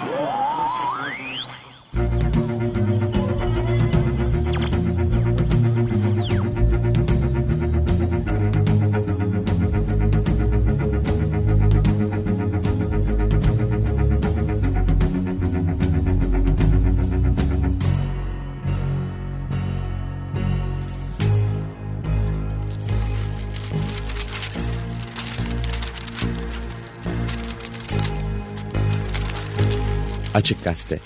Oh! Açık Gazete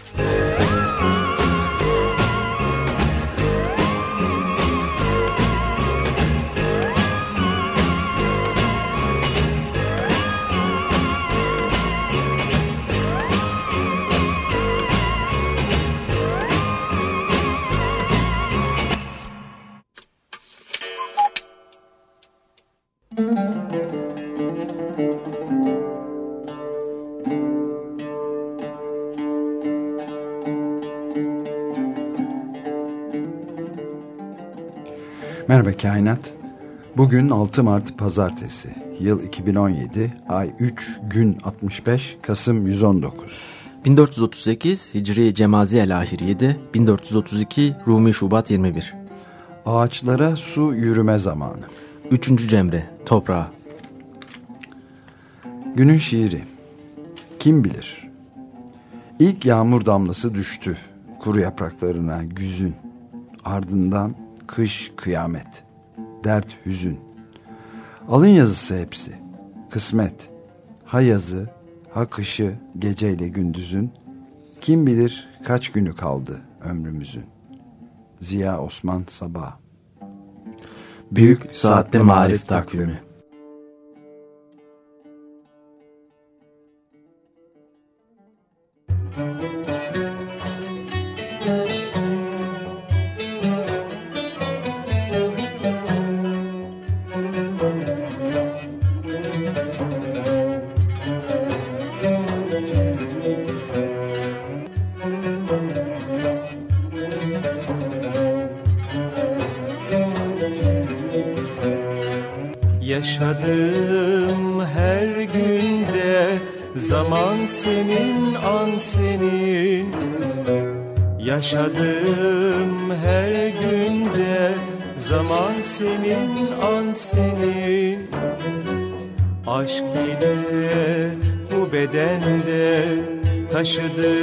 Kainat. Bugün 6 Mart Pazartesi. Yıl 2017, ay 3, gün 65, Kasım 119. 1438 Hicri Cemaziye Lahir 7, 1432 Rumi Şubat 21. Ağaçlara su yürüme zamanı. 3. Cemre, toprağa. Günün şiiri. Kim bilir? İlk yağmur damlası düştü kuru yapraklarına güzün. Ardından kış kıyamet, dert hüzün. Alın yazısı hepsi, kısmet. Ha yazı, ha kışı, geceyle gündüzün. Kim bilir kaç günü kaldı ömrümüzün. Ziya Osman Sabah Büyük Saatte Marif Takvimi yaşadı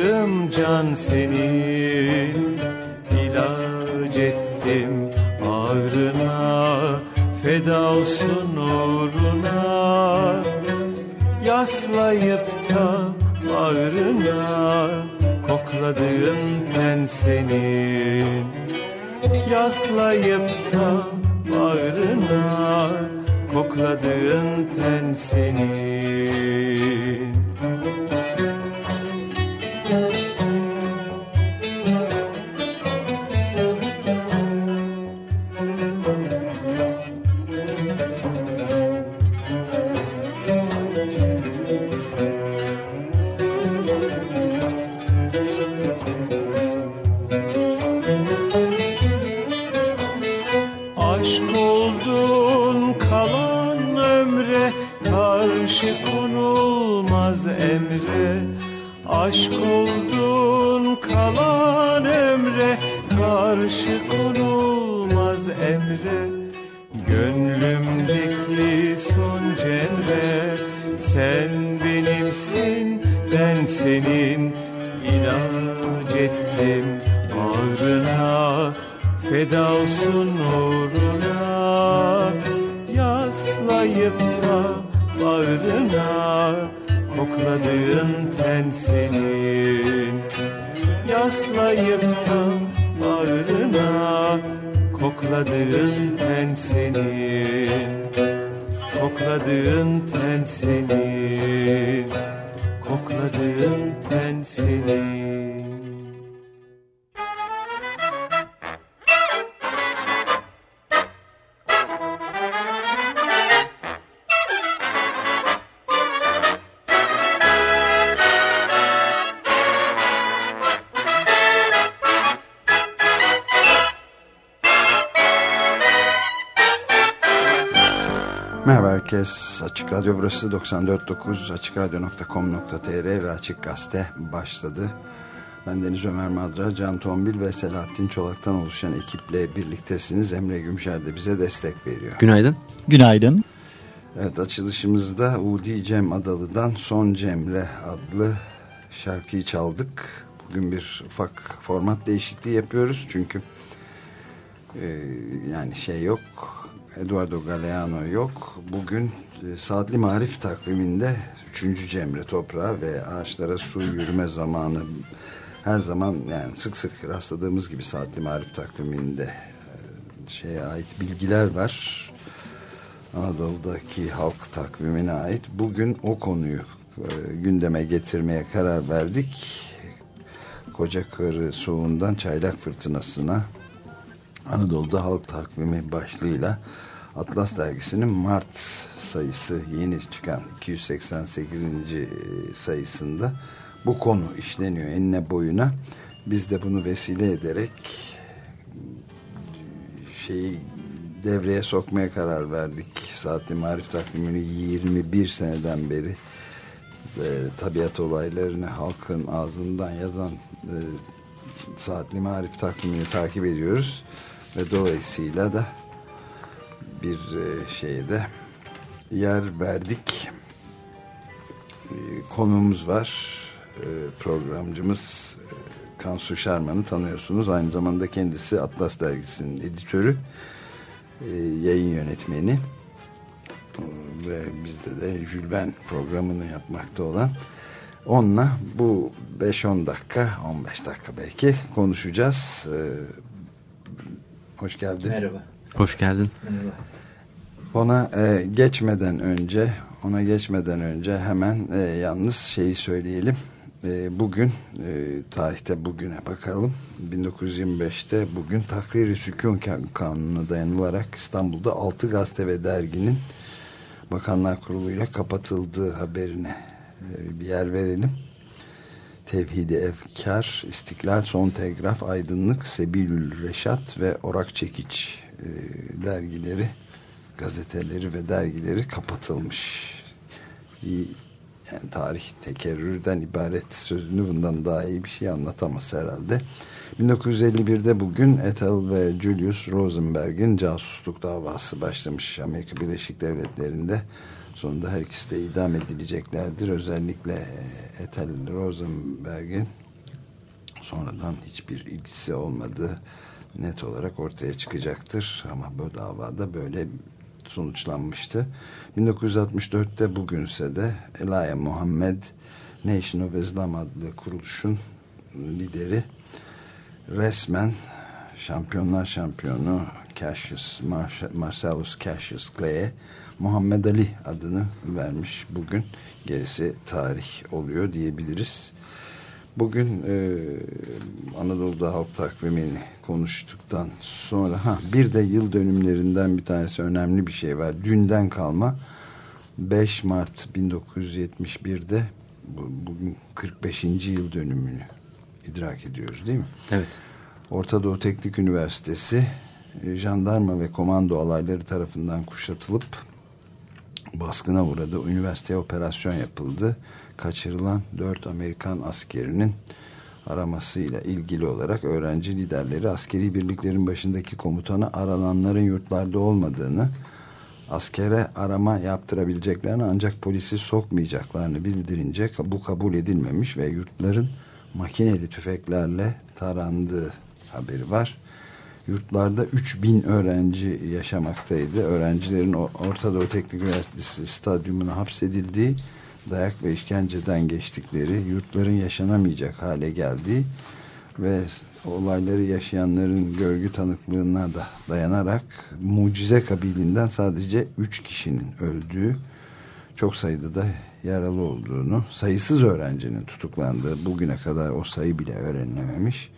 kalan ömre karşı konulmaz emre. Gönlümdeki son cemre sen benimsin ben senin. İlaç ettim ağrına Feda olsun uğruna. Yaslayıp da bağrına Kokladığın ten senin Yaslayıp da bağrına Kokladığın ten senin. Kokladığın ten senin. Kokladığın ten senin herkes. Açık Radyo burası 94.9 AçıkRadyo.com.tr ve Açık Gazete başladı. Ben Deniz Ömer Madra, Can Tombil ve Selahattin Çolak'tan oluşan ekiple birliktesiniz. Emre Gümşer de bize destek veriyor. Günaydın. Günaydın. Evet açılışımızda Udi Cem Adalı'dan Son Cemre adlı şarkıyı çaldık. Bugün bir ufak format değişikliği yapıyoruz çünkü e, yani şey yok Eduardo Galeano yok. Bugün e, Saatli Marif takviminde 3. Cemre toprağı ve ağaçlara su yürüme zamanı her zaman yani sık sık rastladığımız gibi Saatli Marif takviminde e, şeye ait bilgiler var. Anadolu'daki halk takvimine ait. Bugün o konuyu e, gündeme getirmeye karar verdik. Koca Karı soğuğundan çaylak fırtınasına Anadolu'da halk takvimi başlığıyla Atlas dergisinin Mart sayısı yeni çıkan 288. sayısında bu konu işleniyor enine boyuna. Biz de bunu vesile ederek şeyi devreye sokmaya karar verdik. Saatli Marif takvimini 21 seneden beri e, tabiat olaylarını halkın ağzından yazan e, Saatli Marif takvimini takip ediyoruz. Ve dolayısıyla da bir e, şeyde yer verdik. E, konuğumuz var. E, programcımız Kansu Şarman'ı tanıyorsunuz. Aynı zamanda kendisi Atlas Dergisi'nin editörü, yayın yönetmeni ve bizde de Jülben programını yapmakta olan onunla bu 5-10 dakika 15 dakika belki konuşacağız. Hoş geldin. Merhaba. Hoş geldin. Merhaba. Ona e, geçmeden önce ona geçmeden önce hemen e, yalnız şeyi söyleyelim. E, bugün e, tarihte bugüne bakalım. 1925'te bugün Takriri Sükun Kanunu dayanılarak İstanbul'da 6 gazete ve derginin Bakanlar Kurulu'yla kapatıldığı haberine e, bir yer verelim. Tevhidi Efkar, İstiklal, Son Telgraf, Aydınlık, Sebilül Reşat ve Orak Çekiç e, dergileri gazeteleri ve dergileri kapatılmış. Yani tarih tekerrürden ibaret sözünü bundan daha iyi bir şey anlatamaz herhalde. 1951'de bugün Ethel ve Julius Rosenberg'in casusluk davası başlamış Amerika Birleşik Devletleri'nde. Sonunda her ikisi de idam edileceklerdir. Özellikle Ethel Rosenberg'in sonradan hiçbir ilgisi olmadığı net olarak ortaya çıkacaktır. Ama bu davada böyle sonuçlanmıştı. 1964'te bugünse de Elijah Muhammed Nation of Islam adlı kuruluşun lideri resmen şampiyonlar şampiyonu Cassius, Marcellus Cassius Clay'e Muhammed Ali adını vermiş bugün. Gerisi tarih oluyor diyebiliriz. Bugün e, Anadolu'da halk takvimini konuştuktan sonra ha, bir de yıl dönümlerinden bir tanesi önemli bir şey var. Dünden kalma 5 Mart 1971'de bugün 45. yıl dönümünü idrak ediyoruz değil mi? Evet. Orta Doğu Teknik Üniversitesi e, jandarma ve komando alayları tarafından kuşatılıp baskına uğradı. Üniversiteye operasyon yapıldı kaçırılan dört Amerikan askerinin aramasıyla ilgili olarak öğrenci liderleri askeri birliklerin başındaki komutanı arananların yurtlarda olmadığını askere arama yaptırabileceklerini ancak polisi sokmayacaklarını bildirince bu kabul edilmemiş ve yurtların makineli tüfeklerle tarandığı haberi var. Yurtlarda 3000 öğrenci yaşamaktaydı. Öğrencilerin Orta Doğu Teknik Üniversitesi stadyumuna hapsedildiği dayak ve işkenceden geçtikleri, yurtların yaşanamayacak hale geldiği ve olayları yaşayanların görgü tanıklığına da dayanarak mucize kabilinden sadece üç kişinin öldüğü, çok sayıda da yaralı olduğunu, sayısız öğrencinin tutuklandığı, bugüne kadar o sayı bile öğrenilememiş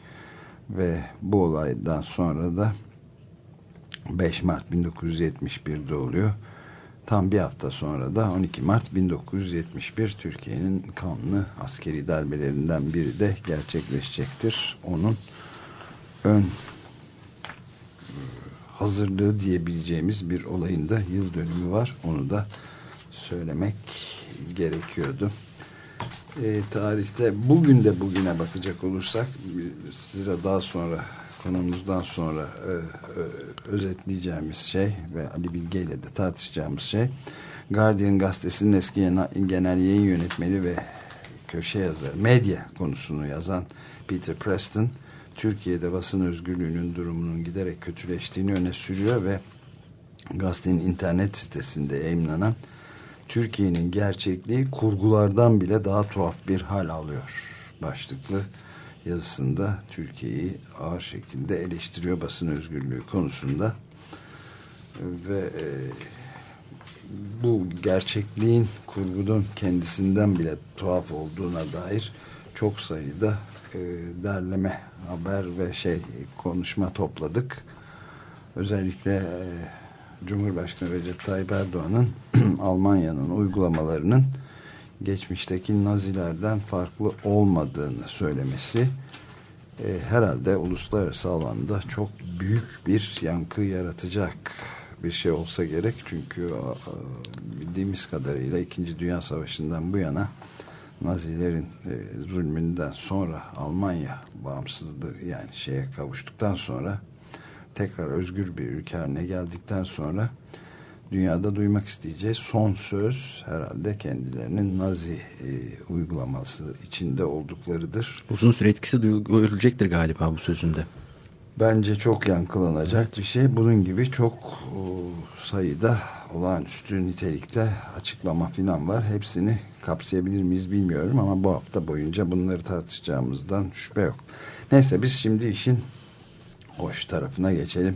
ve bu olaydan sonra da 5 Mart 1971'de oluyor Tam bir hafta sonra da 12 Mart 1971 Türkiye'nin kanlı askeri darbelerinden biri de gerçekleşecektir. Onun ön hazırlığı diyebileceğimiz bir olayın da yıl dönümü var. Onu da söylemek gerekiyordu. E, tarihte bugün de bugüne bakacak olursak size daha sonra konumuzdan sonra e, e, özetleyeceğimiz şey ve Ali Bilge ile de tartışacağımız şey Guardian gazetesinin eski genel yayın yönetmeni ve köşe yazarı medya konusunu yazan Peter Preston Türkiye'de basın özgürlüğünün durumunun giderek kötüleştiğini öne sürüyor ve gazetenin internet sitesinde yayınlanan Türkiye'nin gerçekliği kurgulardan bile daha tuhaf bir hal alıyor başlıklı yazısında Türkiye'yi ağır şekilde eleştiriyor basın özgürlüğü konusunda ve e, bu gerçekliğin kurgudun kendisinden bile tuhaf olduğuna dair çok sayıda e, derleme haber ve şey konuşma topladık. Özellikle e, Cumhurbaşkanı Recep Tayyip Erdoğan'ın Almanya'nın uygulamalarının geçmişteki Nazilerden farklı olmadığını söylemesi e, herhalde uluslararası alanda çok büyük bir yankı yaratacak bir şey olsa gerek. Çünkü bildiğimiz kadarıyla 2. Dünya Savaşı'ndan bu yana Nazilerin e, zulmünden sonra Almanya bağımsızlığı yani şeye kavuştuktan sonra tekrar özgür bir ülke haline geldikten sonra dünyada duymak isteyeceği son söz herhalde kendilerinin Nazi e, uygulaması içinde olduklarıdır. Uzun süre etkisi görülecektir galiba bu sözünde. Bence çok yankılanacak evet. bir şey. Bunun gibi çok o, sayıda olağanüstü nitelikte açıklama falan var. Hepsini kapsayabilir miyiz bilmiyorum ama bu hafta boyunca bunları tartışacağımızdan şüphe yok. Neyse biz şimdi işin hoş tarafına geçelim.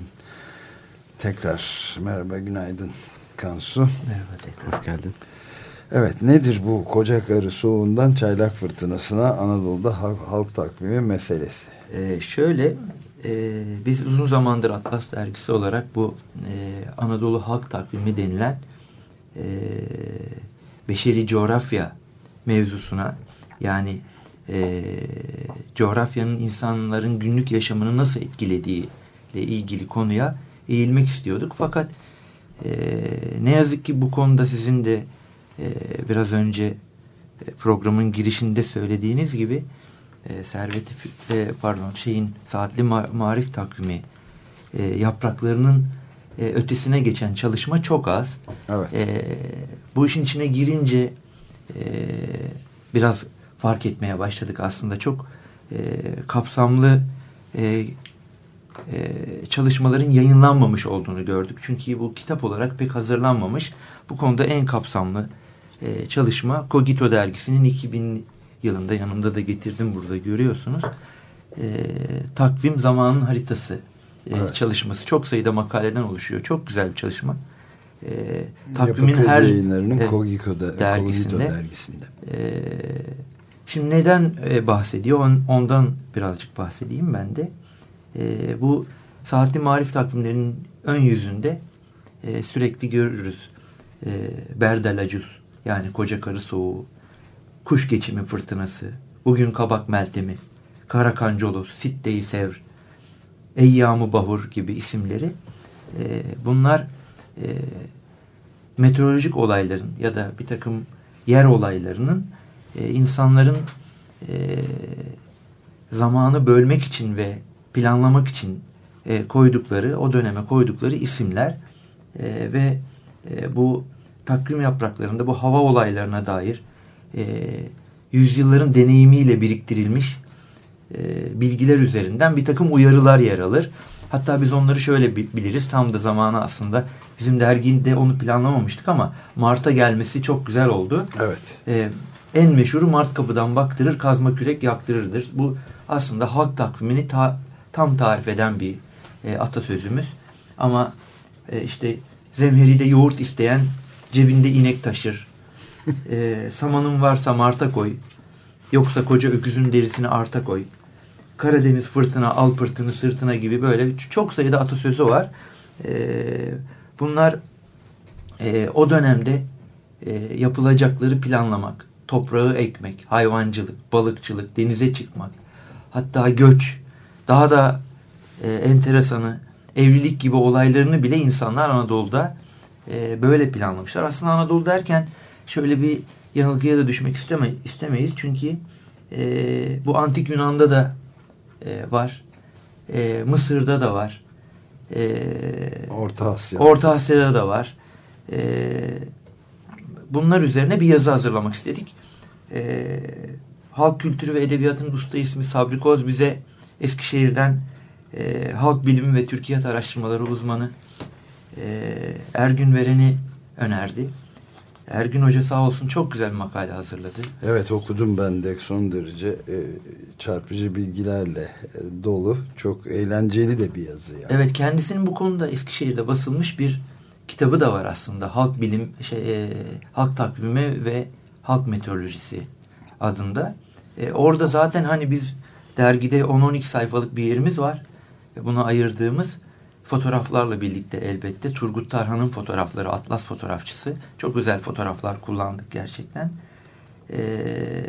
Tekrar merhaba günaydın Kansu. Merhaba tekrar hoş geldin. Evet nedir bu koca karı soğuğundan çaylak fırtınasına Anadolu'da halk, halk takvimi meselesi? Ee, şöyle e, biz uzun zamandır Atlas dergisi olarak bu e, Anadolu halk takvimi denilen e, beşeri coğrafya mevzusuna yani e, coğrafyanın insanların günlük yaşamını nasıl etkilediği ile ilgili konuya eğilmek istiyorduk. Fakat e, ne yazık ki bu konuda sizin de e, biraz önce e, programın girişinde söylediğiniz gibi e, serveti e, pardon şeyin saatli ma marif takvimi e, yapraklarının e, ötesine geçen çalışma çok az. Evet. E, bu işin içine girince e, biraz fark etmeye başladık aslında çok e, kapsamlı e, e, çalışmaların yayınlanmamış olduğunu gördük. Çünkü bu kitap olarak pek hazırlanmamış. Bu konuda en kapsamlı e, çalışma Cogito dergisinin 2000 yılında yanımda da getirdim burada görüyorsunuz. E, takvim zamanın haritası e, evet. çalışması. Çok sayıda makaleden oluşuyor. Çok güzel bir çalışma. E, takvimin Yapı her yayınlarının e, Cogito dergisinde. dergisinde. E, şimdi neden e, bahsediyor? On, ondan birazcık bahsedeyim ben de. E, bu saatli marif takvimlerinin ön yüzünde e, sürekli görürüz. E, Berdelacus yani koca karı soğuğu, kuş geçimi fırtınası, bugün kabak meltemi, Karakancolos, Sitteyi Sevr, Eyyamı Bahur gibi isimleri e, bunlar e, meteorolojik olayların ya da bir takım yer olaylarının e, insanların e, zamanı bölmek için ve planlamak için e, koydukları, o döneme koydukları isimler e, ve e, bu takvim yapraklarında bu hava olaylarına dair e, yüzyılların deneyimiyle biriktirilmiş e, bilgiler üzerinden bir takım uyarılar yer alır. Hatta biz onları şöyle biliriz. Tam da zamanı aslında bizim derginde onu planlamamıştık ama Mart'a gelmesi çok güzel oldu. Evet. E, en meşhuru Mart kapıdan baktırır, kazma kürek yaktırırdır. Bu aslında halk takvimini ta, tam tarif eden bir e, atasözümüz. Ama e, işte zemheride yoğurt isteyen cebinde inek taşır. E, samanın varsa marta koy. Yoksa koca öküzün derisini arta koy. Karadeniz fırtına al pırtını sırtına gibi böyle çok sayıda atasözü var. E, bunlar e, o dönemde e, yapılacakları planlamak, toprağı ekmek, hayvancılık, balıkçılık, denize çıkmak, hatta göç, daha da e, enteresanı evlilik gibi olaylarını bile insanlar Anadolu'da e, böyle planlamışlar. Aslında Anadolu derken şöyle bir yanılgıya da düşmek isteme, istemeyiz. Çünkü e, bu antik Yunan'da da e, var. E, Mısır'da da var. E, Orta Asya'da. Orta Asya'da da var. E, bunlar üzerine bir yazı hazırlamak istedik. E, halk kültürü ve edebiyatın usta ismi Sabri Koz bize Eskişehir'den e, halk bilimi ve Türkiye araştırmaları uzmanı e, Ergün Veren'i önerdi. Ergün Hoca sağ olsun çok güzel bir makale hazırladı. Evet okudum ben de son derece e, çarpıcı bilgilerle e, dolu. Çok eğlenceli de bir yazı. Yani. Evet kendisinin bu konuda Eskişehir'de basılmış bir kitabı da var aslında. Halk bilim, şey, e, halk takvimi ve halk meteorolojisi adında. E, orada zaten hani biz dergide 10-12 sayfalık bir yerimiz var. E, buna ayırdığımız fotoğraflarla birlikte elbette Turgut Tarhan'ın fotoğrafları, Atlas fotoğrafçısı. Çok güzel fotoğraflar kullandık gerçekten. Ee,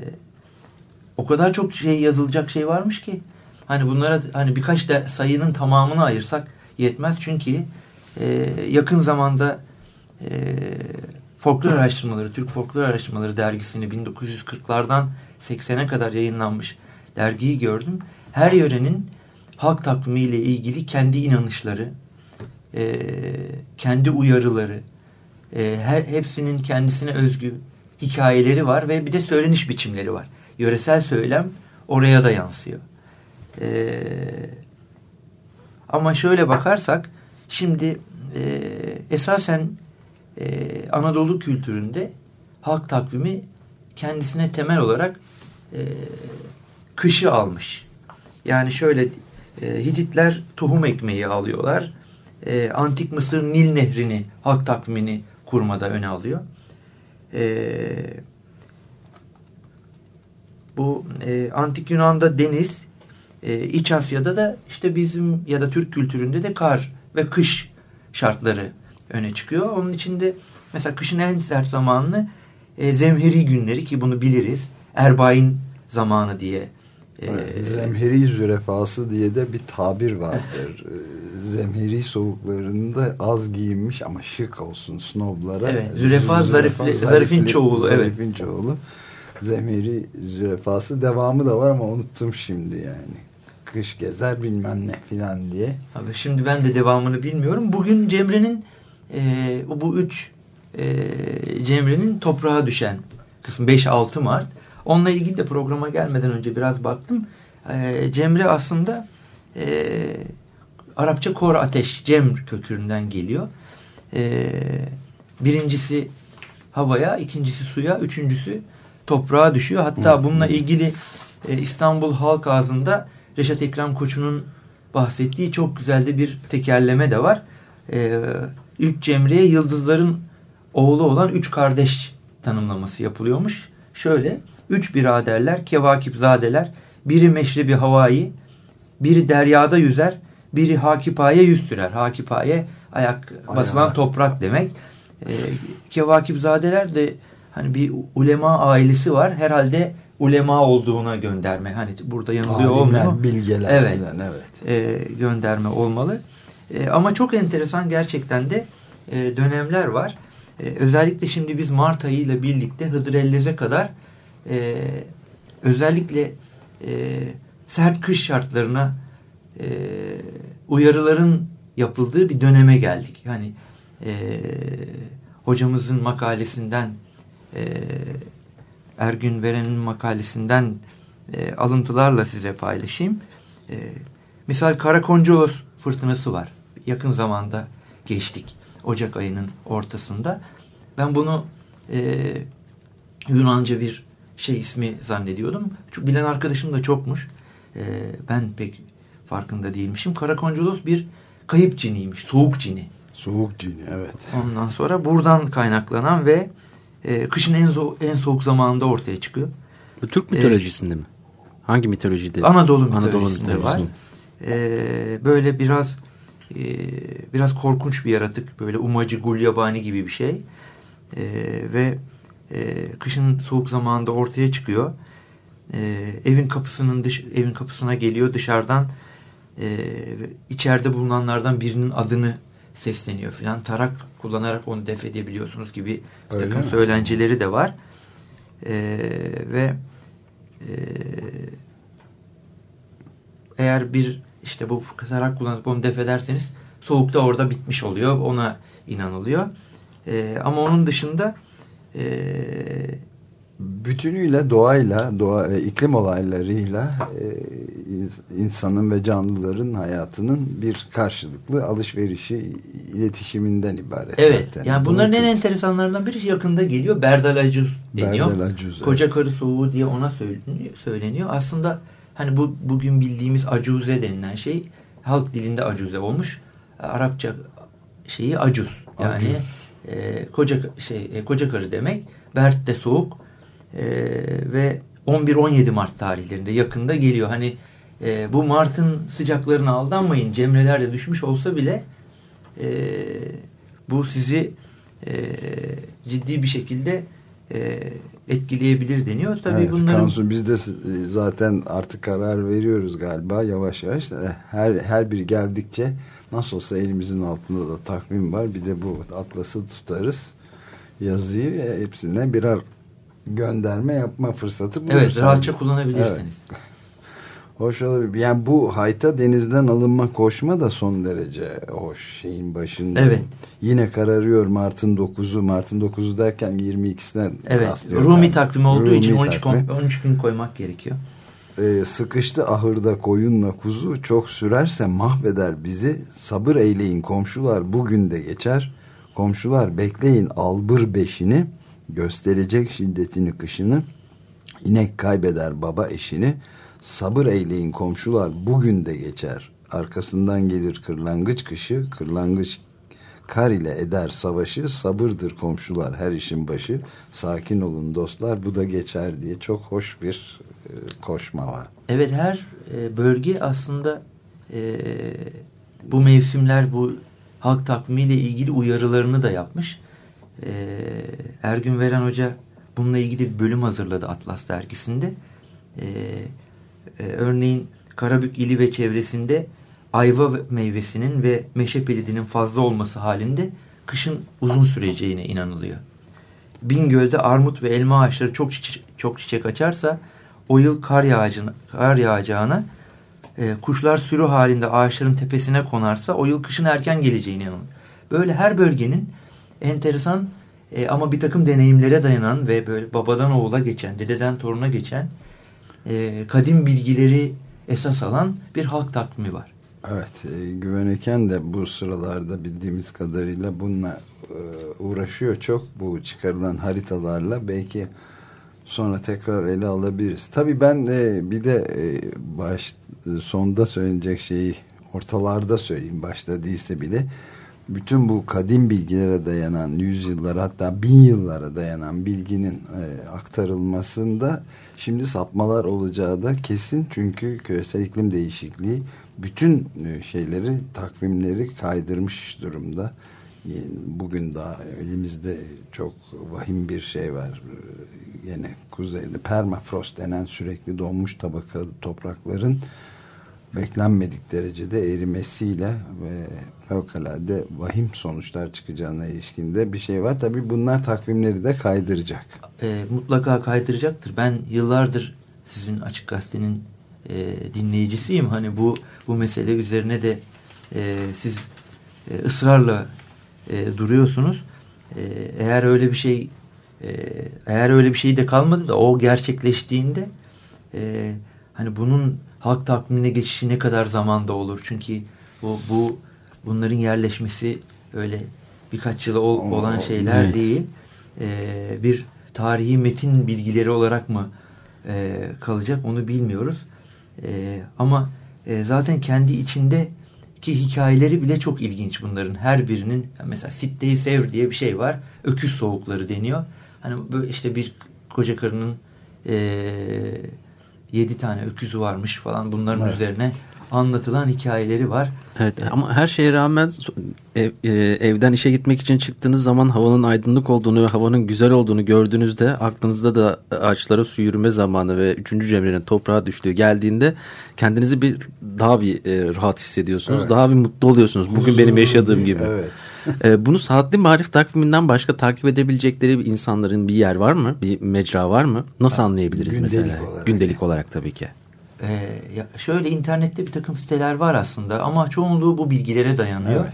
o kadar çok şey yazılacak şey varmış ki hani bunlara hani birkaç da sayının tamamını ayırsak yetmez çünkü e, yakın zamanda e, folklor araştırmaları, Türk folklor araştırmaları dergisini 1940'lardan 80'e kadar yayınlanmış dergiyi gördüm. Her yörenin halk takvimi ile ilgili kendi inanışları, e, kendi uyarıları, e, her, hepsinin kendisine özgü hikayeleri var ve bir de söyleniş biçimleri var. Yöresel söylem oraya da yansıyor. E, ama şöyle bakarsak şimdi e, esasen e, Anadolu kültüründe halk takvimi kendisine temel olarak e, kışı almış. Yani şöyle e, Hititler tohum ekmeği alıyorlar. E, Antik Mısır Nil Nehri'ni, halk takvimini kurmada öne alıyor. E, bu e, Antik Yunan'da deniz, e, İç Asya'da da işte bizim ya da Türk kültüründe de kar ve kış şartları öne çıkıyor. Onun içinde mesela kışın en sert zamanını e, zemheri günleri ki bunu biliriz. Erbain zamanı diye Evet, zemheri zürefası diye de bir tabir vardır. zemheri soğuklarında az giyinmiş ama şık olsun snoblara. Evet, zürefa, zarif, zarifli, zarifin çoğulu. Zarifin evet. çoğulu. Zemheri zürefası devamı da var ama unuttum şimdi yani. Kış gezer bilmem ne filan diye. Abi şimdi ben de devamını bilmiyorum. Bugün Cemre'nin e, bu üç e, Cemre'nin toprağa düşen kısmı 5-6 Mart Onunla ilgili de programa gelmeden önce biraz baktım. E, Cemre aslında e, Arapça kor ateş, cemr kökünden geliyor. E, birincisi havaya, ikincisi suya, üçüncüsü toprağa düşüyor. Hatta bununla ilgili e, İstanbul Halk Ağzı'nda Reşat Ekrem Koçu'nun bahsettiği çok güzel de bir tekerleme de var. E, üç Cemre'ye yıldızların oğlu olan üç kardeş tanımlaması yapılıyormuş. Şöyle Üç biraderler, kevakipzadeler, biri meşrebi havai, biri deryada yüzer, biri hakipaye yüz sürer. Hakipaye ayak basılan Ayağı. toprak demek. E, kevakipzadeler de hani bir ulema ailesi var. Herhalde ulema olduğuna gönderme. Hani burada yanılıyor olmuyor. bilgeler. Evet. Bilen, evet. E, gönderme olmalı. E, ama çok enteresan gerçekten de e, dönemler var. E, özellikle şimdi biz Mart ayı ile birlikte Hıdrellez'e kadar e, özellikle e, sert kış şartlarına e, uyarıların yapıldığı bir döneme geldik. Yani e, hocamızın makalesinden e, Ergün Veren'in makalesinden e, alıntılarla size paylaşayım. E, misal Karakoncolos fırtınası var. Yakın zamanda geçtik. Ocak ayının ortasında. Ben bunu e, Yunanca bir şey ismi zannediyordum. Çünkü bilen arkadaşım da çokmuş. E, ben pek farkında değilmişim. Karakonculos bir kayıp ciniymiş. Soğuk cini. Soğuk cini evet. Ondan sonra buradan kaynaklanan ve e, kışın en, so en soğuk zamanında ortaya çıkıyor. Bu Türk mitolojisinde ee, mi? Hangi mitolojide? Anadolu mitolojisinde, Anadolu mitolojisinde var. Ee, böyle biraz e, biraz korkunç bir yaratık. Böyle umacı, gulyabani gibi bir şey. Ee, ve e, kışın soğuk zamanında ortaya çıkıyor. E, evin kapısının dış evin kapısına geliyor dışarıdan e, içeride bulunanlardan birinin adını sesleniyor filan. Tarak kullanarak onu def edebiliyorsunuz gibi bir Öyle takım mi? söylenceleri de var. E, ve e, eğer bir işte bu tarak kullanıp onu def ederseniz soğukta orada bitmiş oluyor. Ona inanılıyor. E, ama onun dışında e, bütünüyle doğayla, doğa, e, iklim olaylarıyla e, ins- insanın ve canlıların hayatının bir karşılıklı alışverişi, iletişiminden ibaret. Evet. zaten. Yani Bunu bunların en tut- enteresanlarından biri yakında geliyor. Berdal Acuz deniyor. Berdel Acuz, evet. Koca karı soğuğu diye ona söyleniyor. söyleniyor. Aslında hani bu bugün bildiğimiz acuze denilen şey halk dilinde acuze olmuş. Arapça şeyi acuz. Yani Acuz. e, koca şey e, koca karı demek. Bert de soğuk. E, ve 11-17 Mart tarihlerinde yakında geliyor. Hani e, bu Mart'ın sıcaklarına aldanmayın. Cemreler de düşmüş olsa bile e, bu sizi e, ciddi bir şekilde e, etkileyebilir deniyor. Tabii Evet, bunların Kansu, biz de zaten artık karar veriyoruz galiba yavaş yavaş. da, e, Her, her biri geldikçe nasıl olsa elimizin altında da takvim var. Bir de bu atlası tutarız. Yazıyı e, hepsine birer gönderme yapma fırsatı buluruz. evet rahatça kullanabilirsiniz. Hoş olabilir. Yani bu hayta denizden alınma koşma da son derece hoş şeyin başında. Evet. Yine kararıyor Mart'ın 9'u. Mart'ın 9'u derken 22'sine Evet. Rumi Yani. takvimi olduğu Rumi için 13, takvimi. kon- 13 gün koymak gerekiyor. Ee, sıkıştı ahırda koyunla kuzu çok sürerse mahveder bizi. Sabır eyleyin komşular bugün de geçer. Komşular bekleyin albır beşini. Gösterecek şiddetini kışını. İnek kaybeder baba eşini. Sabır eyleyin komşular bugün de geçer. Arkasından gelir kırlangıç kışı. Kırlangıç kar ile eder savaşı. Sabırdır komşular her işin başı. Sakin olun dostlar bu da geçer diye çok hoş bir e, koşma var. Evet her e, bölge aslında e, bu mevsimler bu halk takvimiyle ilgili uyarılarını da yapmış. E, Ergün Veren Hoca bununla ilgili bir bölüm hazırladı Atlas dergisinde. E, e, örneğin Karabük ili ve çevresinde ayva meyvesinin ve meşe pelidinin fazla olması halinde kışın uzun süreceğine inanılıyor. Bingöl'de armut ve elma ağaçları çok çiçek, çok çiçek açarsa o yıl kar, yağacına, kar yağacağına e, kuşlar sürü halinde ağaçların tepesine konarsa o yıl kışın erken geleceğine inanılıyor. Böyle her bölgenin enteresan e, ama bir takım deneyimlere dayanan ve böyle babadan oğula geçen, dededen toruna geçen e, kadim bilgileri esas alan bir halk takvimi var. Evet, e, Güveneken de bu sıralarda bildiğimiz kadarıyla bununla e, uğraşıyor çok bu çıkarılan haritalarla belki sonra tekrar ele alabiliriz. Tabii ben e, bir de e, baş sonda söylenecek şeyi ortalarda söyleyeyim başta değilse bile bütün bu kadim bilgilere dayanan yüzyıllara hatta bin yıllara dayanan bilginin e, aktarılmasında şimdi sapmalar olacağı da kesin çünkü küresel iklim değişikliği bütün e, şeyleri takvimleri kaydırmış durumda. E, Bugün daha elimizde çok vahim bir şey var. E, Yine kuzeyde permafrost denen sürekli donmuş tabaka toprakların beklenmedik derecede erimesiyle ve fevkalade vahim sonuçlar çıkacağına ilişkinde bir şey var. Tabii bunlar takvimleri de kaydıracak. E, mutlaka kaydıracaktır. Ben yıllardır sizin Açık Gazete'nin e, dinleyicisiyim. Hani bu bu mesele üzerine de e, siz e, ısrarla e, duruyorsunuz. E, eğer öyle bir şey e, eğer öyle bir şey de kalmadı da o gerçekleştiğinde e, hani bunun halk takvimine geçişi ne kadar zamanda olur? Çünkü bu, bu bunların yerleşmesi öyle birkaç yıla ol- olan şeyler evet. değil. E, bir tarihi metin bilgileri olarak mı e, kalacak onu bilmiyoruz. E, ama e, zaten kendi içindeki hikayeleri bile çok ilginç bunların. Her birinin mesela Sitte-i Sevr diye bir şey var. Öküz soğukları deniyor. Hani böyle işte bir koca karının e, yedi tane öküzü varmış falan bunların Evet. üzerine anlatılan hikayeleri var. Evet ama her şeye rağmen ev- e, evden işe gitmek için çıktığınız zaman havanın aydınlık olduğunu ve havanın güzel olduğunu gördüğünüzde aklınızda da ağaçlara su yürüme zamanı ve üçüncü cemrenin toprağa düştüğü geldiğinde kendinizi bir daha bir e, rahat hissediyorsunuz. Evet. Daha bir mutlu oluyorsunuz. Bugün benim yaşadığım gibi. Evet. E, bunu saatli marif takviminden başka takip edebilecekleri bir insanların bir yer var mı? Bir mecra var mı? Nasıl anlayabiliriz Gündelik mesela? olarak. Gündelik olarak tabii ki. Ee, ya şöyle internette bir takım siteler var aslında ama çoğunluğu bu bilgilere dayanıyor.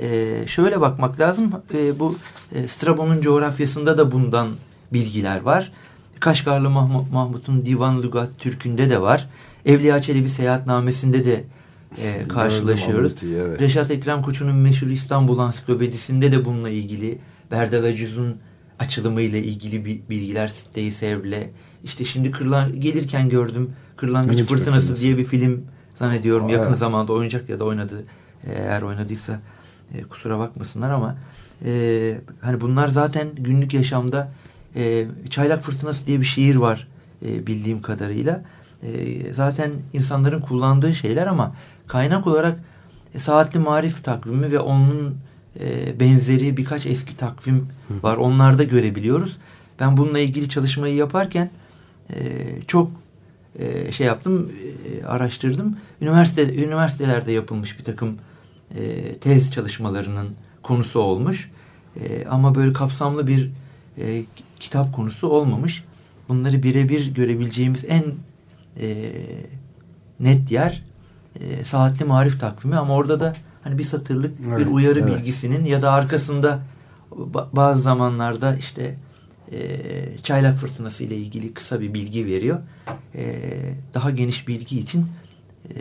Ee, şöyle bakmak lazım. Ee, bu e, Strabo'nun coğrafyasında da bundan bilgiler var. Kaşgarlı Mahmut, Mahmut'un Divan Lugat Türk'ünde de var. Evliya Çelebi seyahatnamesinde de e, karşılaşıyoruz. alıntıyı, evet. Reşat Ekrem Koçu'nun meşhur İstanbul Ansiklopedisinde de bununla ilgili Berdal Acuz'un açılımıyla ilgili bi- bilgiler siteyi Sevr'le. İşte şimdi kırlan gelirken gördüm Kırlangıç Fırtınası Fırtınası. diye bir film zannediyorum Aa, yakın evet. zamanda oynayacak ya da oynadı. Ee, Eğer oynadıysa e, kusura bakmasınlar ama e, hani bunlar zaten günlük yaşamda e, Çaylak Fırtınası diye bir şiir var e, bildiğim kadarıyla. E, zaten insanların kullandığı şeyler ama kaynak olarak e, Saatli Marif takvimi ve onun e, benzeri birkaç eski takvim var. Onlarda görebiliyoruz. Ben bununla ilgili çalışmayı yaparken e, çok e, şey yaptım, e, araştırdım. Üniversite üniversitelerde yapılmış bir takım e, tez çalışmalarının konusu olmuş. E, ama böyle kapsamlı bir e, kitap konusu olmamış. Bunları birebir görebileceğimiz en e, net yer e, saatli marif takvimi ama orada da hani bir satırlık bir Evet, uyarı evet. bilgisinin ya da arkasında ba- bazı zamanlarda işte e, çaylak fırtınası ile ilgili kısa bir bilgi veriyor. E, daha geniş bilgi için e,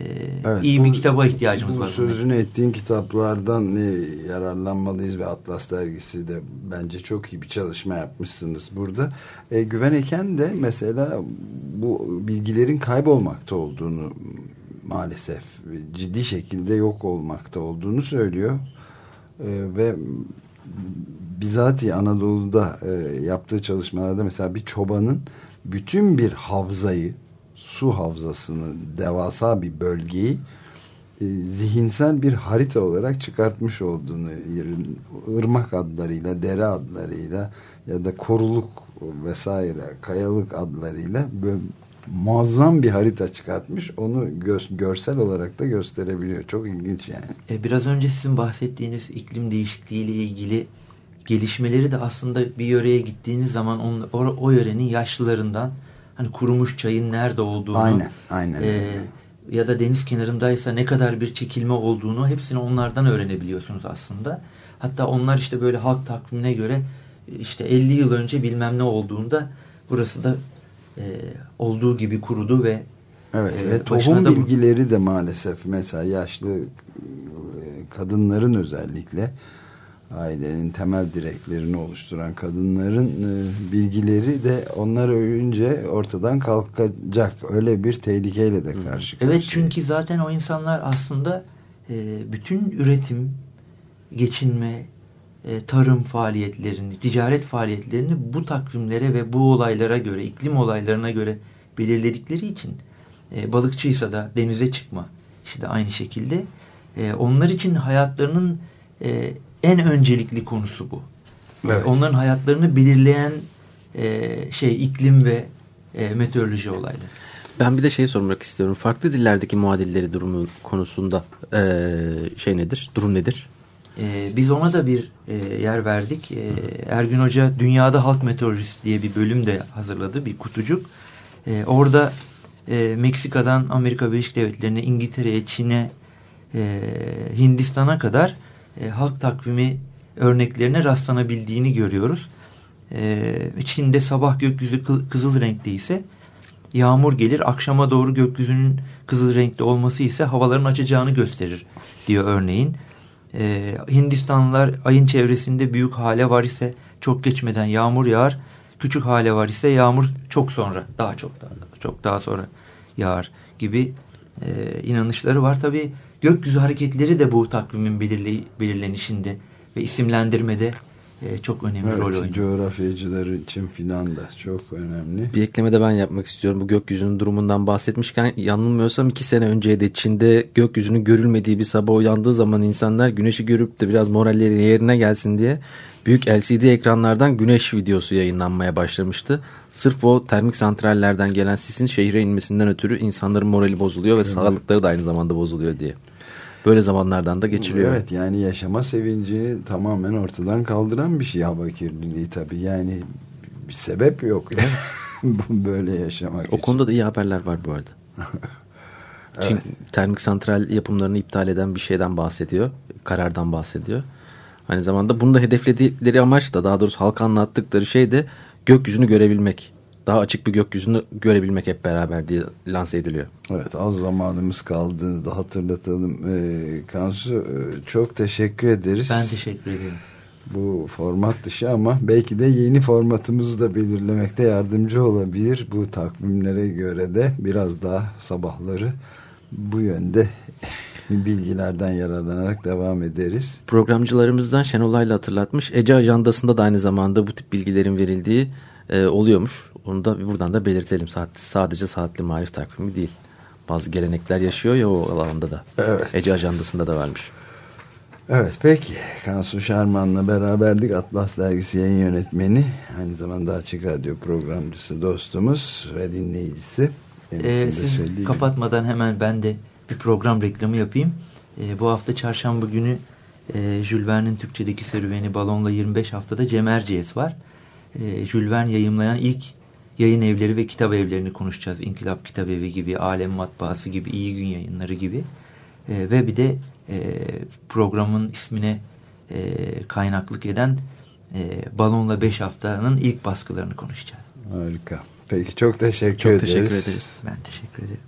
Evet, iyi bu- bir kitaba ihtiyacımız bu var. sözünü ettiğin kitaplardan e, yararlanmalıyız ve Atlas dergisi de bence çok iyi bir çalışma yapmışsınız burada. E, Güven Eken de mesela bu bilgilerin kaybolmakta olduğunu maalesef ciddi şekilde yok olmakta olduğunu söylüyor. E, ve bizatihi Anadolu'da e, yaptığı çalışmalarda mesela bir çobanın bütün bir havzayı su havzasını devasa bir bölgeyi e, zihinsel bir harita olarak çıkartmış olduğunu ırmak adlarıyla dere adlarıyla ya da koruluk vesaire kayalık adlarıyla muazzam bir harita çıkartmış. Onu gö- görsel olarak da gösterebiliyor. Çok ilginç yani. E, biraz önce sizin bahsettiğiniz iklim değişikliği ile ilgili gelişmeleri de aslında bir yöreye gittiğiniz zaman on, o, o yörenin yaşlılarından hani kurumuş çayın nerede olduğunu Aynen, aynen e, ya da deniz kenarındaysa ne kadar bir çekilme olduğunu hepsini onlardan öğrenebiliyorsunuz aslında. Hatta onlar işte böyle halk takvimine göre işte 50 yıl önce bilmem ne olduğunda burası da e, olduğu gibi kurudu ve Evet e, ve tohum bu- bilgileri de maalesef mesela yaşlı e, kadınların özellikle ailenin temel direklerini oluşturan kadınların e, bilgileri de onlar ölünce ortadan kalkacak. Öyle bir tehlikeyle de karşı karşıya. Evet çünkü zaten o insanlar aslında e, bütün üretim, geçinme, e, tarım faaliyetlerini, ticaret faaliyetlerini bu takvimlere ve bu olaylara göre, iklim olaylarına göre belirledikleri için e, balıkçıysa da denize çıkma işte de aynı şekilde e, onlar için hayatlarının e, en öncelikli konusu bu. Evet. Onların hayatlarını belirleyen e, şey iklim ve e, meteoroloji olayları. Ben bir de şey sormak istiyorum. Farklı dillerdeki muadilleri durumu konusunda şey nedir? Durum nedir? Ee, biz ona da bir e, yer verdik. Ee, Ergün Hoca Dünyada Halk Meteorolojisi diye bir bölüm de hazırladı. Bir kutucuk. Ee, orada e, Meksika'dan Amerika Birleşik Devletleri'ne, İngiltere'ye, Çin'e, e, Hindistan'a kadar e, halk takvimi örneklerine rastlanabildiğini görüyoruz. Ee, Çin'de sabah gökyüzü kı- kızıl renkte ise yağmur gelir. Akşama doğru gökyüzünün kızıl renkte olması ise havaların açacağını gösterir diyor örneğin. Ee, Hindistanlılar ayın çevresinde büyük hale var ise çok geçmeden yağmur yağar. Küçük hale var ise yağmur çok sonra daha çok daha çok daha sonra yağar gibi e, inanışları var. Tabi gökyüzü hareketleri de bu takvimin belirli, belirlenişinde ve isimlendirmede e, çok önemli evet, rol oynuyor. Coğrafyacılar için filan da çok önemli. Bir ekleme de ben yapmak istiyorum. Bu gökyüzünün durumundan bahsetmişken yanılmıyorsam iki sene önceydi Çin'de gökyüzünün görülmediği bir sabah uyandığı zaman insanlar güneşi görüp de biraz moralleri yerine gelsin diye büyük LCD ekranlardan güneş videosu yayınlanmaya başlamıştı. Sırf o termik santrallerden gelen sisin şehre inmesinden ötürü insanların morali bozuluyor ve evet. sağlıkları da aynı zamanda bozuluyor diye. Böyle zamanlardan da geçiriyor. Evet yani yaşama sevincini tamamen ortadan kaldıran bir şey hava kirliliği tabii. Yani bir sebep yok. Yani. Böyle yaşamak O için. konuda da iyi haberler var bu arada. evet. Çin termik santral yapımlarını iptal eden bir şeyden bahsediyor. Karardan bahsediyor. Aynı zamanda bunu da hedefledikleri amaç da daha doğrusu halka anlattıkları şey de gökyüzünü görebilmek. Daha açık bir gökyüzünü görebilmek hep beraber diye lanse ediliyor. Evet az zamanımız kaldığını da hatırlatalım. Ee, Kansu e, çok teşekkür ederiz. Ben teşekkür ederim. Bu format dışı ama belki de yeni formatımızı da belirlemekte yardımcı olabilir. Bu takvimlere göre de biraz daha sabahları bu yönde bilgilerden yararlanarak devam ederiz. Programcılarımızdan Şenolay'la hatırlatmış. Ece ajandasında da aynı zamanda bu tip bilgilerin verildiği e, oluyormuş. Onu da buradan da belirtelim. Saat, sadece saatli marif takvimi değil. Bazı gelenekler yaşıyor ya o alanda da. Evet. Ece ajandasında da varmış. Evet peki. Kansu Şarman'la beraberdik. Atlas Dergisi yayın yönetmeni. Aynı zamanda Açık Radyo programcısı dostumuz ve dinleyicisi. Ee, siz kapatmadan hemen ben de bir program reklamı yapayım. E, bu hafta çarşamba günü e, Jules Verne'in Türkçedeki serüveni Balonla 25 haftada Cem Erciyes var. E, Jules Verne yayımlayan ilk yayın evleri ve kitap evlerini konuşacağız. İnkılap Kitap Evi gibi, Alem Matbaası gibi, İyi Gün Yayınları gibi. E, ve bir de e, programın ismine e, kaynaklık eden e, Balonla 5 haftanın ilk baskılarını konuşacağız. Harika. Peki çok teşekkür çok ederiz. Çok teşekkür ederiz. Ben teşekkür ederim.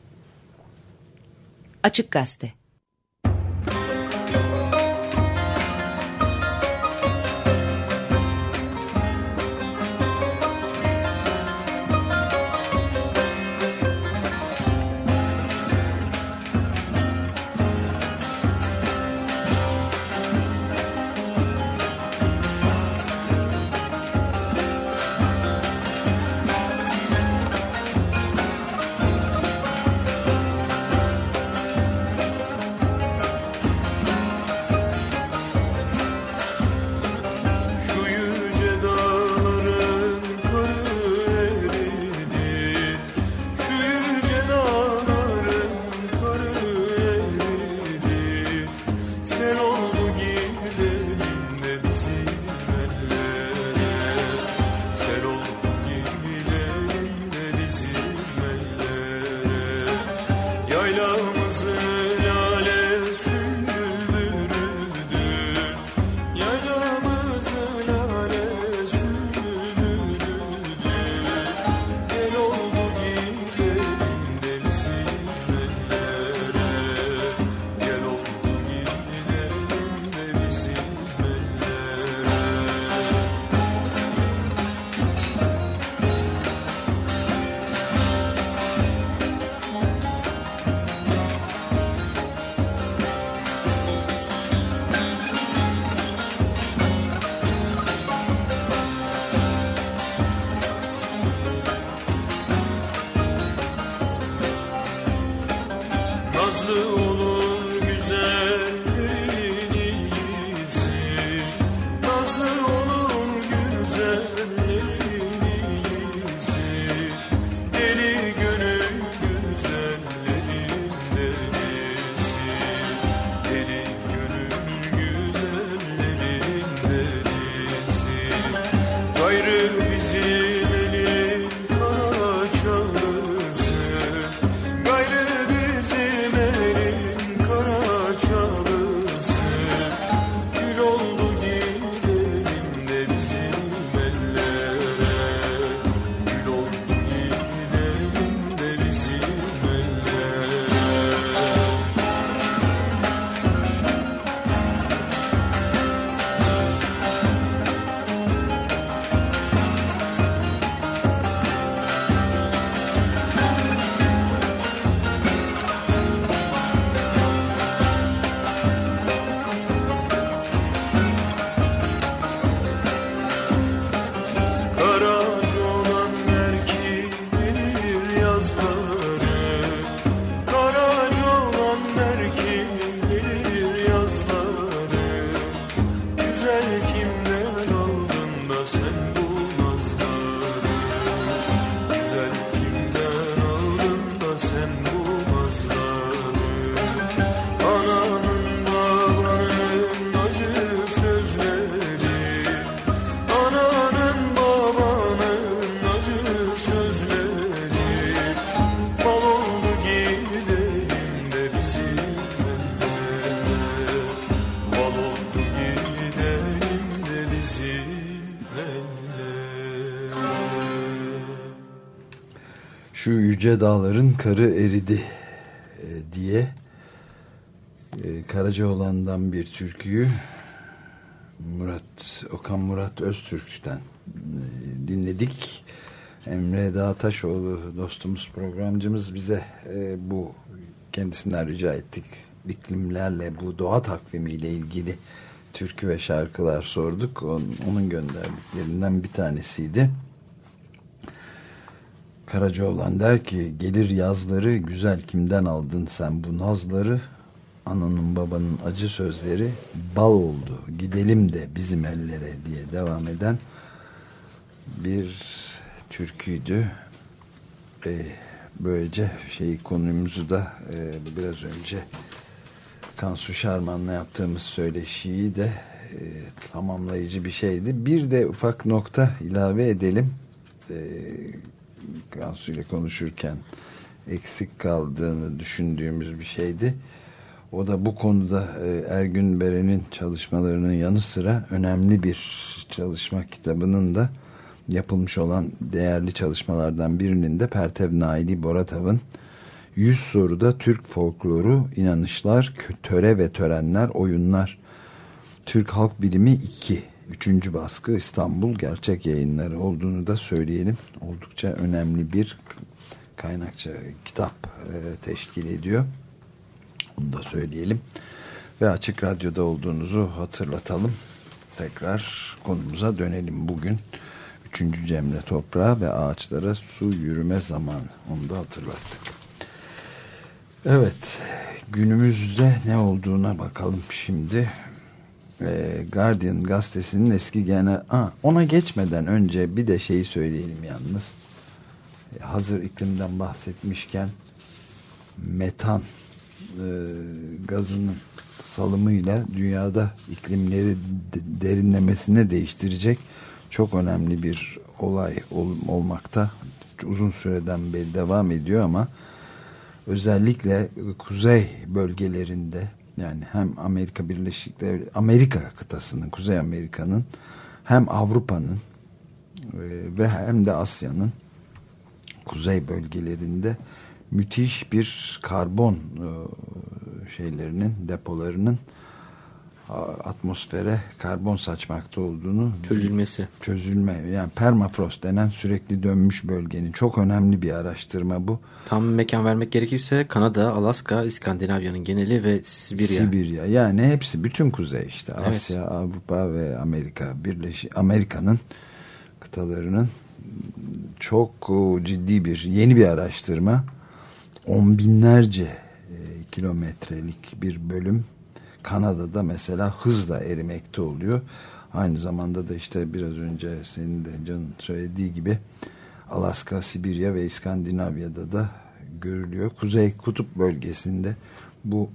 Açık Gazete yüce dağların karı eridi e, diye e, Karacaoğlan'dan bir türküyü Murat Okan Murat Öztürk'ten e, dinledik. Emre Dağtaşoğlu dostumuz programcımız bize e, bu kendisinden rica ettik. İklimlerle bu doğa takvimiyle ilgili türkü ve şarkılar sorduk. Onun, onun gönderdiklerinden bir tanesiydi. Karacaoğlan der ki gelir yazları güzel kimden aldın sen bu nazları ananın babanın acı sözleri bal oldu gidelim de bizim ellere diye devam eden bir türküydü. Ee, böylece şey konumuzu da e, biraz önce Kansu Şarman'la yaptığımız söyleşiyi de e, tamamlayıcı bir şeydi. Bir de ufak nokta ilave edelim. E, Kansu ile konuşurken eksik kaldığını düşündüğümüz bir şeydi. O da bu konuda e, Ergün Beren'in çalışmalarının yanı sıra önemli bir çalışma kitabının da yapılmış olan değerli çalışmalardan birinin de Pertev Naili Boratav'ın 100 soruda Türk folkloru, inanışlar, töre ve törenler, oyunlar. Türk Halk Bilimi 2. Üçüncü baskı İstanbul gerçek yayınları olduğunu da söyleyelim. Oldukça önemli bir kaynakça kitap e, teşkil ediyor. Onu da söyleyelim. Ve Açık Radyo'da olduğunuzu hatırlatalım. Tekrar konumuza dönelim bugün. Üçüncü Cemre toprağa ve ağaçlara su yürüme zamanı. Onu da hatırlattık. Evet, günümüzde ne olduğuna bakalım şimdi. Ee, Guardian gazetesinin eski genel... Aa, ona geçmeden önce bir de şeyi söyleyelim yalnız. Ee, hazır iklimden bahsetmişken metan e, gazının salımıyla dünyada iklimleri derinlemesine değiştirecek çok önemli bir olay ol, olmakta. Uzun süreden beri devam ediyor ama özellikle kuzey bölgelerinde yani hem Amerika Birleşik Devletleri Amerika kıtasının Kuzey Amerika'nın hem Avrupa'nın e, ve hem de Asya'nın kuzey bölgelerinde müthiş bir karbon e, şeylerinin depolarının atmosfere karbon saçmakta olduğunu çözülmesi çözülme yani permafrost denen sürekli dönmüş bölgenin çok önemli bir araştırma bu. Tam mekan vermek gerekirse Kanada, Alaska, İskandinavya'nın geneli ve Sibirya. Sibirya yani hepsi bütün kuzey işte evet. Asya, Avrupa ve Amerika Birleşik Amerika'nın kıtalarının çok ciddi bir yeni bir araştırma on binlerce e, kilometrelik bir bölüm Kanada'da mesela hızla erimekte oluyor. Aynı zamanda da işte biraz önce senin de canın söylediği gibi Alaska, Sibirya ve İskandinavya'da da görülüyor. Kuzey Kutup bölgesinde bu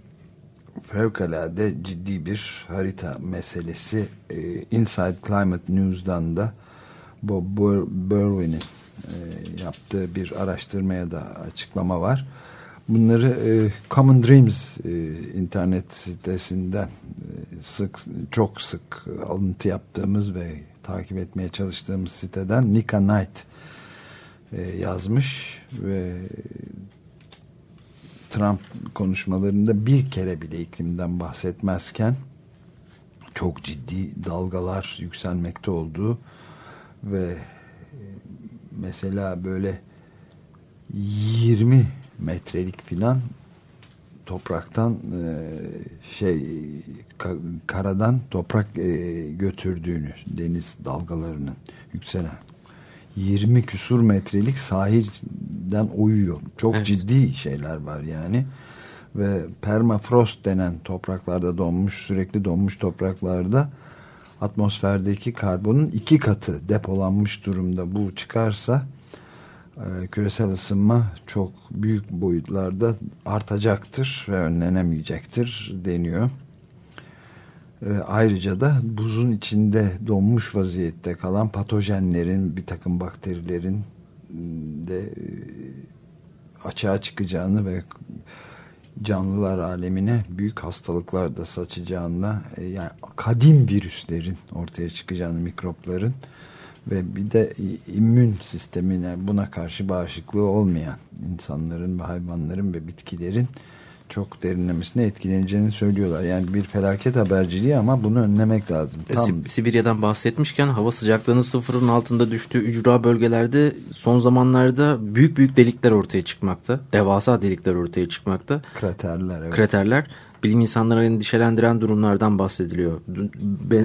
fevkalade ciddi bir harita meselesi. Ee, Inside Climate News'dan da Bob Berwin'in e, yaptığı bir araştırmaya da açıklama var. Bunları e, Common Dreams e, internet sitesinden e, sık çok sık alıntı yaptığımız ve takip etmeye çalıştığımız siteden Nika Knight e, yazmış ve Trump konuşmalarında bir kere bile iklimden bahsetmezken çok ciddi dalgalar yükselmekte olduğu ve e, mesela böyle 20 metrelik filan topraktan e, şey karadan toprak e, götürdüğünü deniz dalgalarının yükselen 20 küsur metrelik sahilden uyuyor. Çok evet. ciddi şeyler var yani. Ve permafrost denen topraklarda donmuş sürekli donmuş topraklarda atmosferdeki karbonun iki katı depolanmış durumda. Bu çıkarsa küresel ısınma çok büyük boyutlarda artacaktır ve önlenemeyecektir deniyor. Ee, ayrıca da buzun içinde donmuş vaziyette kalan patojenlerin bir takım bakterilerin de e, açığa çıkacağını ve canlılar alemine büyük hastalıklar da saçacağına e, yani kadim virüslerin ortaya çıkacağını mikropların ve bir de immün sistemine buna karşı bağışıklığı olmayan insanların ve hayvanların ve bitkilerin çok derinlemesine etkileneceğini söylüyorlar. Yani bir felaket haberciliği ama bunu önlemek lazım. E, Tam... Sibirya'dan bahsetmişken hava sıcaklığının sıfırın altında düştüğü ücra bölgelerde son zamanlarda büyük büyük delikler ortaya çıkmakta. Devasa delikler ortaya çıkmakta. Kraterler. Evet. Kraterler bilim insanları endişelendiren durumlardan bahsediliyor.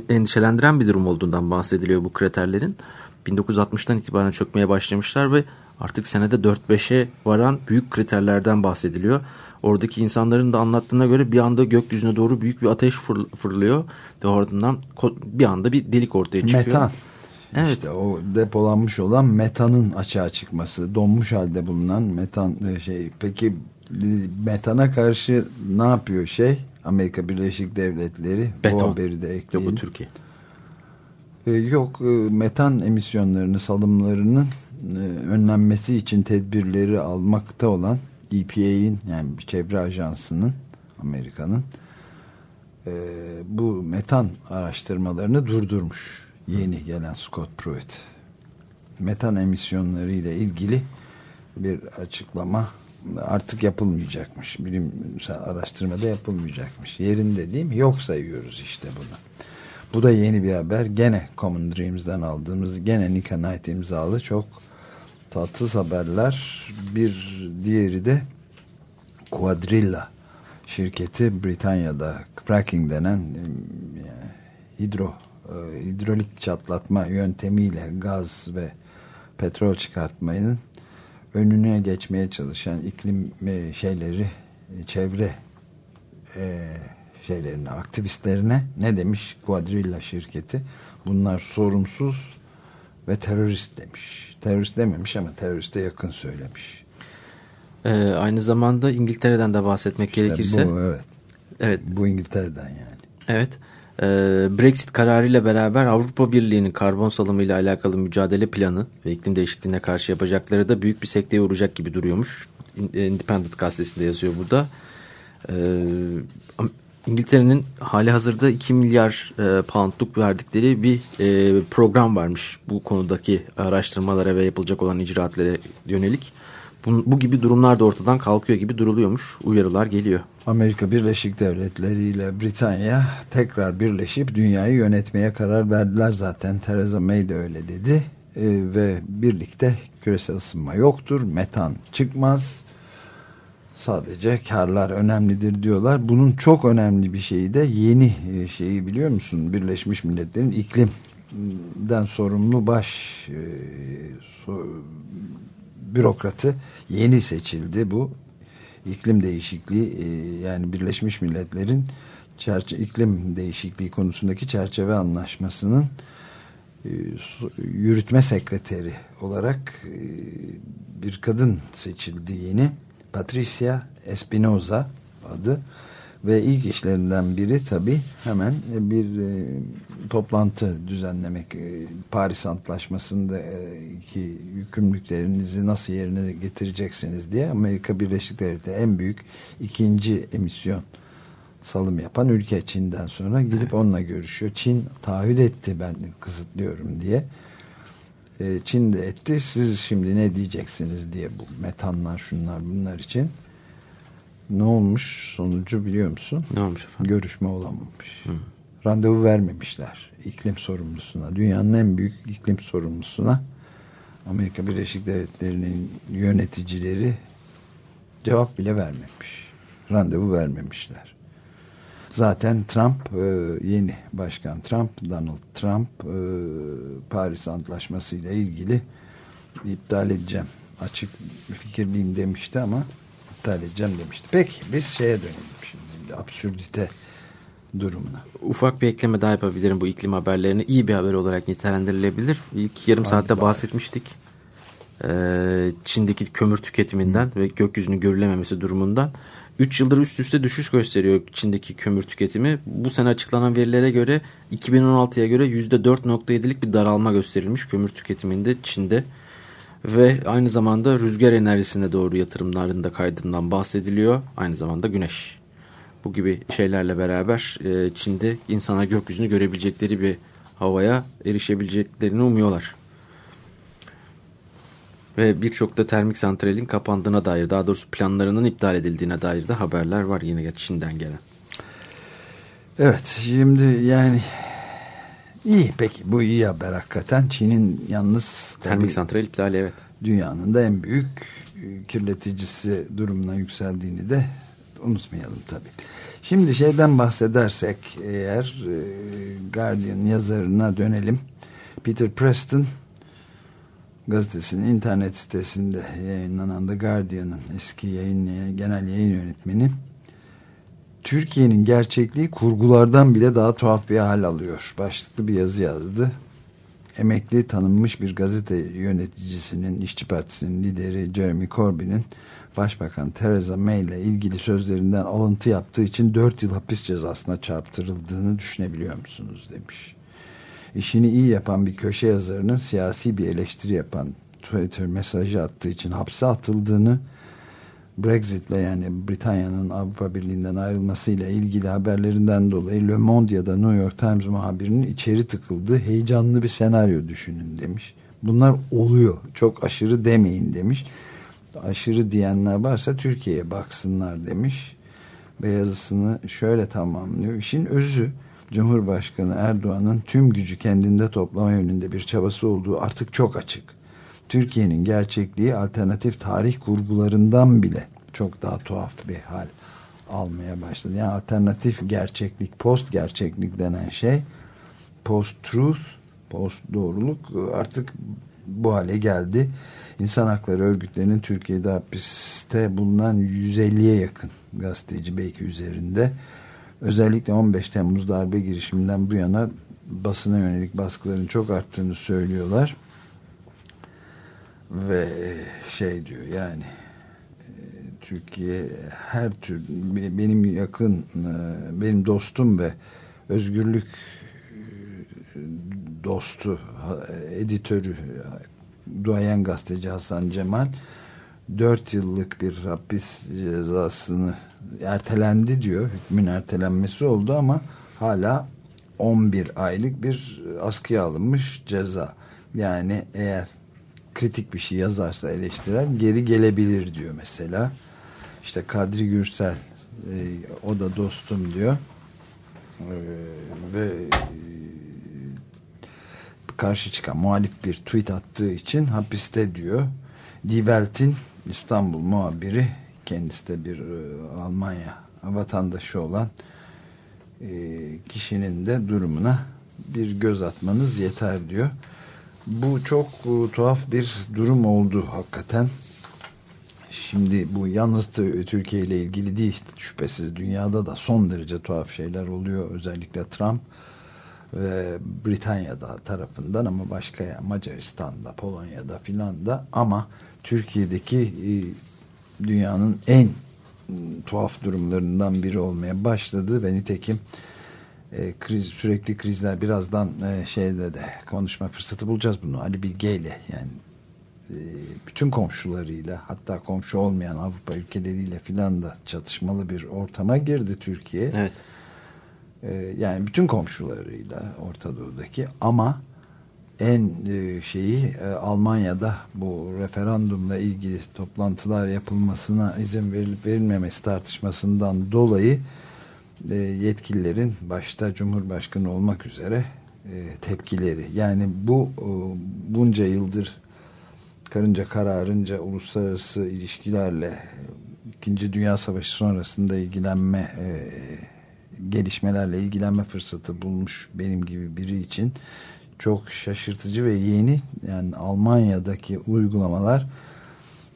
Endişelendiren bir durum olduğundan bahsediliyor bu kraterlerin. 1960'tan itibaren çökmeye başlamışlar ve artık senede 4-5'e varan büyük kriterlerden bahsediliyor. Oradaki insanların da anlattığına göre bir anda gökyüzüne doğru büyük bir ateş fırlıyor ve ardından bir anda bir delik ortaya çıkıyor. Metan. Evet. İşte o depolanmış olan metanın açığa çıkması, donmuş halde bulunan metan e, şey. Peki metana karşı ne yapıyor şey? Amerika Birleşik Devletleri Beton. bu haberi de ekleyelim. bu Türkiye. Ee, yok e, metan emisyonlarını salımlarının e, önlenmesi için tedbirleri almakta olan EPA'in yani çevre ajansının Amerika'nın e, bu metan araştırmalarını durdurmuş. Yeni gelen Scott Pruitt. Metan emisyonları ile ilgili bir açıklama artık yapılmayacakmış. Bilimsel araştırmada yapılmayacakmış. Yerinde değil mi? Yok sayıyoruz işte bunu. Bu da yeni bir haber. Gene Common Dreams'den aldığımız gene Nika Knight imzalı çok tatsız haberler. Bir diğeri de Quadrilla şirketi Britanya'da fracking denen hidro e, hidrolik çatlatma yöntemiyle gaz ve petrol çıkartmayın önüne geçmeye çalışan iklim e, şeyleri çevre e, şeylerine aktivistlerine ne demiş Quadrilla şirketi? Bunlar sorumsuz ve terörist demiş. Terörist dememiş ama teröriste yakın söylemiş. Ee, aynı zamanda İngiltere'den de bahsetmek işte gerekirse. bu, evet. evet. Bu İngiltere'den yani. Evet Brexit kararıyla beraber Avrupa Birliği'nin karbon salımı ile alakalı mücadele planı ve iklim değişikliğine karşı yapacakları da büyük bir sekteye uğrayacak gibi duruyormuş. Independent gazetesinde yazıyor burada. Ee, İngiltere'nin hali hazırda 2 milyar e, poundluk verdikleri bir e, program varmış bu konudaki araştırmalara ve yapılacak olan icraatlara yönelik. Bu, bu gibi durumlar da ortadan kalkıyor gibi duruluyormuş. Uyarılar geliyor. Amerika Birleşik Devletleri ile Britanya tekrar birleşip dünyayı yönetmeye karar verdiler zaten. Theresa May de öyle dedi. Ee, ve birlikte küresel ısınma yoktur. Metan çıkmaz. Sadece karlar önemlidir diyorlar. Bunun çok önemli bir şeyi de yeni e, şeyi biliyor musun? Birleşmiş Milletler'in iklimden sorumlu baş e, so, bürokratı yeni seçildi. Bu iklim değişikliği e, yani Birleşmiş Milletler'in iklim değişikliği konusundaki çerçeve anlaşmasının e, yürütme sekreteri olarak e, bir kadın seçildi yeni. Patricia Espinoza adı ve ilk işlerinden biri tabi hemen bir e, toplantı düzenlemek. E, Paris Antlaşması'nda e, ki yükümlülüklerinizi nasıl yerine getireceksiniz diye Amerika Birleşik Devletleri en büyük ikinci emisyon salım yapan ülke Çin'den sonra gidip evet. onunla görüşüyor. Çin taahhüt etti ben kısıtlıyorum diye. E, Çin de etti. Siz şimdi ne diyeceksiniz diye bu metanlar şunlar bunlar için ne olmuş sonucu biliyor musun? Ne olmuş efendim? Görüşme olamamış. Hı. Randevu vermemişler iklim sorumlusuna. Dünyanın en büyük iklim sorumlusuna Amerika Birleşik Devletleri'nin yöneticileri cevap bile vermemiş. Randevu vermemişler. Zaten Trump e, yeni başkan Trump, Donald Trump e, Paris Antlaşması ile ilgili iptal edeceğim. Açık fikirliyim demişti ama iptal edeceğim demişti. Peki biz şeye dönelim şimdi absürdite durumuna. Ufak bir ekleme daha yapabilirim bu iklim haberlerini. iyi bir haber olarak nitelendirilebilir. İlk yarım Hadi saatte bari. bahsetmiştik. Ee, Çin'deki kömür tüketiminden Hı. ve gökyüzünün görülememesi durumundan. 3 yıldır üst üste düşüş gösteriyor Çin'deki kömür tüketimi. Bu sene açıklanan verilere göre 2016'ya göre %4.7'lik bir daralma gösterilmiş kömür tüketiminde Çin'de ve aynı zamanda rüzgar enerjisine doğru yatırımların da kaydından bahsediliyor. Aynı zamanda güneş. Bu gibi şeylerle beraber e, Çin'de insana gökyüzünü görebilecekleri bir havaya erişebileceklerini umuyorlar. Ve birçok da termik santralin kapandığına dair, daha doğrusu planlarının iptal edildiğine dair de haberler var yine Çin'den gelen. Evet, şimdi yani iyi peki bu iyi haber hakikaten. Çin'in yalnız termik santral iptali evet. Dünyanın da en büyük e, kirleticisi durumuna yükseldiğini de unutmayalım tabii. Şimdi şeyden bahsedersek eğer e, Guardian yazarına dönelim. Peter Preston gazetesinin internet sitesinde yayınlanan The Guardian'ın eski yayın genel yayın yönetmeni Türkiye'nin gerçekliği kurgulardan bile daha tuhaf bir hal alıyor. Başlıklı bir yazı yazdı. Emekli tanınmış bir gazete yöneticisinin, işçi partisinin lideri Jeremy Corbyn'in Başbakan Theresa May ile ilgili sözlerinden alıntı yaptığı için 4 yıl hapis cezasına çarptırıldığını düşünebiliyor musunuz demiş. İşini iyi yapan bir köşe yazarının siyasi bir eleştiri yapan Twitter mesajı attığı için hapse atıldığını Brexit'le yani Britanya'nın Avrupa Birliği'nden ayrılmasıyla ilgili haberlerinden dolayı Le Monde ya da New York Times muhabirinin içeri tıkıldığı heyecanlı bir senaryo düşünün demiş. Bunlar oluyor. Çok aşırı demeyin demiş. Aşırı diyenler varsa Türkiye'ye baksınlar demiş. Ve yazısını şöyle tamamlıyor. İşin özü Cumhurbaşkanı Erdoğan'ın tüm gücü kendinde toplama yönünde bir çabası olduğu artık çok açık. Türkiye'nin gerçekliği alternatif tarih kurgularından bile çok daha tuhaf bir hal almaya başladı. Yani alternatif gerçeklik, post gerçeklik denen şey post truth, post doğruluk artık bu hale geldi. İnsan hakları örgütlerinin Türkiye'de hapiste bulunan 150'ye yakın gazeteci belki üzerinde özellikle 15 Temmuz darbe girişiminden bu yana basına yönelik baskıların çok arttığını söylüyorlar ve şey diyor yani e, Türkiye her tür benim yakın e, benim dostum ve özgürlük e, dostu editörü duayen gazeteci Hasan Cemal 4 yıllık bir hapis cezasını ertelendi diyor. Hükmün ertelenmesi oldu ama hala 11 aylık bir askıya alınmış ceza. Yani eğer kritik bir şey yazarsa eleştirel geri gelebilir diyor mesela. İşte Kadri Gürsel e, o da dostum diyor. E, ve e, karşı çıkan muhalif bir tweet attığı için hapiste diyor. Die İstanbul muhabiri kendisi de bir e, Almanya vatandaşı olan e, kişinin de durumuna bir göz atmanız yeter diyor. Bu çok e, tuhaf bir durum oldu hakikaten. Şimdi bu yalnız Türkiye ile ilgili değil şüphesiz dünyada da son derece tuhaf şeyler oluyor. Özellikle Trump ve Britanya'da tarafından ama başka Macaristan'da, Polonya'da filan da ama Türkiye'deki e, dünyanın en tuhaf durumlarından biri olmaya başladı ve nitekim e, kriz sürekli krizler birazdan e, şeyde de konuşma fırsatı bulacağız bunu Ali Bilge ile yani e, bütün komşularıyla hatta komşu olmayan Avrupa ülkeleriyle filan da çatışmalı bir ortama girdi Türkiye. Evet. E, yani bütün komşularıyla Orta Doğu'daki ama en e, şeyi e, Almanya'da bu referandumla ilgili toplantılar yapılmasına izin verilip verilmemesi tartışmasından dolayı e, yetkililerin başta Cumhurbaşkanı olmak üzere tepkileri. Yani bu bunca yıldır karınca kararınca uluslararası ilişkilerle İkinci Dünya Savaşı sonrasında ilgilenme gelişmelerle ilgilenme fırsatı bulmuş benim gibi biri için çok şaşırtıcı ve yeni yani Almanya'daki uygulamalar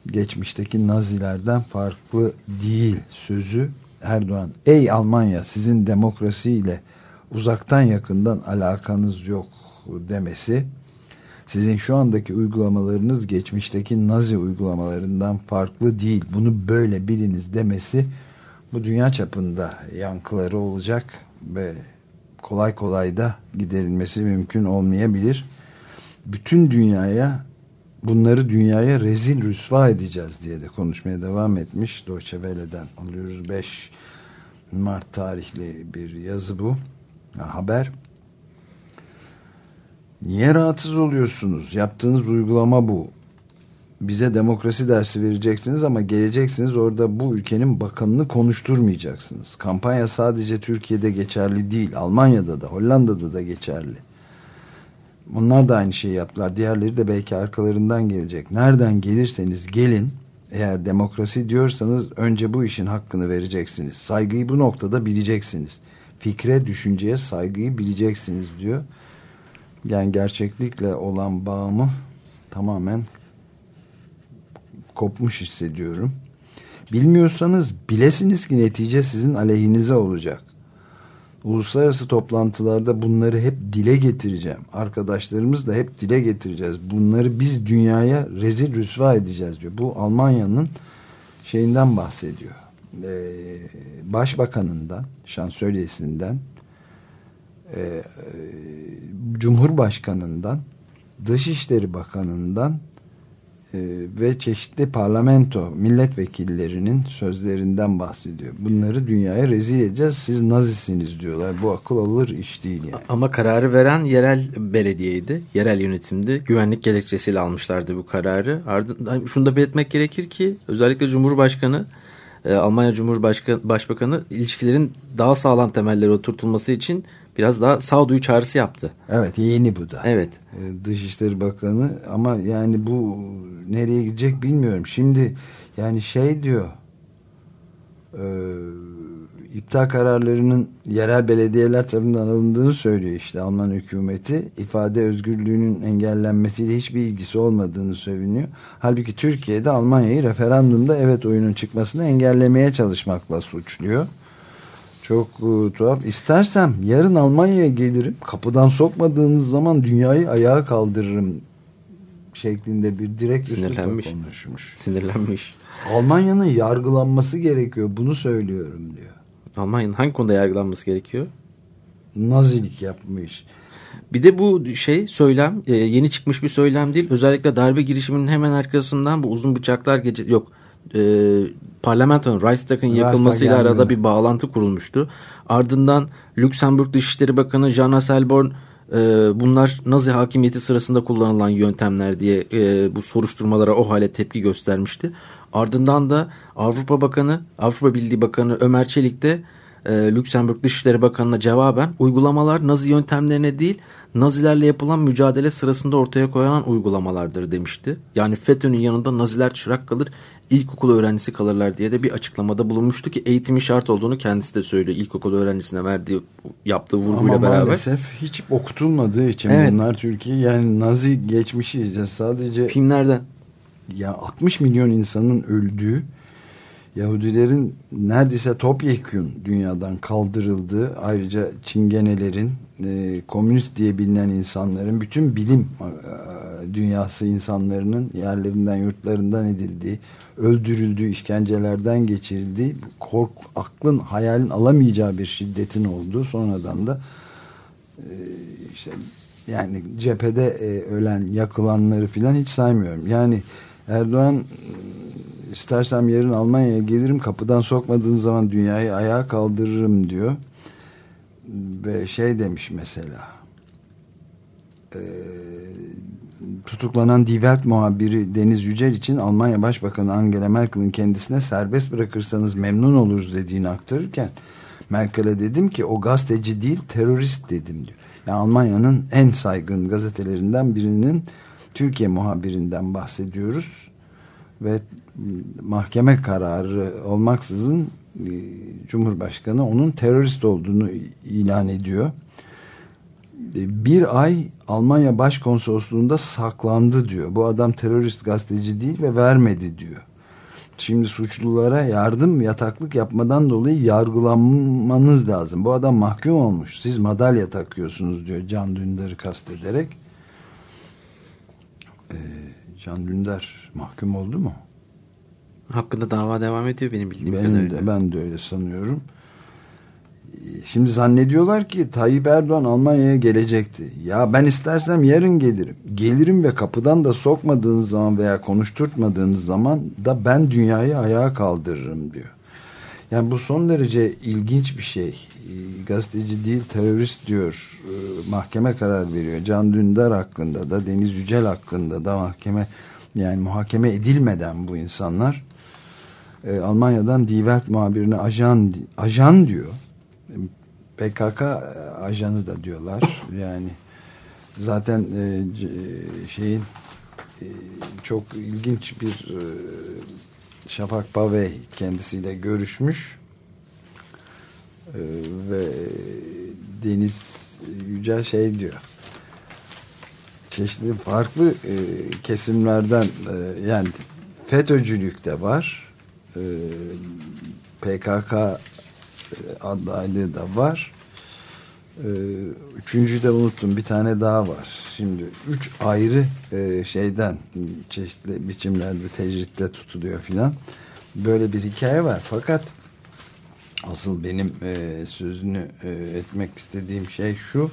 geçmişteki Nazilerden farklı değil sözü Erdoğan ey Almanya sizin demokrasiyle uzaktan yakından alakanız yok demesi sizin şu andaki uygulamalarınız geçmişteki Nazi uygulamalarından farklı değil bunu böyle biliniz demesi bu dünya çapında yankıları olacak ve kolay kolay da giderilmesi mümkün olmayabilir. Bütün dünyaya bunları dünyaya rezil rüsva edeceğiz diye de konuşmaya devam etmiş. Deutsche Welle'den alıyoruz 5 Mart tarihli bir yazı bu. haber. Niye rahatsız oluyorsunuz? Yaptığınız uygulama bu bize demokrasi dersi vereceksiniz ama geleceksiniz orada bu ülkenin bakanını konuşturmayacaksınız. Kampanya sadece Türkiye'de geçerli değil. Almanya'da da Hollanda'da da geçerli. Onlar da aynı şeyi yaptılar. Diğerleri de belki arkalarından gelecek. Nereden gelirseniz gelin eğer demokrasi diyorsanız önce bu işin hakkını vereceksiniz. Saygıyı bu noktada bileceksiniz. Fikre, düşünceye saygıyı bileceksiniz diyor. Yani gerçeklikle olan bağımı tamamen kopmuş hissediyorum. Bilmiyorsanız bilesiniz ki netice sizin aleyhinize olacak. Uluslararası toplantılarda bunları hep dile getireceğim. Arkadaşlarımız da hep dile getireceğiz. Bunları biz dünyaya rezil rüsva edeceğiz diyor. Bu Almanya'nın şeyinden bahsediyor. Ee, başbakanından, şansölyesinden, e, e, Cumhurbaşkanından, Dışişleri Bakanından ve çeşitli parlamento milletvekillerinin sözlerinden bahsediyor. Bunları dünyaya rezil edeceğiz. Siz nazisiniz diyorlar. Bu akıl alır iş değil yani. Ama kararı veren yerel belediyeydi. Yerel yönetimdi. Güvenlik gerekçesiyle almışlardı bu kararı. Ardından şunu da belirtmek gerekir ki özellikle Cumhurbaşkanı e, Almanya Cumhurbaşkanı Başbakanı ilişkilerin daha sağlam temelleri oturtulması için biraz daha sağduyu çağrısı yaptı. Evet yeni bu da. Evet. Ee, Dışişleri Bakanı ama yani bu nereye gidecek bilmiyorum. Şimdi yani şey diyor e, iptal kararlarının yerel belediyeler tarafından alındığını söylüyor işte Alman hükümeti. ifade özgürlüğünün engellenmesiyle hiçbir ilgisi olmadığını söyleniyor. Halbuki Türkiye'de Almanya'yı referandumda evet oyunun çıkmasını engellemeye çalışmakla suçluyor. Çok e, tuhaf. İstersem yarın Almanya'ya gelirim. Kapıdan sokmadığınız zaman dünyayı ayağa kaldırırım şeklinde bir direkt Sinirlenmiş. konuşmuş. Sinirlenmiş. Almanya'nın yargılanması gerekiyor. Bunu söylüyorum diyor. Almanya'nın hangi konuda yargılanması gerekiyor? Nazilik yapmış. Bir de bu şey söylem e, yeni çıkmış bir söylem değil. Özellikle darbe girişiminin hemen arkasından bu uzun bıçaklar gece yok e, parlamentonun Reichstag'ın yakılmasıyla Reichstag arada bir bağlantı kurulmuştu. Ardından Lüksemburg Dışişleri Bakanı Jean Asselborn e, bunlar Nazi hakimiyeti sırasında kullanılan yöntemler diye e, bu soruşturmalara o hale tepki göstermişti. Ardından da Avrupa Bakanı, Avrupa Birliği Bakanı Ömer Çelik de e, Lüksemburg Dışişleri Bakanı'na cevaben uygulamalar Nazi yöntemlerine değil Nazilerle yapılan mücadele sırasında ortaya koyulan uygulamalardır demişti. Yani FETÖ'nün yanında Naziler çırak kalır, ilkokul öğrencisi kalırlar diye de bir açıklamada bulunmuştu ki eğitimin şart olduğunu kendisi de söylüyor. İlkokul öğrencisine verdiği yaptığı vurguyla Ama beraber. maalesef hiç okutulmadığı için Evet. bunlar Türkiye yani Nazi geçmişi işte sadece Filmlerden ya 60 milyon insanın öldüğü Yahudilerin neredeyse topyekun dünyadan kaldırıldığı ayrıca çingenelerin e, komünist diye bilinen insanların bütün bilim e, dünyası insanların yerlerinden yurtlarından edildiği öldürüldüğü işkencelerden geçirildiği kork, aklın hayalin alamayacağı bir şiddetin olduğu sonradan da e, işte yani cephede e, ölen yakılanları filan hiç saymıyorum. Yani Erdoğan e, istersem yarın Almanya'ya gelirim kapıdan sokmadığın zaman dünyayı ayağa kaldırırım diyor. Ve şey demiş mesela e, tutuklanan Die Welt muhabiri Deniz Yücel için Almanya Başbakanı Angela Merkel'in kendisine serbest bırakırsanız memnun oluruz dediğini aktarırken Merkel'e dedim ki o gazeteci değil terörist dedim diyor. Yani Almanya'nın en saygın gazetelerinden birinin Türkiye muhabirinden bahsediyoruz ve mahkeme kararı olmaksızın e, Cumhurbaşkanı onun terörist olduğunu ilan ediyor. Bir ay Almanya Başkonsolosluğunda saklandı diyor. Bu adam terörist gazeteci değil ve vermedi diyor. Şimdi suçlulara yardım yataklık yapmadan dolayı yargılanmanız lazım. Bu adam mahkum olmuş. Siz madalya takıyorsunuz diyor Can Dündar'ı kastederek. Ee, Can Dündar mahkum oldu mu? hakkında dava devam ediyor benim bildiğim Benim kadarıyla. de, ben de öyle sanıyorum. Şimdi zannediyorlar ki Tayyip Erdoğan Almanya'ya gelecekti. Ya ben istersem yarın gelirim. Gelirim ve kapıdan da sokmadığınız zaman veya konuşturtmadığınız zaman da ben dünyayı ayağa kaldırırım diyor. Yani bu son derece ilginç bir şey. Ee, Gazeteci değil terörist diyor. Ee, Mahkeme karar veriyor. Can Dündar hakkında da Deniz Yücel hakkında da mahkeme Yani muhakeme edilmeden bu insanlar e, Almanya'dan Die Welt muhabirine ajan ajan diyor. PKK ajanı da diyorlar. Yani zaten e, şeyin e, çok ilginç bir e, Şafak Pavey kendisiyle görüşmüş e, ve Deniz Yücel şey diyor çeşitli farklı e, kesimlerden e, yani FETÖ'cülük de var e, PKK e, adaylığı da var. E, üçüncüyü de unuttum bir tane daha var. Şimdi üç ayrı e, şeyden çeşitli biçimlerde tecritte tutuluyor filan. Böyle bir hikaye var. Fakat asıl benim e, sözünü e, etmek istediğim şey şu.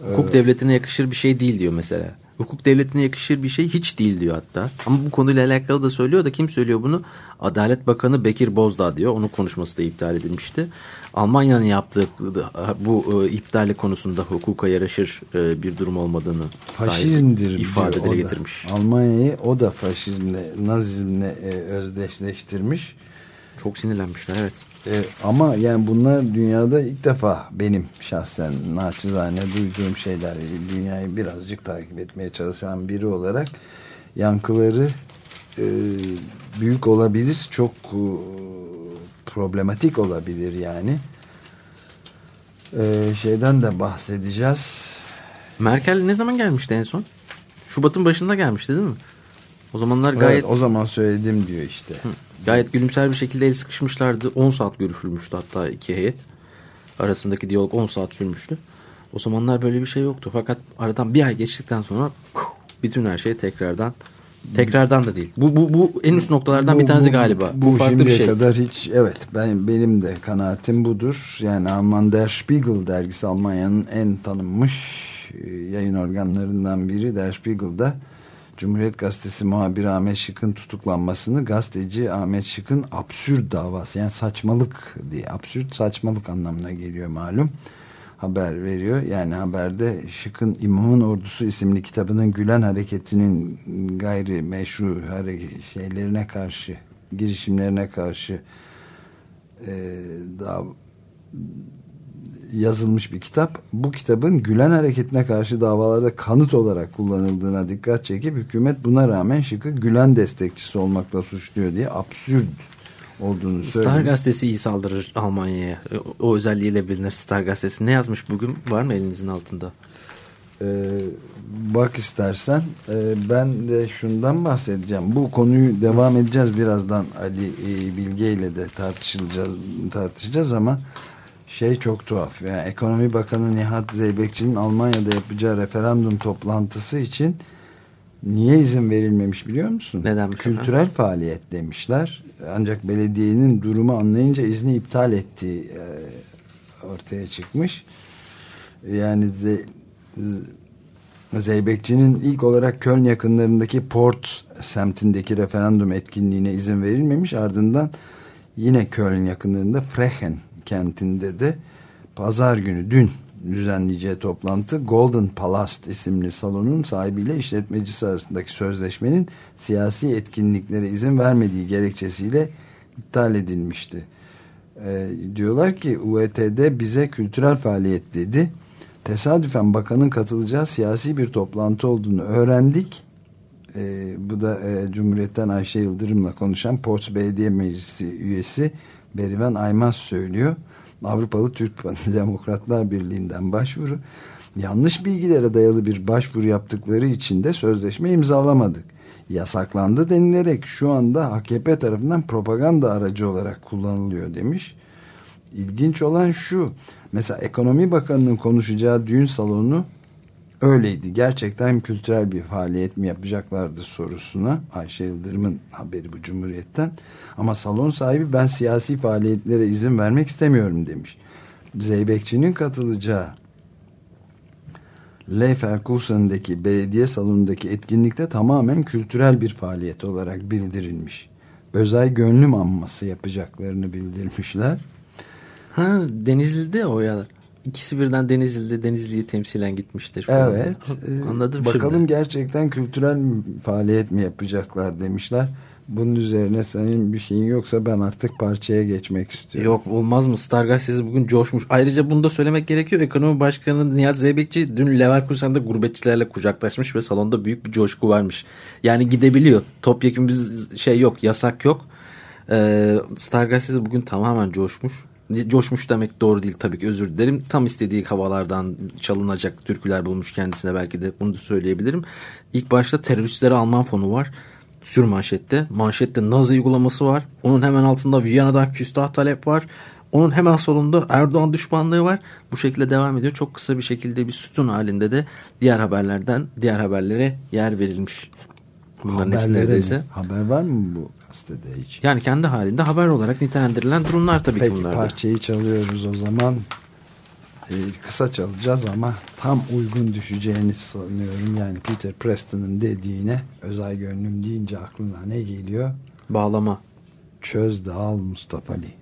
Hukuk devletine yakışır bir şey değil diyor mesela. Hukuk devletine yakışır bir şey hiç değil diyor hatta. Ama bu konuyla alakalı da söylüyor da kim söylüyor bunu? Adalet Bakanı Bekir Bozdağ diyor. Onun konuşması da iptal edilmişti. Almanya'nın yaptığı bu e, iptali konusunda hukuka yaraşır e, bir durum olmadığını faşizmdir ifade dile getirmiş. Almanya'yı o da faşizmle, nazizmle e, özdeşleştirmiş. Çok sinirlenmişler evet. E, ama yani bunlar dünyada ilk defa benim şahsen naçizane duyduğum şeyler. Dünyayı birazcık takip etmeye çalışan biri olarak yankıları e, büyük olabilir. Çok e, problematik olabilir yani. E, şeyden de bahsedeceğiz. Merkel ne zaman gelmişti en son? Şubat'ın başında gelmişti değil mi? O zamanlar gayet... Evet, o zaman söyledim diyor işte. Hı. Gayet gülümser bir şekilde el sıkışmışlardı. 10 saat görüşülmüştü hatta iki heyet. Arasındaki diyalog 10 saat sürmüştü. O zamanlar böyle bir şey yoktu. Fakat aradan bir ay geçtikten sonra bütün her şey tekrardan tekrardan da değil. Bu bu bu en üst noktalardan bu, bir tanesi bu, galiba. Bu, bu farklı bir şey. kadar hiç evet ben benim de kanaatim budur. Yani Alman Der Spiegel dergisi Almanya'nın en tanınmış e, yayın organlarından biri Der Spiegel'da Cumhuriyet Gazetesi muhabiri Ahmet Şık'ın tutuklanmasını gazeteci Ahmet Şık'ın absürt davası yani saçmalık diye absürt saçmalık anlamına geliyor malum haber veriyor. Yani haberde Şık'ın İmamın Ordusu isimli kitabının Gülen Hareketi'nin gayri meşru şeylerine karşı girişimlerine karşı e, daha yazılmış bir kitap. Bu kitabın Gülen hareketine karşı davalarda kanıt olarak kullanıldığına dikkat çekip hükümet buna rağmen Şık'ı Gülen destekçisi olmakla suçluyor diye absürt olduğunu söylüyor. Star gazetesi iyi saldırır Almanya'ya. O özelliğiyle bilinir Star gazetesi. Ne yazmış bugün? Var mı elinizin altında? Ee, bak istersen ee, ben de şundan bahsedeceğim. Bu konuyu devam edeceğiz birazdan Ali e, Bilge ile de tartışılacağız tartışacağız ama şey çok tuhaf. Yani Ekonomi Bakanı Nihat Zeybekçi'nin Almanya'da yapacağı referandum toplantısı için niye izin verilmemiş biliyor musun? Neden? Kültürel efendim? faaliyet demişler. Ancak belediyenin durumu anlayınca izni iptal ettiği e, ortaya çıkmış. Yani de, Zeybekçi'nin ilk olarak Köln yakınlarındaki Port semtindeki referandum etkinliğine izin verilmemiş. Ardından yine Köln yakınlarında Frechen kentinde de pazar günü dün düzenleyeceği toplantı Golden Palast isimli salonun sahibiyle işletmecisi arasındaki sözleşmenin siyasi etkinliklere izin vermediği gerekçesiyle iptal edilmişti. Ee, diyorlar ki UET'de bize kültürel faaliyet dedi. Tesadüfen bakanın katılacağı siyasi bir toplantı olduğunu öğrendik. Ee, bu da e, Cumhuriyet'ten Ayşe Yıldırım'la konuşan Ports Belediye Meclisi üyesi Berivan Aymaz söylüyor. Avrupalı Türk Demokratlar Birliği'nden başvuru. Yanlış bilgilere dayalı bir başvuru yaptıkları için de sözleşme imzalamadık. Yasaklandı denilerek şu anda AKP tarafından propaganda aracı olarak kullanılıyor demiş. İlginç olan şu. Mesela Ekonomi Bakanı'nın konuşacağı düğün salonu öyleydi. Gerçekten kültürel bir faaliyet mi yapacaklardı sorusuna Ayşe Yıldırım'ın haberi bu Cumhuriyet'ten. Ama salon sahibi ben siyasi faaliyetlere izin vermek istemiyorum demiş. Zeybekçi'nin katılacağı Leverkusen'deki belediye salonundaki etkinlikte tamamen kültürel bir faaliyet olarak bildirilmiş. Özay gönlüm anması yapacaklarını bildirmişler. Ha Denizli'de o ya. İkisi birden Denizli'de Denizli'yi temsilen gitmiştir. Falan. Evet. Anladım Bakalım şimdi. gerçekten kültürel faaliyet mi yapacaklar demişler. Bunun üzerine senin bir şeyin yoksa ben artık parçaya geçmek istiyorum. Yok olmaz mı? Star gazetesi bugün coşmuş. Ayrıca bunu da söylemek gerekiyor. Ekonomi Başkanı Nihat Zeybekçi dün Leverkusen'de gurbetçilerle kucaklaşmış ve salonda büyük bir coşku varmış. Yani gidebiliyor. Topyekun bir şey yok. Yasak yok. Ee, Star gazetesi bugün tamamen coşmuş. Coşmuş demek doğru değil tabii ki özür dilerim. Tam istediği havalardan çalınacak türküler bulmuş kendisine belki de bunu da söyleyebilirim. İlk başta teröristlere Alman fonu var sür manşette. Manşette Nazi uygulaması var. Onun hemen altında Viyana'dan küstah talep var. Onun hemen solunda Erdoğan düşmanlığı var. Bu şekilde devam ediyor. Çok kısa bir şekilde bir sütun halinde de diğer haberlerden diğer haberlere yer verilmiş. Bunların hepsi neredeyse. Haber var mı bu gazetede hiç? Yani kendi halinde haber olarak nitelendirilen durumlar tabii Peki, ki bunlar. Peki parçayı çalıyoruz o zaman. Ee, kısa çalacağız ama tam uygun düşeceğini sanıyorum. Yani Peter Preston'ın dediğine özel gönlüm deyince aklına ne geliyor? Bağlama. Çöz de al Mustafa Ali.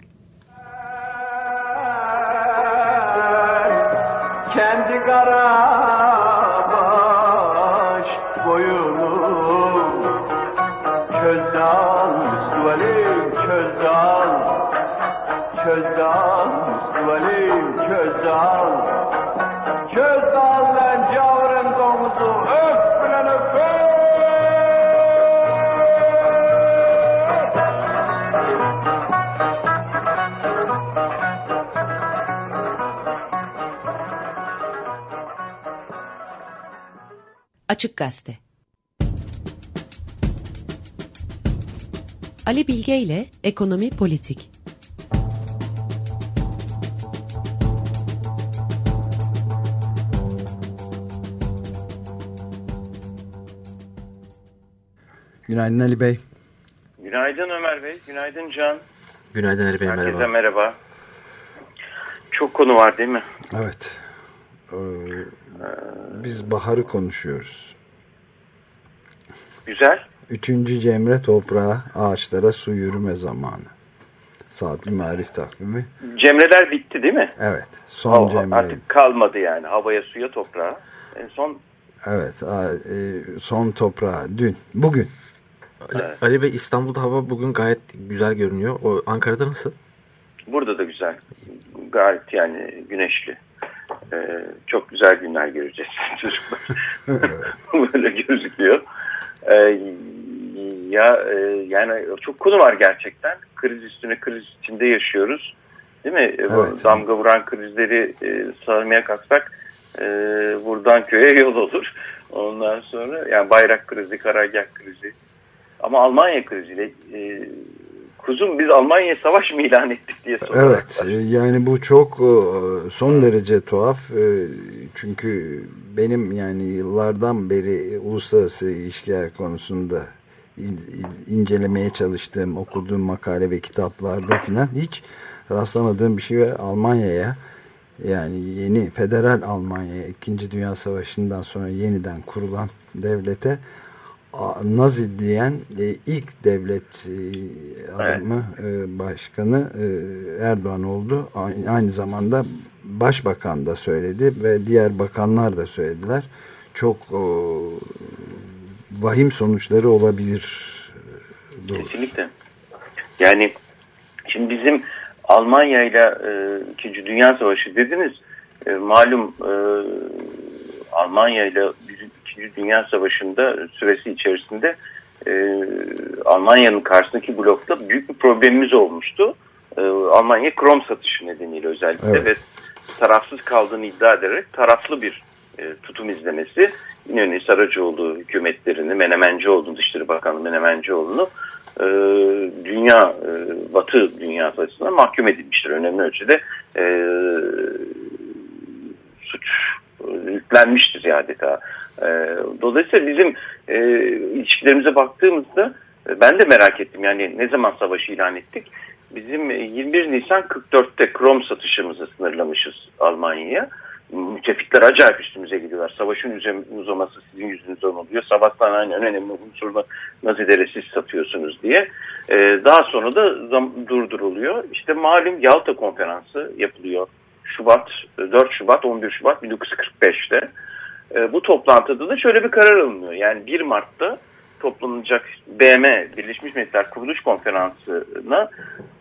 Kendi kara çöz lan cavrın domuzu. Öf ulan öf. Açık Gazete. Ali Bilge ile Ekonomi Politik Günaydın Ali Bey. Günaydın Ömer Bey, günaydın Can. Günaydın Ali Bey, Herkese merhaba. merhaba. Çok konu var değil mi? Evet. Ee, biz baharı konuşuyoruz. Güzel. Üçüncü Cemre toprağa, ağaçlara su yürüme zamanı. Saatli marif takvimi. Cemreler bitti değil mi? Evet. Son Hava- Cemre. Artık kalmadı yani. Havaya, suya, toprağa. En son Evet. e, Son toprağa. Dün. Bugün. Ali, Ali Bey İstanbul'da hava bugün gayet güzel görünüyor. O Ankara'da nasıl? burada da güzel. Gayet yani güneşli. Ee, çok güzel günler göreceğiz çocuklar. Böyle gözüküyor. Ee, ya e, yani çok konu var gerçekten. Kriz üstüne kriz içinde yaşıyoruz. Değil mi? Evet. Damga vuran krizleri e, sarmaya kalksak e, buradan köye yol olur. Ondan sonra yani bayrak krizi, karargah krizi. Ama Almanya kriziyle e, kuzum biz Almanya'ya savaş mı ilan ettik diye soruyorlar. Evet. e, Yani bu çok e, son derece tuhaf. E, Çünkü benim yani yıllardan beri uluslararası ilişkiler konusunda in- in- incelemeye çalıştığım, okuduğum makale ve kitaplarda filan hiç rastlamadığım bir şey ve Almanya'ya yani yeni federal Almanya'ya 2. Dünya Savaşı'ndan sonra yeniden kurulan devlete Nazi diyen e, ilk devlet e, adamı e, başkanı e, Erdoğan oldu. A- Aynı zamanda başbakan da söyledi ve diğer bakanlar da söylediler. Çok o, vahim sonuçları olabilir. e, doğrusu. Kesinlikle. Yani şimdi bizim Almanya ile İkinci Dünya Savaşı dediniz. E, malum e, Almanya ile İkinci Dünya Savaşı'nda süresi içerisinde e, Almanya'nın karşısındaki blokta büyük bir problemimiz olmuştu. E, Almanya krom satışı nedeniyle özellikle Evet. ve tarafsız kaldığını iddia ederek taraflı bir e, tutum izlemesi İnönü Saracoğlu hükümetlerini Menemencioğlu Dışişleri Bakanı Menemencioğlu'nu e, dünya e, batı dünyası açısından mahkum edilmiştir. Önemli ölçüde e, e, yüklenmiştir adeta. E, dolayısıyla bizim e, ilişkilerimize baktığımızda e, ben de merak ettim. Yani ne zaman savaşı ilan ettik? Bizim e, 21 Nisan 44'te krom satışımızı sınırlamışız Almanya'ya. Müttefikler acayip üstümüze gidiyorlar. Savaşın uzaması sizin yüzünüzden oluyor. Savaştan aynı önemli unsurunu Nazilere siz satıyorsunuz diye. Ee, daha sonra da durduruluyor. İşte malum Yalta konferansı yapılıyor Şubat, 4 Şubat, 11 Şubat 1945'te. E, bu toplantıda da şöyle bir karar alınıyor. Yani 1 Mart'ta toplanacak BM Birleşmiş Milletler Kuruluş Konferansı'na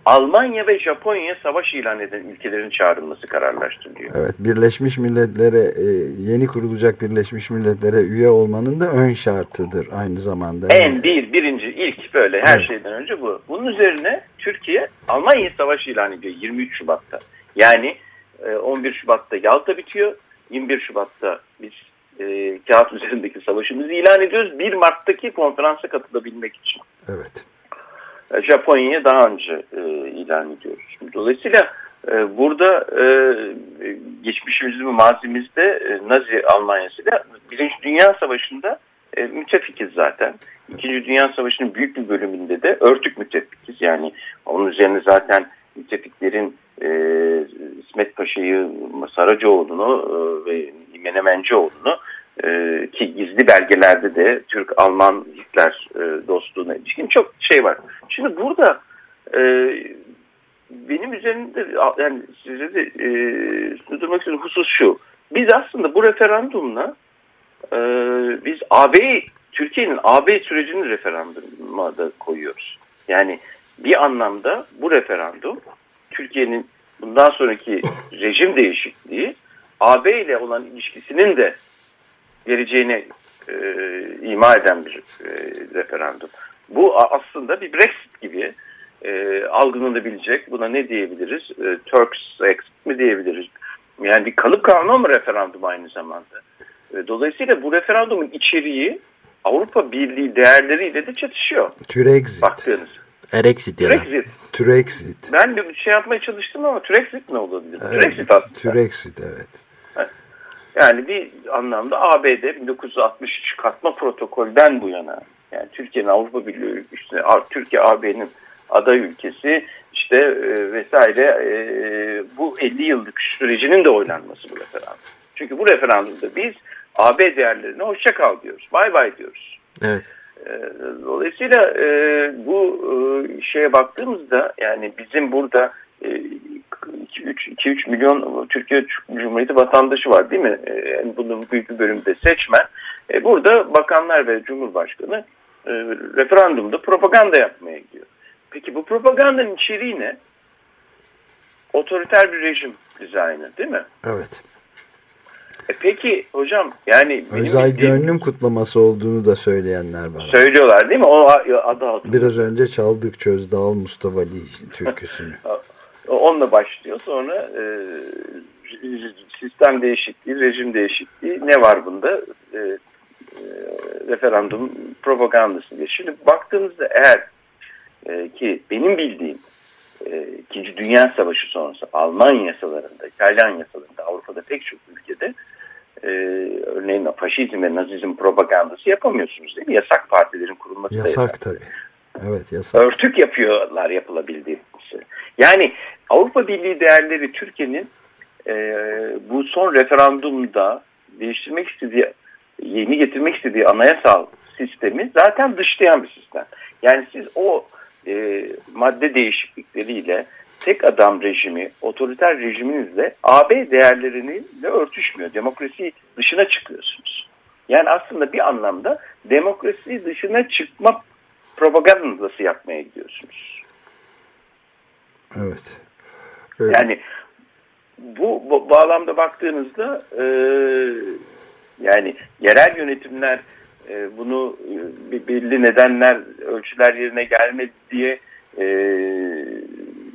Almanya ve Japonya savaş ilan eden ülkelerin çağrılması kararlaştırılıyor. Evet, Birleşmiş Milletler'e e, yeni kurulacak Birleşmiş Milletler'e üye olmanın da ön şartıdır aynı zamanda. En bir, birinci, ilk böyle her Evet. şeyden önce bu. Bunun üzerine Türkiye Almanya savaş ilan ediyor 23 Şubat'ta. Yani e, 11 Şubat'ta Yalta bitiyor. 21 Şubat'ta biz e, kağıt üzerindeki savaşımızı ilan ediyoruz. 1 Mart'taki konferansa katılabilmek için. Evet. E, Japonya'ya daha önce e, ilan ediyoruz. Dolayısıyla e, burada e, e, geçmişimizde mazimizde e, Nazi Almanya'sıyla Birinci Dünya Savaşı'nda e, müttefikiz zaten. İkinci Dünya Savaşı'nın büyük bir bölümünde de örtük müttefikiz. Yani onun üzerine zaten müttefiklerin e, İsmet Paşa'yı, Saracoğlu'nu e, ve Menemencioğlu'nu e, ki gizli belgelerde de Türk-Alman-Hitler e, dostluğuna ilişkin çok şey var. Şimdi burada e, benim üzerinde yani size de e, durmak istediğim husus şu. Biz aslında bu referandumla e, biz AB Türkiye'nin AB sürecini referanduma da koyuyoruz. Yani bir anlamda bu referandum Türkiye'nin bundan sonraki rejim değişikliği AB ile olan ilişkisinin de geleceğine e, ima eden bir e, referandum. Bu aslında bir Brexit gibi e, algılanabilecek. Buna ne diyebiliriz? E, Turks exit mi diyebiliriz? Yani bir kalıp kanunu mu referandum aynı zamanda? E, dolayısıyla bu referandumun içeriği Avrupa Birliği değerleriyle de çatışıyor. Türexit. Baktığınız. Erexit ya da. Brexit. Türexit. Ben bir şey yapmaya çalıştım ama Türexit ne olabilir? Evet, Türexit aslında. Türexit evet. Yani bir anlamda ABD 1963 katma protokolden bu yana yani Türkiye'nin Avrupa Birliği üstüne Türkiye AB'nin aday ülkesi işte e, vesaire e, bu 50 yıllık sürecinin de oynanması bu referandum. Çünkü bu referandumda biz AB değerlerine hoşça kal diyoruz. Bay bay diyoruz. Evet. E, Dolayısıyla e, bu e, şeye baktığımızda yani bizim burada 2-3 milyon Türkiye Cumhuriyeti vatandaşı var değil mi? E, yani bunun büyük bir bölümü de seçmen. E, burada bakanlar ve Cumhurbaşkanı e, referandumda propaganda yapmaya gidiyor. Peki bu propagandanın içeriği ne? Otoriter bir rejim dizaynı değil mi? Evet. E peki hocam yani benim Özel bildiğim- gönlüm kutlaması olduğunu da söyleyenler var. söylüyorlar değil mi? O adı altında. Biraz önce çaldık Çözdağıl Mustafa Ali türküsünü. Onunla başlıyor. Sonra e, sistem değişikliği, rejim değişikliği ne var bunda? E, e, referandum propagandası diye. Şimdi baktığımızda eğer e, ki benim bildiğim e, İkinci Dünya Savaşı sonrası Alman yasalarında, İtalyan yasalarında, Avrupa'da pek çok ülkede e, örneğin faşizm ve nazizm propagandası yapamıyorsunuz değil mi? Yasak partilerin kurulması da yasak. Yasak tabii. Evet yasak. Örtük yapıyorlar yapılabildiği. Yani Avrupa Birliği değerleri Türkiye'nin e, bu son referandumda değiştirmek istediği, yeni getirmek istediği anayasal sistemi zaten dışlayan bir sistem. Yani siz o e, madde değişiklikleriyle tek adam rejimi, otoriter rejiminizle AB değerleriyle örtüşmüyor. Demokrasi dışına çıkıyorsunuz. Yani aslında bir anlamda demokrasi dışına çıkma propagandası yapmaya gidiyorsunuz. Evet. Evet. Yani bu, bu bağlamda baktığınızda e, yani yerel yönetimler e, bunu e, belli nedenler, ölçüler yerine gelmedi diye e,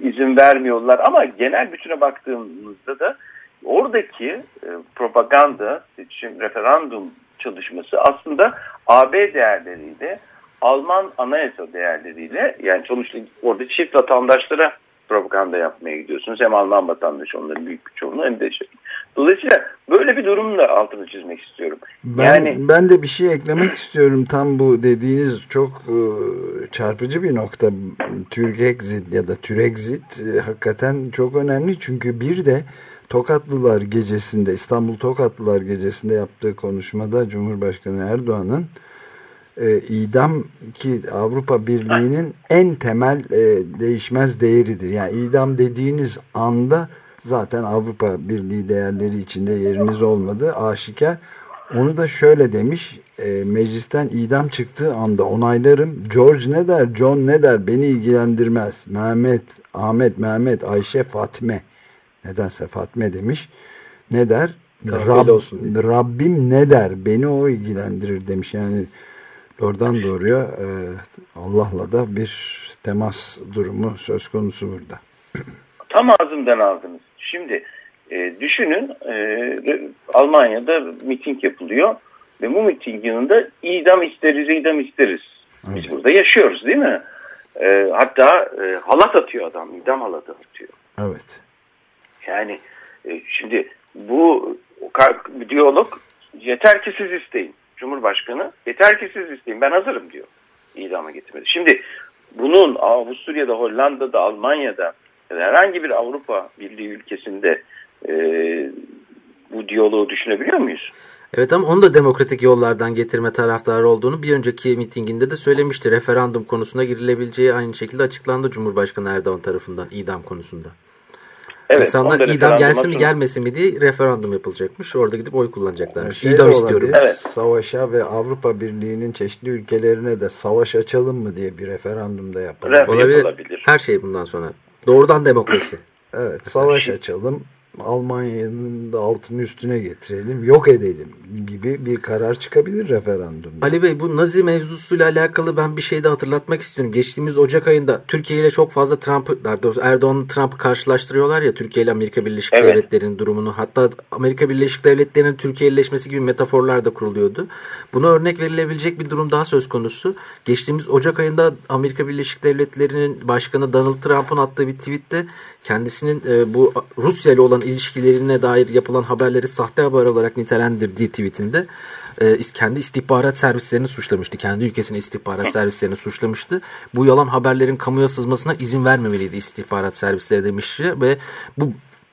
izin vermiyorlar. Ama genel bütüne baktığımızda da oradaki e, propaganda, seçim, referandum çalışması aslında AB değerleriyle Alman anayasa değerleriyle yani sonuçta orada çift vatandaşlara propaganda yapmaya gidiyorsunuz. Hem Alman vatandaşı onların büyük bir çoğunluğu hem de şey. Dolayısıyla böyle bir durumun da altını çizmek istiyorum. Ben, yani ben de bir şey eklemek istiyorum. Tam bu dediğiniz çok e, çarpıcı bir nokta. Türk exit ya da Türexit e, hakikaten çok önemli. Çünkü bir de Tokatlılar gecesinde İstanbul Tokatlılar gecesinde yaptığı konuşmada Cumhurbaşkanı Erdoğan'ın e, idam ki Avrupa Birliği'nin en temel e, değişmez değeridir. Yani idam dediğiniz anda zaten Avrupa Birliği değerleri içinde yeriniz olmadı aşikar. Onu da şöyle demiş e, meclisten idam çıktığı anda onaylarım. George ne der, John ne der beni ilgilendirmez. Mehmet, Ahmet, Mehmet, Ayşe, Fatme. Nedense Fatme demiş. Ne der? Diye. Rabbim ne der beni o ilgilendirir demiş. Yani doğrudan doğruya e, Allah'la da bir temas durumu söz konusu burada. Tam ağzımdan aldınız. Şimdi e, düşünün e, Almanya'da miting yapılıyor ve bu miting yanında idam isteriz, idam isteriz. Biz burada yaşıyoruz değil mi? E, hatta e, halat atıyor adam, idam halatı atıyor. Evet. Yani e, şimdi bu diyalog yeter ki siz isteyin. Cumhurbaşkanı yeter ki siz isteyin ben hazırım diyor idama getirmedi. Şimdi bunun Avusturya'da, Hollanda'da, Almanya'da ya da herhangi bir Avrupa Birliği ülkesinde e, bu diyaloğu düşünebiliyor muyuz? Evet ama onu da demokratik yollardan getirme taraftarı olduğunu bir önceki mitinginde de söylemişti. Referandum konusuna girilebileceği aynı şekilde açıklandı Cumhurbaşkanı Erdoğan tarafından idam konusunda. İnsanlar onu da idam gelsin mi gelmesin mi diye referandum yapılacakmış. Orada gidip oy kullanacaklarmış. Şey idam istiyorum. Evet. Savaşa ve Avrupa Birliği'nin çeşitli ülkelerine de savaş açalım mı diye bir referandumda yapalım. Re- Olabilir. yapılabilir. Her şey bundan sonra. Doğrudan demokrasi. Evet, savaş açalım. Almanya'nın da altını üstüne getirelim, yok edelim gibi bir karar çıkabilir referandumda. Ali Bey bu Nazi mevzusuyla alakalı ben bir şey de hatırlatmak istiyorum. Geçtiğimiz Ocak ayında Türkiye ile çok fazla Trump'ı, daha doğrusu Erdoğan'la Trump'ı karşılaştırıyorlar ya Türkiye ile Amerika Birleşik Evet. Devletleri'nin durumunu. Hatta Amerika Birleşik Devletleri'nin Türkiye'leşmesi gibi metaforlar da kuruluyordu. Buna örnek verilebilecek bir durum daha söz konusu. Geçtiğimiz Ocak ayında Amerika Birleşik Devletleri'nin başkanı Donald Trump'ın attığı bir tweette kendisinin e, bu Rusya ile olan ilişkilerine dair yapılan haberleri sahte haber olarak nitelendirdiği tweetinde e, kendi istihbarat servislerini suçlamıştı. Kendi ülkesinin istihbarat servislerini suçlamıştı. Bu yalan haberlerin kamuya sızmasına izin vermemeliydi istihbarat servisleri demişti ve bu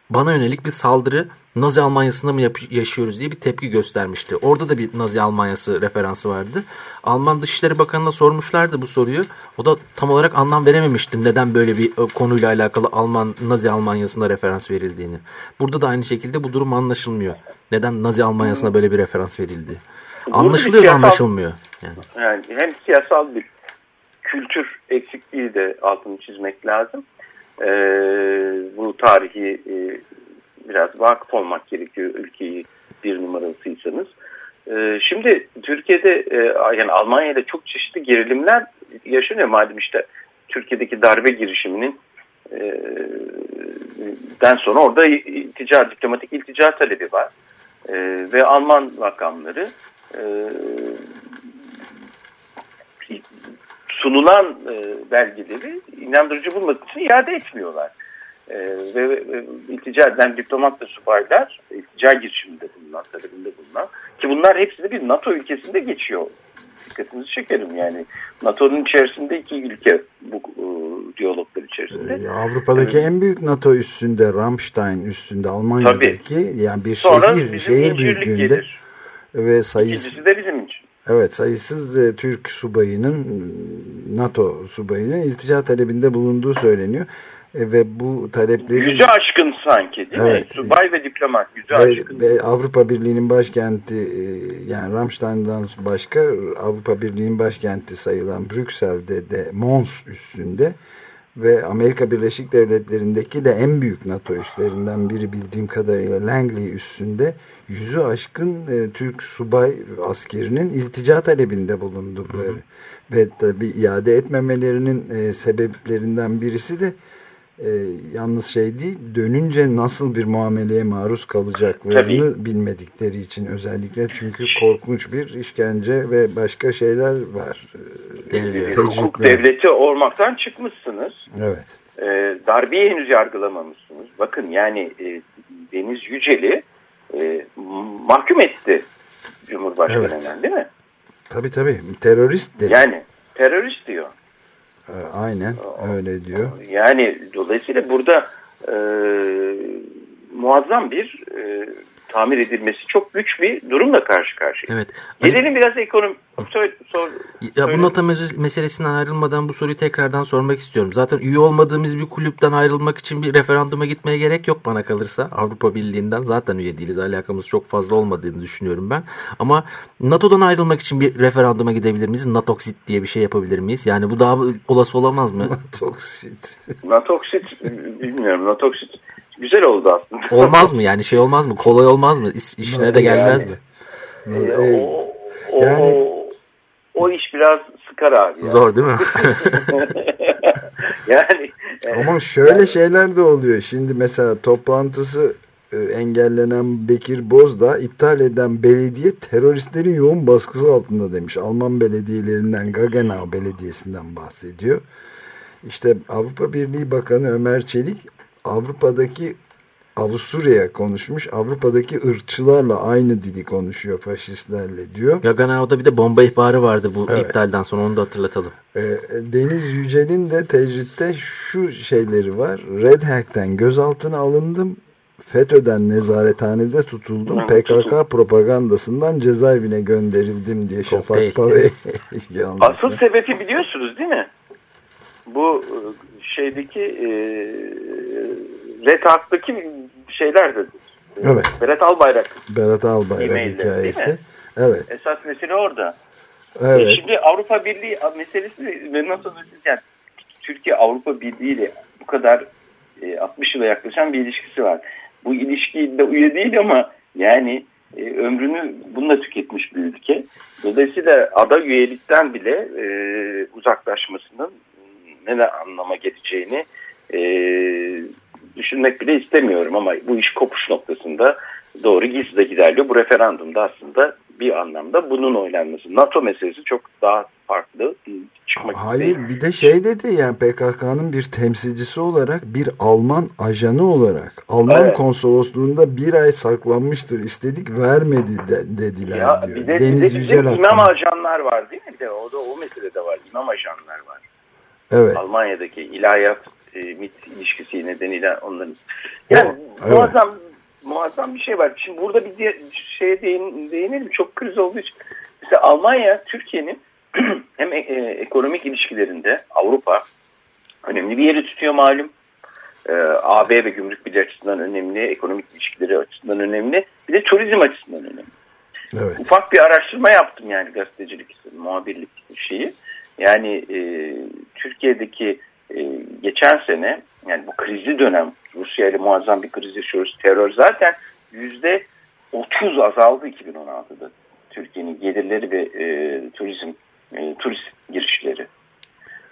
bana yönelik bir saldırı Nazi Almanyası'nda mı yaşıyoruz diye bir tepki göstermişti. Orada da bir Nazi Almanyası referansı vardı. Alman Dışişleri Bakanı'na sormuşlardı bu soruyu. O da tam olarak anlam verememişti neden böyle bir e, konuyla alakalı Alman Nazi Almanyası'na referans verildiğini. Burada da aynı şekilde bu durum anlaşılmıyor. Neden Nazi Almanyası'na böyle bir referans verildi? Anlaşılıyor siyasal- anlaşılmıyor. Yani. Yani hem siyasal bir kültür eksikliği de altını çizmek lazım. Ee, bu tarihi e, biraz vakıf olmak gerekiyor ülkeyi bir numarasıysanız. Ee, şimdi Türkiye'de e, yani Almanya'da çok çeşitli gerilimler yaşanıyor. Madem işte Türkiye'deki darbe girişiminin e, den sonra orada iltica, diplomatik iltica talebi var. E, ve Alman makamları e, sunulan e, belgeleri inandırıcı bulmak için iade etmiyorlar. E, ve, ve iltica eden diplomat ve subaylar iltica girişiminde bulunan, talebinde bulunan ki bunlar hepsi de bir NATO ülkesinde geçiyor. Dikkatinizi çekerim yani. NATO'nun içerisinde iki ülke bu e, diyaloglar içerisinde. Ee, Avrupa'daki en büyük NATO üstünde, Ramstein üstünde, Almanya'daki yani bir Sonra şehir, şehir büyüklüğünde gelir. ve sayısı İkincisi de bizim. Evet sayısız e, Türk subayının NATO subayının iltica talebinde bulunduğu söyleniyor. E, ve bu talepleri Yüzü aşkın sanki değil Evet. mi? Subay ve diplomat yüzü ve, aşkın. ve Avrupa Birliği'nin başkenti e, yani Ramstein'dan başka Avrupa Birliği'nin başkenti sayılan Brüksel'de de Mons üstünde ve Amerika Birleşik Devletleri'ndeki de en büyük NATO üslerinden biri bildiğim kadarıyla Langley üstünde yüzü aşkın e, Türk subay askerinin iltica talebinde bulundukları ve tabi iade etmemelerinin e, sebeplerinden birisi de e, yalnız şey değil dönünce nasıl bir muameleye maruz kalacaklarını bilmedikleri için özellikle çünkü korkunç bir işkence ve başka şeyler var. E, hukuk devleti olmaktan çıkmışsınız. Evet. E, darbeyi henüz yargılamamışsınız. Bakın yani e, Deniz Yücel'i e, mahkum etti Cumhurbaşkanı'ndan Evet. değil mi? Tabi tabi terörist de. Yani terörist diyor. E, aynen öyle diyor. Yani dolayısıyla burada e, muazzam bir e, tamir edilmesi çok güç bir durumla karşı karşıya. Evet. Gelelim biraz ekonomi. Sor, sor, Ya bu nota mes- meselesinden ayrılmadan bu soruyu tekrardan sormak istiyorum. Zaten üye olmadığımız bir kulüpten ayrılmak için bir referanduma gitmeye gerek yok bana kalırsa. Avrupa Birliği'nden zaten üye değiliz. Alakamız çok fazla olmadığını düşünüyorum ben. Ama NATO'dan ayrılmak için bir referanduma gidebilir miyiz? NATOXIT diye bir şey yapabilir miyiz? Yani bu daha olası olamaz mı? Toksit. Natoksit bilmiyorum. Natoksit güzel oldu aslında. Olmaz mı? Yani şey olmaz mı? Kolay olmaz mı? İş, işine de gelmez mi? Ee, o, o, yani- o iş biraz sıkar abi. ya. Zor değil mi? yani e, Ama şöyle şeyler de oluyor. Şimdi mesela toplantısı e, engellenen Bekir Bozdağ iptal eden belediye teröristlerin yoğun baskısı altında demiş. Alman belediyelerinden Gaggenau Belediyesi'nden bahsediyor. İşte Avrupa Birliği Bakanı Ömer Çelik Avrupa'daki Avusturya'ya konuşmuş. Avrupa'daki ırkçılarla aynı dili konuşuyor faşistlerle diyor. Gaganao'da bir de bomba ihbarı vardı bu Evet. iptalden sonra onu da hatırlatalım. Ee, Deniz Yücel'in de tecritte şu şeyleri var. Red Hack'ten gözaltına alındım. FETÖ'den nezarethanede tutuldum. PKK propagandasından cezaevine gönderildim diye Şafak. Pave asıl sebebi biliyorsunuz değil mi? Bu e, şeydeki e, Red Hat'taki şeyler de. Evet. Berat Albayrak Berat Albayrak hikayesi. Evet. esas mesele orada. E, Evet. Şimdi Avrupa Birliği meselesi ve nasıl yani Türkiye Avrupa Birliği ile bu kadar e, 60 yıla yaklaşan bir ilişkisi var. Bu ilişkiyle üye değil ama yani e, ömrünü bununla tüketmiş bir ülke. Dolayısıyla ada üyelikten bile e, uzaklaşmasının ne anlama geleceğini e, düşünmek bile istemiyorum ama bu iş kopuş noktasında doğru gizli giderliyor. Bu referandumda aslında bir anlamda bunun oylanması. NATO meselesi çok daha farklı. Çıkmak Hayır bir de şey dedi yani PKK'nın bir temsilcisi olarak bir Alman ajanı olarak Alman Evet. konsolosluğunda bir ay saklanmıştır istedik vermedi de, dediler Ya diyor. bir de, Deniz bir de, bir de imam ajanlar var değil mi? Bir de o da o mesele de var. İmam ajanlar. Evet. Almanya'daki ilahiyat e, mit ilişkisi nedeniyle onların. Yani Evet. muazzam muazzam bir şey var. Şimdi burada bir diğer şeye değin, değinelim. Çok kriz olduğu için. Mesela Almanya Türkiye'nin hem e, e, ekonomik ilişkilerinde Avrupa önemli bir yeri tutuyor malum. E, AB ve gümrük birliği açısından önemli, ekonomik ilişkileri açısından önemli, bir de turizm açısından önemli. Evet. Ufak bir araştırma yaptım yani gazetecilik, muhabirlik şeyi. Yani e, Türkiye'deki e, geçen sene yani bu krizli dönem Rusya ile muazzam bir kriz yaşıyoruz. Terör zaten yüzde 30 azaldı 2016'da. Türkiye'nin gelirleri ve e, turizm e, turist girişleri.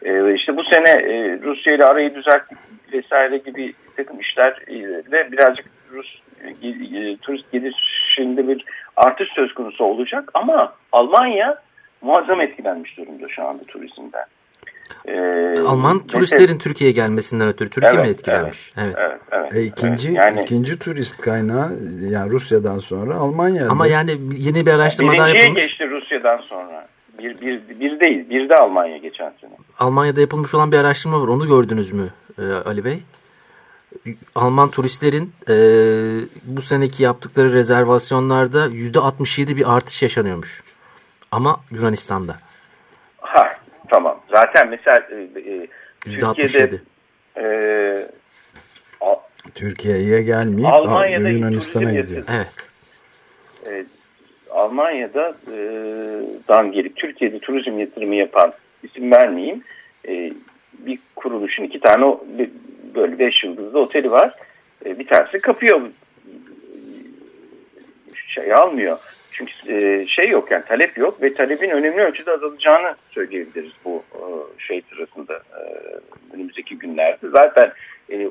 E, işte bu sene e, Rusya ile arayı düzelttik vesaire gibi takım işlerle birazcık Rus e, e, turist gelişinde bir artış söz konusu olacak ama Almanya muazzam etkilenmiş durumda şu anda turizmden. E, Alman mesela- turistlerin Türkiye'ye gelmesinden ötürü Türkiye mi Evet, etkilenmiş? Evet. Evet, evet. E, ikinci evet. Yani ikinci turist kaynağı yani Rusya'dan sonra Almanya. Ama yani yeni bir araştırma daha yapılmış. geçti Rusya'dan sonra. Bir, bir, bir değil, bir de Almanya geçen sene. Almanya'da yapılmış olan bir araştırma var. Onu gördünüz mü e, Ali Bey? Alman turistlerin e, bu seneki yaptıkları rezervasyonlarda %67 bir artış yaşanıyormuş. Ama Yunanistan'da. Ha, tamam. Zaten mesela e, e, Türkiye'de %67. e, Türkiye'ye gelmeyip Almanya'da Yunanistan'a gidiyor. Evet. e, Almanya'da e, dan gelip Türkiye'de turizm yatırımı yapan isim vermeyeyim e, bir kuruluşun iki tane böyle beş yıldızlı oteli var. E, bir tanesi kapıyor şey almıyor. Çünkü e, şey yok yani talep yok ve talebin önemli ölçüde azalacağını söyleyebiliriz bu e, şey sırasında e, önümüzdeki günlerde. Zaten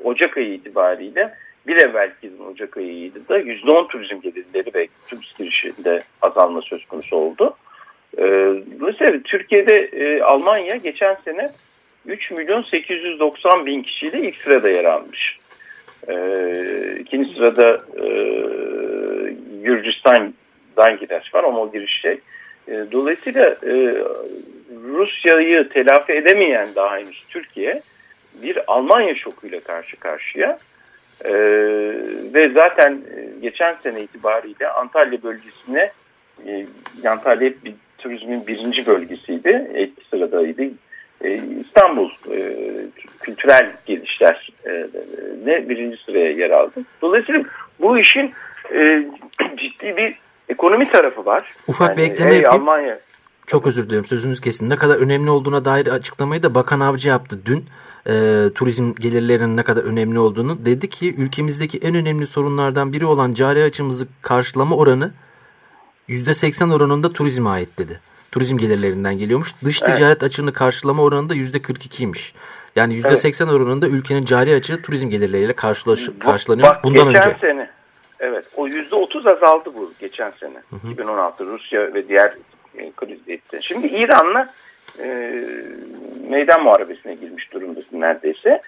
Ocak ayı itibariyle bir evvelki Ocak ayıydı da %10 turizm gelirleri ve turist girişinde azalma söz konusu oldu. E, dolayısıyla Türkiye'de Almanya geçen sene 3 milyon 890 bin kişiyle ilk sırada yer almış. E, ikinci sırada e, Gürcistan'dan gider var ama o giriş şey. E, dolayısıyla e, Rusya'yı telafi edemeyen daha henüz Türkiye bir Almanya şokuyla karşı karşıya. E, ve zaten geçen sene itibariyle Antalya bölgesine Antalya hep bir turizmin birinci bölgesiydi. Eski sıradaydı. İstanbul kültürel gelişler ne birinci sıraya yer aldı. Dolayısıyla bu işin ciddi bir ekonomi tarafı var. Ufak bir Yani, ekleme ey yapayım. Almanya Çok özür diliyorum sözünüz kesin. Ne kadar önemli olduğuna dair açıklamayı da Bakan Avcı yaptı dün. Ee, turizm gelirlerinin ne kadar önemli olduğunu. Dedi ki ülkemizdeki en önemli sorunlardan biri olan cari açımızı karşılama oranı %80 oranında turizme ait dedi. Turizm gelirlerinden geliyormuş. Dış Evet. ticaret açığını karşılama oranı da %42'ymiş. Yani %80 oranında ülkenin cari açığı turizm gelirleriyle karşılaş, karşılanıyor bak, bundan geçen önce. sene evet o yüzde otuz azaldı bu geçen sene. 2016 Rusya ve diğer e, kriz etti. Şimdi İran'la e, meydan muharebesine girmiş durumdasın neredeyse.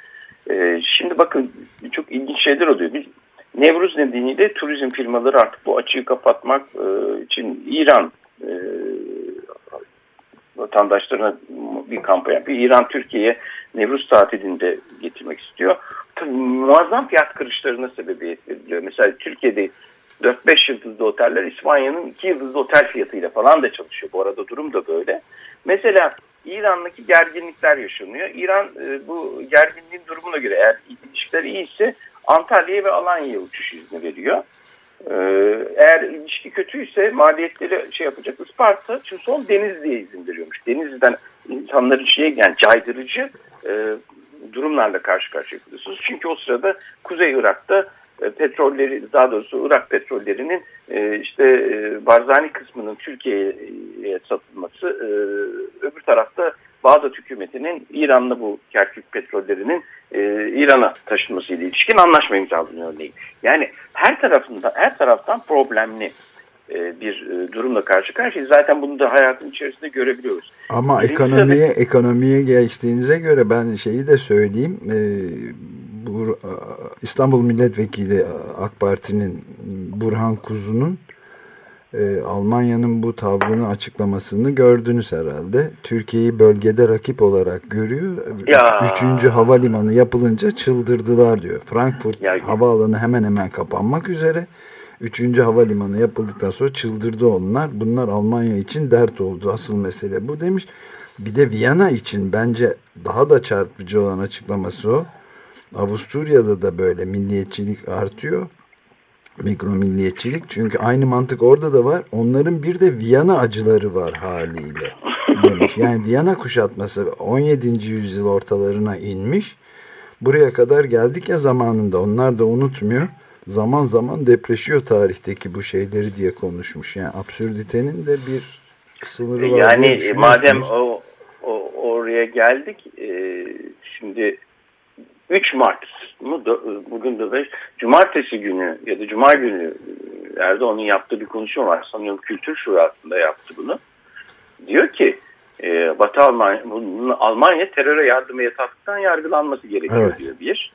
E, şimdi bakın çok ilginç şeyler oluyor. Biz Nevruz nedeniyle turizm firmaları artık bu açığı kapatmak e, için İran e, vatandaşlarına bir kampanya yapıyor. İran Türkiye'ye Nevruz tatilinde getirmek istiyor. Muazzam fiyat kırışlarına sebebiyet veriliyor. Mesela Türkiye'de 4-5 yıldızlı oteller İspanya'nın 2 yıldızlı otel fiyatıyla falan da çalışıyor. Bu arada durum da böyle. Mesela İran'daki gerginlikler yaşanıyor. İran e, bu gerginliğin durumuna göre eğer ilişkiler iyiyse Antalya'ya ve Alanya'ya uçuş izni veriyor. Ee, eğer ilişki kötüyse maliyetleri şey yapacak Isparta çünkü son Denizli'ye izin veriyormuş. Denizli'den insanların şeye yani caydırıcı e, durumlarla karşı karşıya kalıyorsunuz. Çünkü o sırada Kuzey Irak'ta e, petrolleri daha doğrusu Irak petrollerinin e, işte e, Barzani kısmının Türkiye'ye satılması öbür tarafta Bağdat hükümetinin İran'la bu Kerkük petrollerinin İran'a taşınması ile ilişkin anlaşma imzalanıyor örneğin. Yani her tarafında her taraftan problemli bir durumla karşı karşıyayız. Zaten bunu da hayatın içerisinde görebiliyoruz. Ama ekonomiye ekonomiye geçtiğinize göre ben şeyi de söyleyeyim. Ee, bu İstanbul Milletvekili AK Parti'nin Burhan Kuzu'nun e, Almanya'nın bu tavrını açıklamasını gördünüz herhalde. Türkiye'yi bölgede rakip olarak görüyor. Ya. Üçüncü havalimanı yapılınca çıldırdılar diyor. Frankfurt Ya. havaalanı hemen hemen kapanmak üzere. Üçüncü havalimanı yapıldıktan sonra çıldırdı onlar. Bunlar Almanya için dert oldu. Asıl mesele bu demiş. Bir de Viyana için bence daha da çarpıcı olan açıklaması o. Avusturya'da da böyle milliyetçilik artıyor. Mikro milliyetçilik. Çünkü aynı mantık orada da var. Onların bir de Viyana acıları var haliyle demiş. Yani Viyana kuşatması 17. yüzyıl ortalarına inmiş. Buraya kadar geldik ya zamanında. Onlar da unutmuyor. Zaman zaman depreşiyor tarihteki bu şeyleri diye konuşmuş. Yani absürditenin de bir sınırı var. Yani madem o, o oraya geldik e, şimdi 3 Mart mı bugün de beş- cumartesi günü ya da cuma günü e, Erdoğan'ın yaptığı bir konuşma var. Sanıyorum Kültür Şurası'nda yaptı bunu. Diyor ki e, Batı Almanya, Almanya teröre yardıma yataktan yargılanması gerekiyor Evet. diyor bir.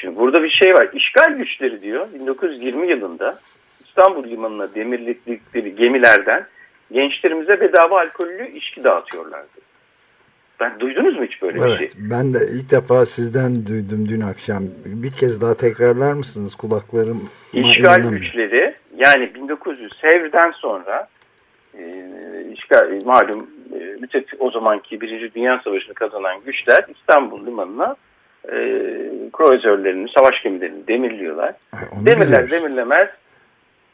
Şimdi burada bir şey var. İşgal güçleri diyor 1920 yılında İstanbul limanına demirledikleri gemilerden gençlerimize bedava alkollü içki dağıtıyorlardı. Ben duydunuz mu hiç böyle bir şey? Evet, ben de ilk defa sizden duydum dün akşam. Bir kez daha tekrarlar mısınız kulaklarım? İşgal güçleri yani 1900 Sevr'den sonra e, işgal, malum e, o zamanki Birinci Dünya Savaşı'nı kazanan güçler İstanbul limanına e, kruvazörlerini, savaş gemilerini demirliyorlar. Demirler demirlemez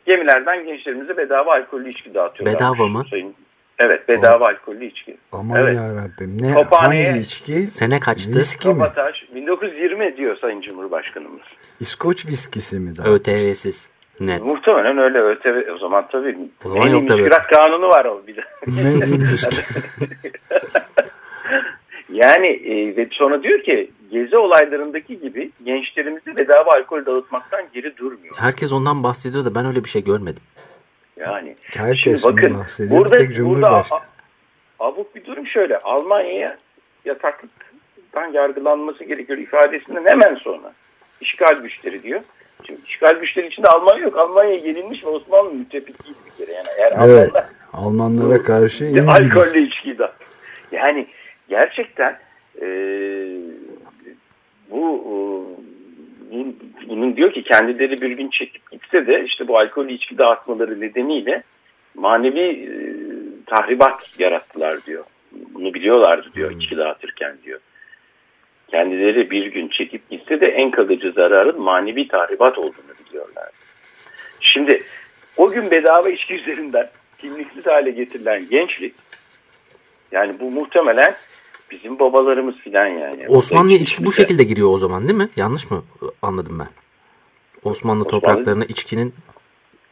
gemilerden gençlerimize bedava alkollü içki dağıtıyorlar. Bedava mı? Sayın- Evet bedava alkollü içki. Aman Evet. yarabbim ne Tophane'ye- hangi içki? Sene kaçtı? Viski mi? Kabataş 1920 diyor Sayın Cumhurbaşkanımız. İskoç viskisi mi daha? ÖTV'siz. Net. Muhtemelen öyle öte o zaman tabii. O zaman yok tabii. Kanunu var o bir de. Yani e, ve sonra diyor ki gezi olaylarındaki gibi gençlerimizi bedava alkol dağıtmaktan geri durmuyor. Herkes ondan bahsediyor da ben öyle bir şey görmedim. Yani Herkes Şimdi bakın bunu bahsediyor. burada, tek burada abuk bir durum şöyle. Almanya'ya yataklıktan yargılanması gerekiyor ifadesinden hemen sonra işgal güçleri diyor. Şimdi işgal güçleri içinde Almanya yok. Almanya yenilmiş ve Osmanlı müttefik değil bir kere. Yani eğer Evet. Almanlar Almanlara karşı İngiliz. alkollü içki de. Yani gerçekten e, bu e, bunun, bunun diyor ki kendileri bir gün çekip gitse de işte bu alkol içki dağıtmaları nedeniyle manevi e, tahribat yarattılar diyor. Bunu biliyorlardı diyor Hmm. içki dağıtırken diyor. Kendileri bir gün çekip gitse de en kalıcı zararın manevi tahribat olduğunu biliyorlar. Şimdi o gün bedava içki üzerinden kimliksiz hale getirilen gençlik yani bu muhtemelen bizim babalarımız filan yani. Burada içki bu şekilde giriyor o zaman değil mi? Yanlış mı anladım ben? Osmanlı Osmanlı- topraklarına içkinin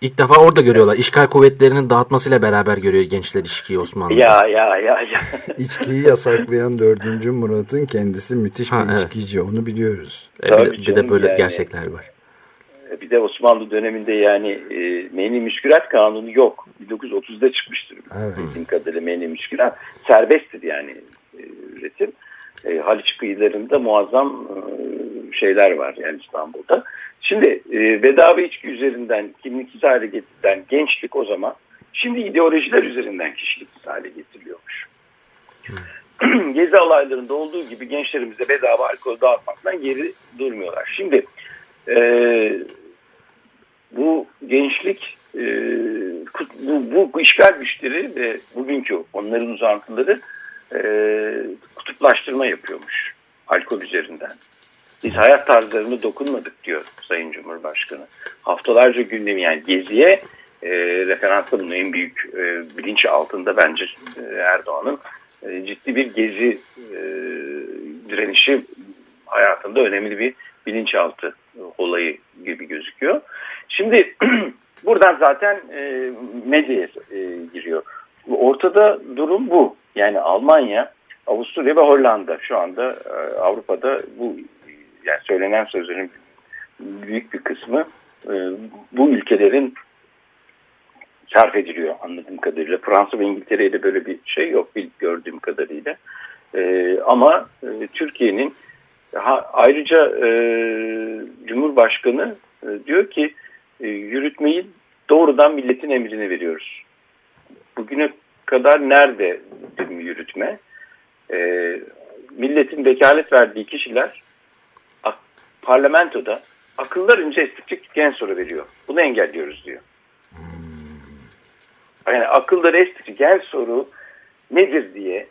ilk defa orada görüyorlar. İşgal kuvvetlerinin dağıtmasıyla beraber görüyor gençler içkiyi Osmanlı. Ya ya ya ya. İçkiyi yasaklayan 4. Murat'ın kendisi müthiş bir Ha, evet. içkici. Onu biliyoruz. E, bir, de- bir de böyle yani. gerçekler var. Bir de Osmanlı döneminde yani e, meni müşkülat kanunu yok. 1930'da çıkmıştır. Evet. Bildiğim kadarıyla meni müşkülat serbesttir yani e, üretim. E, Haliç kıyılarında muazzam e, şeyler var yani İstanbul'da. Şimdi e, bedava içki üzerinden kimliksiz hale getirilen gençlik o zaman şimdi ideolojiler üzerinden kişiliksiz hale getiriliyormuş. Gezi alaylarında olduğu gibi gençlerimize bedava alkol dağıtmaktan geri durmuyorlar. Şimdi e, bu gençlik e, bu, bu işgal güçleri ve bugünkü onların uzantıları e, kutuplaştırma yapıyormuş alkol üzerinden. Biz hayat tarzlarına dokunmadık diyor Sayın Cumhurbaşkanı. Haftalarca gündemi yani geziye e, referansla bunun en büyük e, bilinç altında bence e, Erdoğan'ın e, ciddi bir gezi e, direnişi hayatında önemli bir bilinçaltı olayı gibi gözüküyor. Şimdi buradan zaten e, medyaya e, giriyor. Ortada durum bu. Yani Almanya, Avusturya ve Hollanda şu anda e, Avrupa'da bu yani söylenen sözlerin büyük bir kısmı e, bu ülkelerin sarf ediliyor anladığım kadarıyla. Fransa ve İngiltere'de de böyle bir şey yok gördüğüm kadarıyla. E, ama Türkiye'nin ayrıca Cumhurbaşkanı diyor ki e, yürütmeyi doğrudan milletin emrine veriyoruz. Bugüne kadar nerede dedim yürütme? E, milletin vekalet verdiği kişiler ak- parlamentoda akıllarınca estikçe gen soru veriyor. Bunu engelliyoruz diyor. Yani akılları estikçe gen soru nedir diye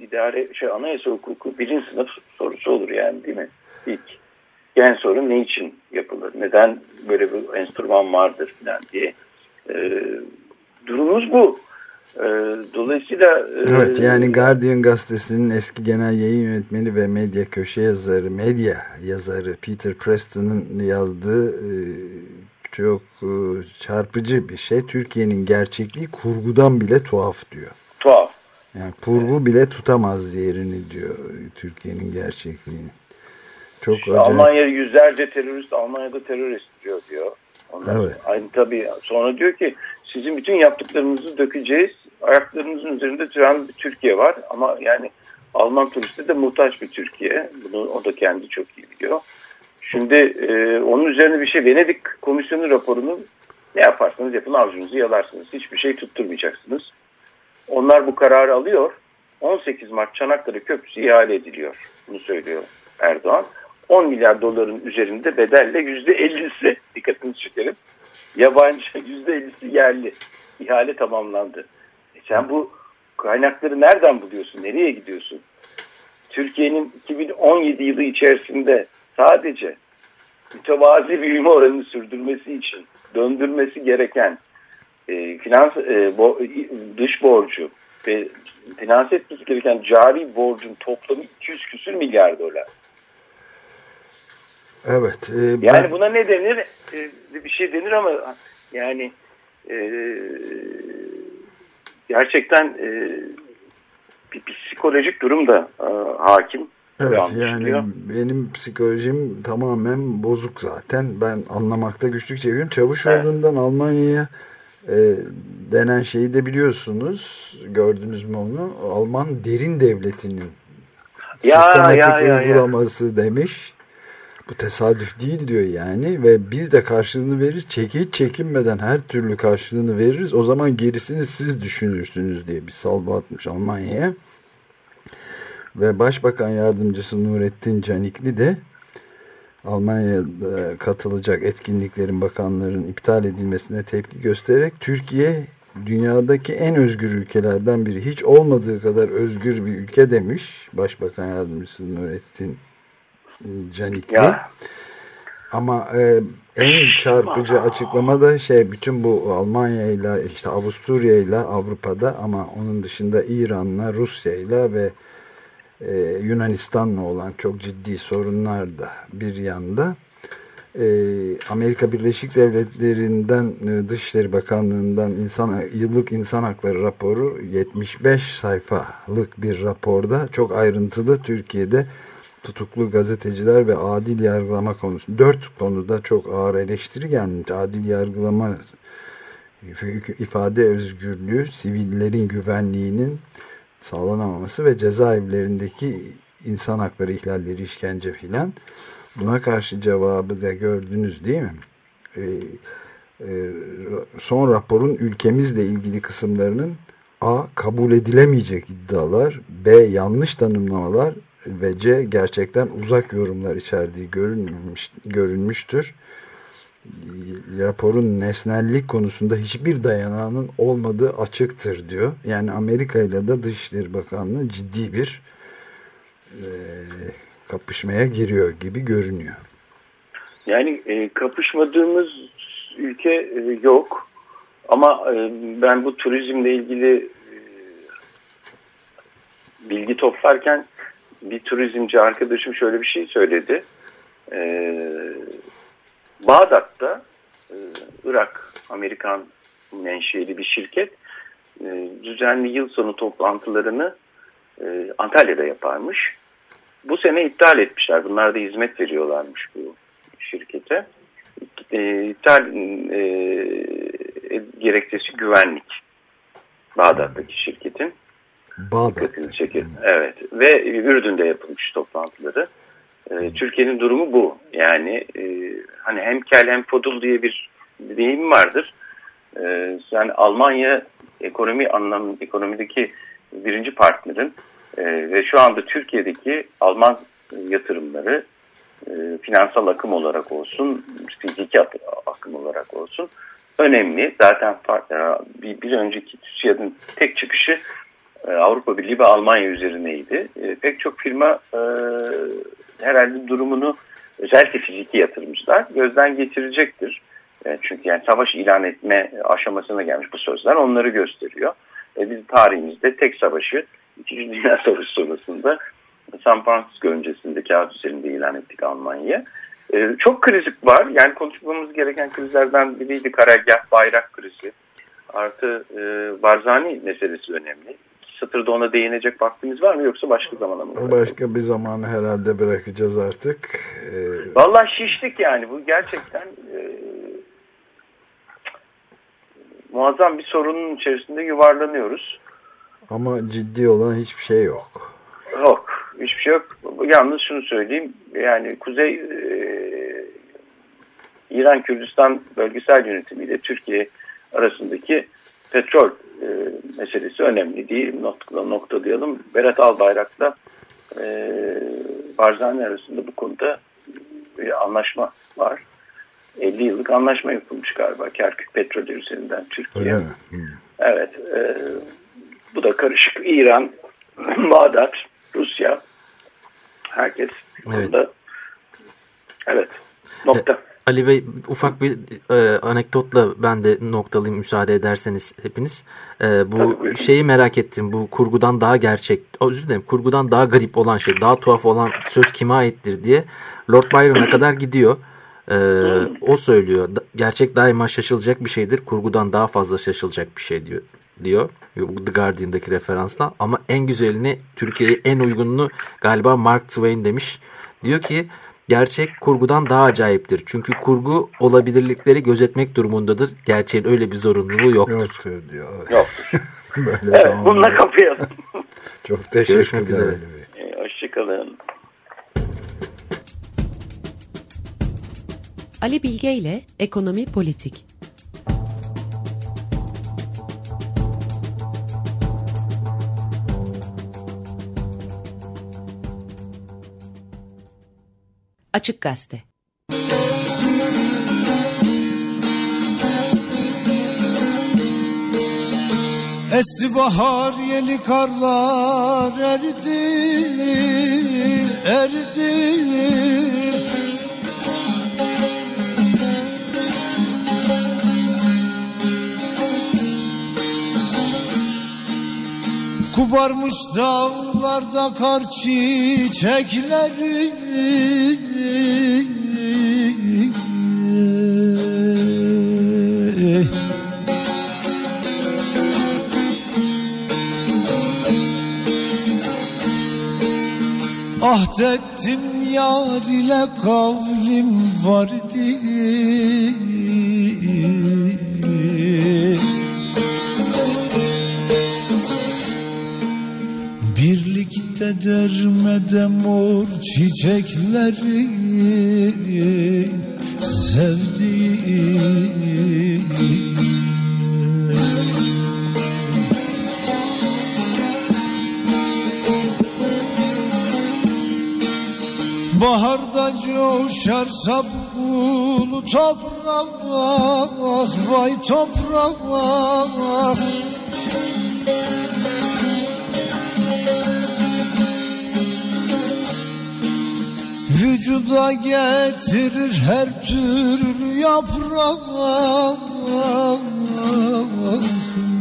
idare şey anayasa hukuku birinci sınıf sorusu olur yani değil mi? İlk. Gen soru ne için yapılır? Neden böyle bir enstrüman vardır falan diye. Ee, durumumuz bu. Ee, dolayısıyla e, Evet yani Guardian gazetesinin eski genel yayın yönetmeni ve medya köşe yazarı, medya yazarı Peter Preston'ın yazdığı e, çok e, çarpıcı bir şey. Türkiye'nin gerçekliği kurgudan bile tuhaf diyor. tuhaf. Yani kurgu bile tutamaz yerini diyor Türkiye'nin gerçekliğini. Çok İşte acayip. Almanya yüzlerce terörist Almanya'da terör istiyor diyor. Ondan Evet. aynı tabii sonra diyor ki sizin bütün yaptıklarınızı dökeceğiz. Ayaklarınızın üzerinde duran bir Türkiye var ama yani Alman turisti de muhtaç bir Türkiye. Bunu o da kendi çok iyi biliyor. Şimdi e, onun üzerine bir şey Venedik Komisyonu raporunu ne yaparsanız yapın avucunuzu yalarsınız. Hiçbir şey tutturmayacaksınız. Onlar bu kararı alıyor. 18 Mart Çanakkale Köprüsü ihale ediliyor. Bunu söylüyor Erdoğan. 10 milyar doların üzerinde bedelle %50'si dikkatinizi çekelim. Yabancı %50'si yerli. İhale tamamlandı. Sen bu kaynakları nereden buluyorsun? Nereye gidiyorsun? Türkiye'nin 2017 yılı içerisinde sadece mütevazi büyüme oranını sürdürmesi için döndürmesi gereken e, finans e, bo, dış borcu ve finanse etmesi gereken cari borcun toplamı 200 küsür milyar dolar. Evet. e, Yani ben- buna ne denir? E, bir şey denir ama yani e, gerçekten e, bir psikolojik durum da e, hakim. Evet yani diyor. benim psikolojim tamamen bozuk zaten. Ben anlamakta güçlük çekiyorum. Çavuşoğlu'ndan Almanya'ya e, denen şeyi de biliyorsunuz. Gördünüz mü onu? Alman derin devletinin Ya, sistematik ya, ya, ya. uygulaması demiş. Bu tesadüf değil diyor yani ve biz de karşılığını veririz. Çeki çekinmeden her türlü karşılığını veririz. O zaman gerisini siz düşünürsünüz diye bir salvo atmış Almanya'ya. Ve Başbakan Yardımcısı Nurettin Canikli de Almanya'da katılacak etkinliklerin bakanların iptal edilmesine tepki göstererek Türkiye dünyadaki en özgür ülkelerden biri. Hiç olmadığı kadar özgür bir ülke demiş Başbakan Yardımcısı Nurettin Canikli. Ya. Ama e, en çarpıcı açıklama da şey bütün bu Almanya ile işte Avusturya ile Avrupa'da ama onun dışında İran'la Rusya ile ve e, Yunanistan'la olan çok ciddi sorunlar da bir yanda e, Amerika Birleşik Devletleri'nden e, Dışişleri Bakanlığı'ndan insan yıllık insan hakları raporu 75 sayfalık bir raporda çok ayrıntılı Türkiye'de tutuklu gazeteciler ve adil yargılama konusu. Dört konuda çok ağır eleştiri gelmiş. Adil yargılama, ifade özgürlüğü, sivillerin güvenliğinin sağlanamaması ve cezaevlerindeki insan hakları ihlalleri, işkence filan. Buna karşı cevabı da gördünüz değil mi? Ee, e, son raporun ülkemizle ilgili kısımlarının A. Kabul edilemeyecek iddialar B. Yanlış tanımlamalar ve C gerçekten uzak yorumlar içerdiği görünmüş, görünmüştür. Raporun nesnellik konusunda hiçbir dayanağının olmadığı açıktır diyor. Yani Amerika ile de Dışişleri Bakanlığı ciddi bir e, kapışmaya giriyor gibi görünüyor. Yani e, kapışmadığımız ülke e, yok. Ama e, ben bu turizmle ilgili e, bilgi toplarken bir turizmci arkadaşım şöyle bir şey söyledi. Ee, Bağdat'ta e, Irak Amerikan menşeli bir şirket e, düzenli yıl sonu toplantılarını e, Antalya'da yaparmış. Bu sene iptal etmişler. Bunlar da hizmet veriyorlarmış bu şirkete. E, iptal e, gerekçesi güvenlik. Bağdat'taki şirketin. Bağdat. Çekin. Evet. Ve Ürdün'de yapılmış toplantıları. Ee, Türkiye'nin durumu bu. Yani e, hani hem kel hem fodul diye bir deyim vardır. Ee, yani Almanya ekonomi anlam ekonomideki birinci partnerin e, ve şu anda Türkiye'deki Alman yatırımları e, finansal akım olarak olsun, fiziki akım olarak olsun önemli. Zaten e, bir, bir önceki TÜSİAD'ın tek çıkışı e, Avrupa Birliği ve Almanya üzerineydi. E, pek çok firma e, herhalde durumunu özellikle fiziki yatırımcılar gözden geçirecektir. çünkü yani savaş ilan etme aşamasına gelmiş bu sözler onları gösteriyor. biz tarihimizde tek savaşı İkinci Dünya Savaşı sonrasında San Francisco öncesinde kağıt üzerinde ilan ettik Almanya. çok kriz var. Yani konuşmamız gereken krizlerden biriydi karargah bayrak krizi. Artı e, Barzani meselesi önemli satırda ona değinecek vaktimiz var mı yoksa başka zamana mı? Başka bir zamanı herhalde bırakacağız artık. Ee... Vallahi şiştik yani bu gerçekten e, muazzam bir sorunun içerisinde yuvarlanıyoruz. Ama ciddi olan hiçbir şey yok. Yok. Hiçbir şey yok. Yalnız şunu söyleyeyim. Yani Kuzey e, İran Kürdistan bölgesel yönetimiyle Türkiye arasındaki petrol e, meselesi önemli değil. Nokta, noktalayalım. Berat Albayrak'la e, Barzani arasında bu konuda bir anlaşma var. 50 yıllık anlaşma yapılmış galiba Kerkük petrolü üzerinden Türkiye. Öyle mi? Evet. E, bu da karışık. İran, Bağdat, Rusya herkes evet. burada. Evet. Nokta. Ali Bey ufak bir e, anekdotla ben de noktalayayım müsaade ederseniz hepiniz. E, bu Tabii. şeyi merak ettim. Bu kurgudan daha gerçek, özür dilerim kurgudan daha garip olan şey, daha tuhaf olan söz kime aittir diye Lord Byron'a kadar gidiyor. E, o söylüyor. Gerçek daima şaşılacak bir şeydir. Kurgudan daha fazla şaşılacak bir şey diyor diyor. The Guardian'daki referansla. Ama en güzelini Türkiye'ye en uygununu galiba Mark Twain demiş. Diyor ki gerçek kurgudan daha acayiptir. Çünkü kurgu olabilirlikleri gözetmek durumundadır. Gerçeğin öyle bir zorunluluğu yoktur. Yoktur diyor. Yoktur. Böyle evet, bununla kapayalım. Çok teşekkür Görüşmek üzere. Ee, hoşçakalın. Ali Bilge ile Ekonomi Politik Açık Gazete Esti bahar yeni karlar erdi, erdi. Kubarmış dağlarda kar çiçekleri Ahdettim yar ile kavlim vardı Birlikte dermede mor çiçekleri sevdiğim Baharda coşarsa bulu toprak Vay toprak Vücuda getirir her türlü yaprak Ey.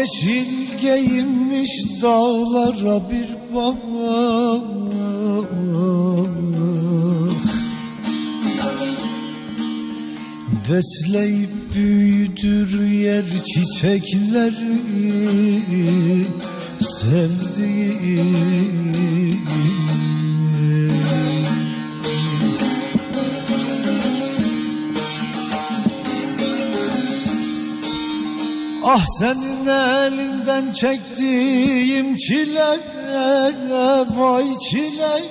Yeşil giyinmiş dağlara bir bak Besleyip büyüdür yer çiçekleri Sevdiğim. Ah senin elinden çektiğim çile Vay çile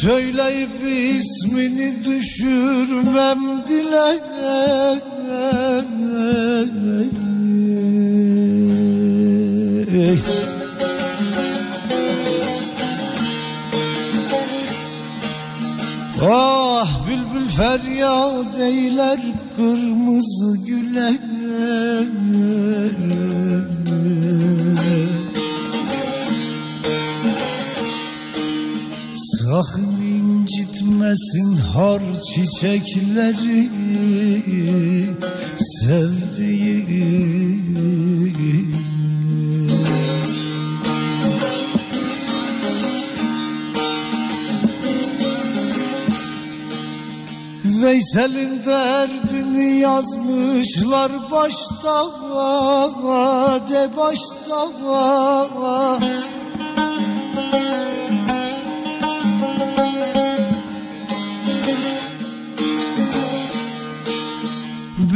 Söyleyip ismini düşürmem dile Ah feryat eyler kırmızı güle. Sakın incitmesin har çiçekleri sevdiğim Veysel'in derdini yazmışlar başta de başta.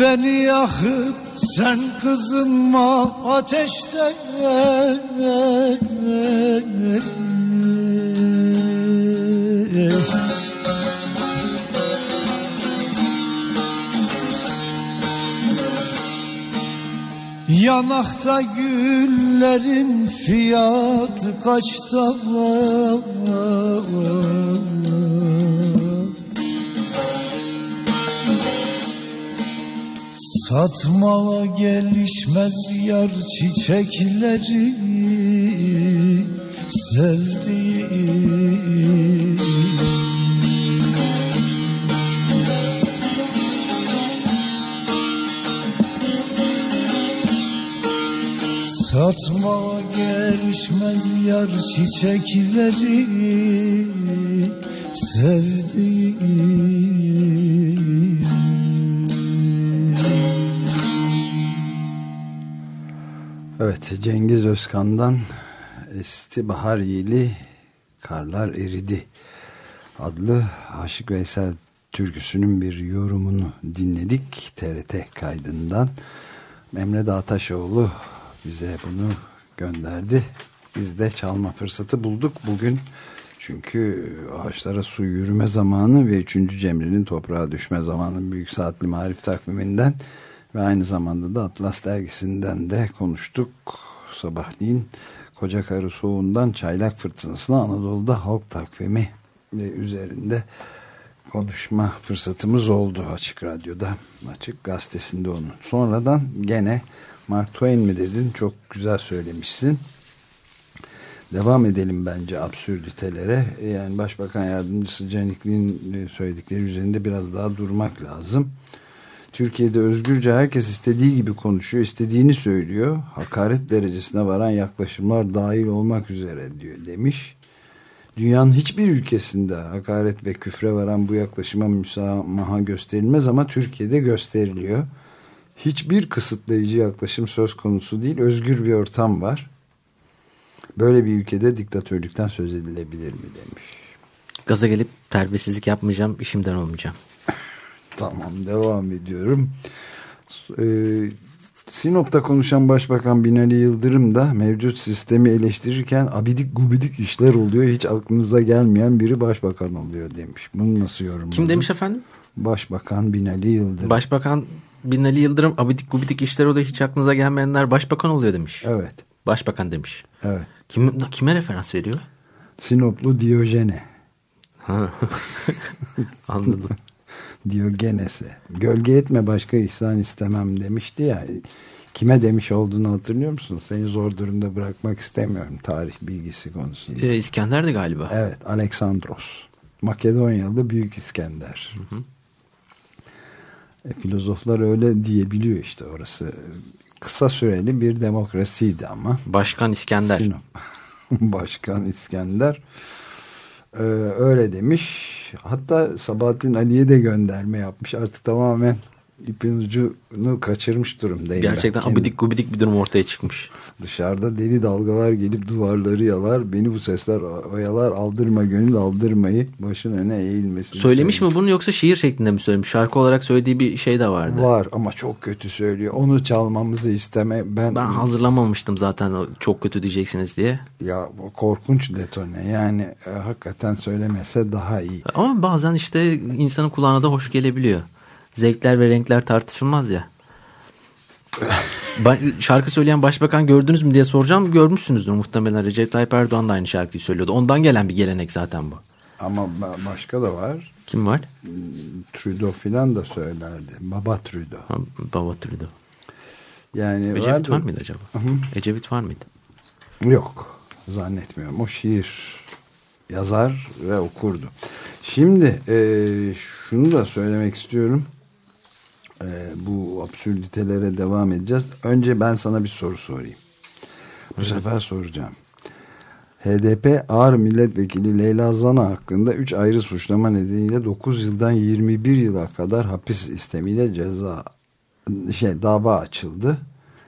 Beni yakıp sen kızınma ateşte Yanakta güllerin fiyatı kaçta? Satmaya gelişmez yar çiçekleri sevdiğim Satma gelişmez yar çiçekleri sevdiğim Evet Cengiz Özkan'dan Esti Bahar Yeli Karlar Eridi adlı Aşık Veysel türküsünün bir yorumunu dinledik TRT kaydından. Emre Dağtaşoğlu bize bunu gönderdi. Biz de çalma fırsatı bulduk bugün. Çünkü ağaçlara su yürüme zamanı ve 3. Cemre'nin toprağa düşme zamanı Büyük Saatli Marif takviminden Ve aynı zamanda da Atlas dergisinden de konuştuk. Sabahleyin Koca Karı Soğuğundan Çaylak Fırtınasına Anadolu'da halk takvimi e, üzerinde konuşma fırsatımız oldu Açık Radyo'da. Açık Gazetesi'nde onun. Sonradan gene Mark Twain mi dedin? Çok güzel söylemişsin. Devam edelim bence absürditelere. Yani Başbakan Yardımcısı Canikli'nin söyledikleri üzerinde biraz daha durmak lazım. Türkiye'de özgürce herkes istediği gibi konuşuyor, istediğini söylüyor. Hakaret derecesine varan yaklaşımlar dahil olmak üzere diyor demiş. Dünyanın hiçbir ülkesinde hakaret ve küfre varan bu yaklaşıma müsamaha gösterilmez ama Türkiye'de gösteriliyor. Hiçbir kısıtlayıcı yaklaşım söz konusu değil, özgür bir ortam var. Böyle bir ülkede diktatörlükten söz edilebilir mi demiş. Gaza gelip terbiyesizlik yapmayacağım, işimden olmayacağım. Tamam devam ediyorum. Ee, Sinop'ta konuşan Başbakan Binali Yıldırım da mevcut sistemi eleştirirken abidik gubidik işler oluyor. Hiç aklınıza gelmeyen biri başbakan oluyor demiş. Bunu nasıl yorumladın? Kim demiş efendim? Başbakan Binali Yıldırım. Başbakan Binali Yıldırım abidik gubidik işler oluyor hiç aklınıza gelmeyenler başbakan oluyor demiş. Evet. Başbakan demiş. Evet. Kim, kime referans veriyor? Sinoplu Diyojene. Ha. Anladım. Diyogenes'e. Gölge etme başka ihsan istemem demişti ya. Kime demiş olduğunu hatırlıyor musun? Seni zor durumda bırakmak istemiyorum tarih bilgisi konusunda. Ee, İskender'di galiba. Evet Aleksandros. Makedonyalı Büyük İskender. Hı hı. E, filozoflar öyle diyebiliyor işte orası. Kısa süreli bir demokrasiydi ama. Başkan İskender. Sinop. Başkan İskender. Ee, öyle demiş. Hatta Sabahattin Ali'ye de gönderme yapmış. Artık tamamen ipin ucunu kaçırmış durumdayım. Gerçekten abidik gubidik bir durum ortaya çıkmış. Dışarıda deli dalgalar gelip duvarları yalar. Beni bu sesler oyalar. Aldırma gönül aldırmayı. Başın öne eğilmesi. Söylemiş mi bunu yoksa şiir şeklinde mi söylemiş? Şarkı olarak söylediği bir şey de vardı. Var ama çok kötü söylüyor. Onu çalmamızı isteme. Ben, ben hazırlamamıştım zaten çok kötü diyeceksiniz diye. Ya korkunç detone. Yani e, hakikaten söylemese daha iyi. Ama bazen işte insanın kulağına da hoş gelebiliyor. Zevkler ve renkler tartışılmaz ya. Şarkı söyleyen başbakan gördünüz mü diye soracağım. Görmüşsünüzdür muhtemelen. Recep Tayyip Erdoğan da aynı şarkıyı söylüyordu. Ondan gelen bir gelenek zaten bu. Ama başka da var. Kim var? Trudeau filan da söylerdi. Baba Trudeau. Ha, Baba Trudeau. Yani Ecevit vardı. var mıydı acaba? Hı -hı. Ecevit var mıydı? Yok. Zannetmiyorum. O şiir yazar ve okurdu. Şimdi e, şunu da söylemek istiyorum. E, bu absürditelere devam edeceğiz. Önce ben sana bir soru sorayım. Bu evet. sefer soracağım. HDP ağır milletvekili Leyla Zana hakkında 3 ayrı suçlama nedeniyle 9 yıldan 21 yıla kadar hapis istemiyle ceza şey dava açıldı.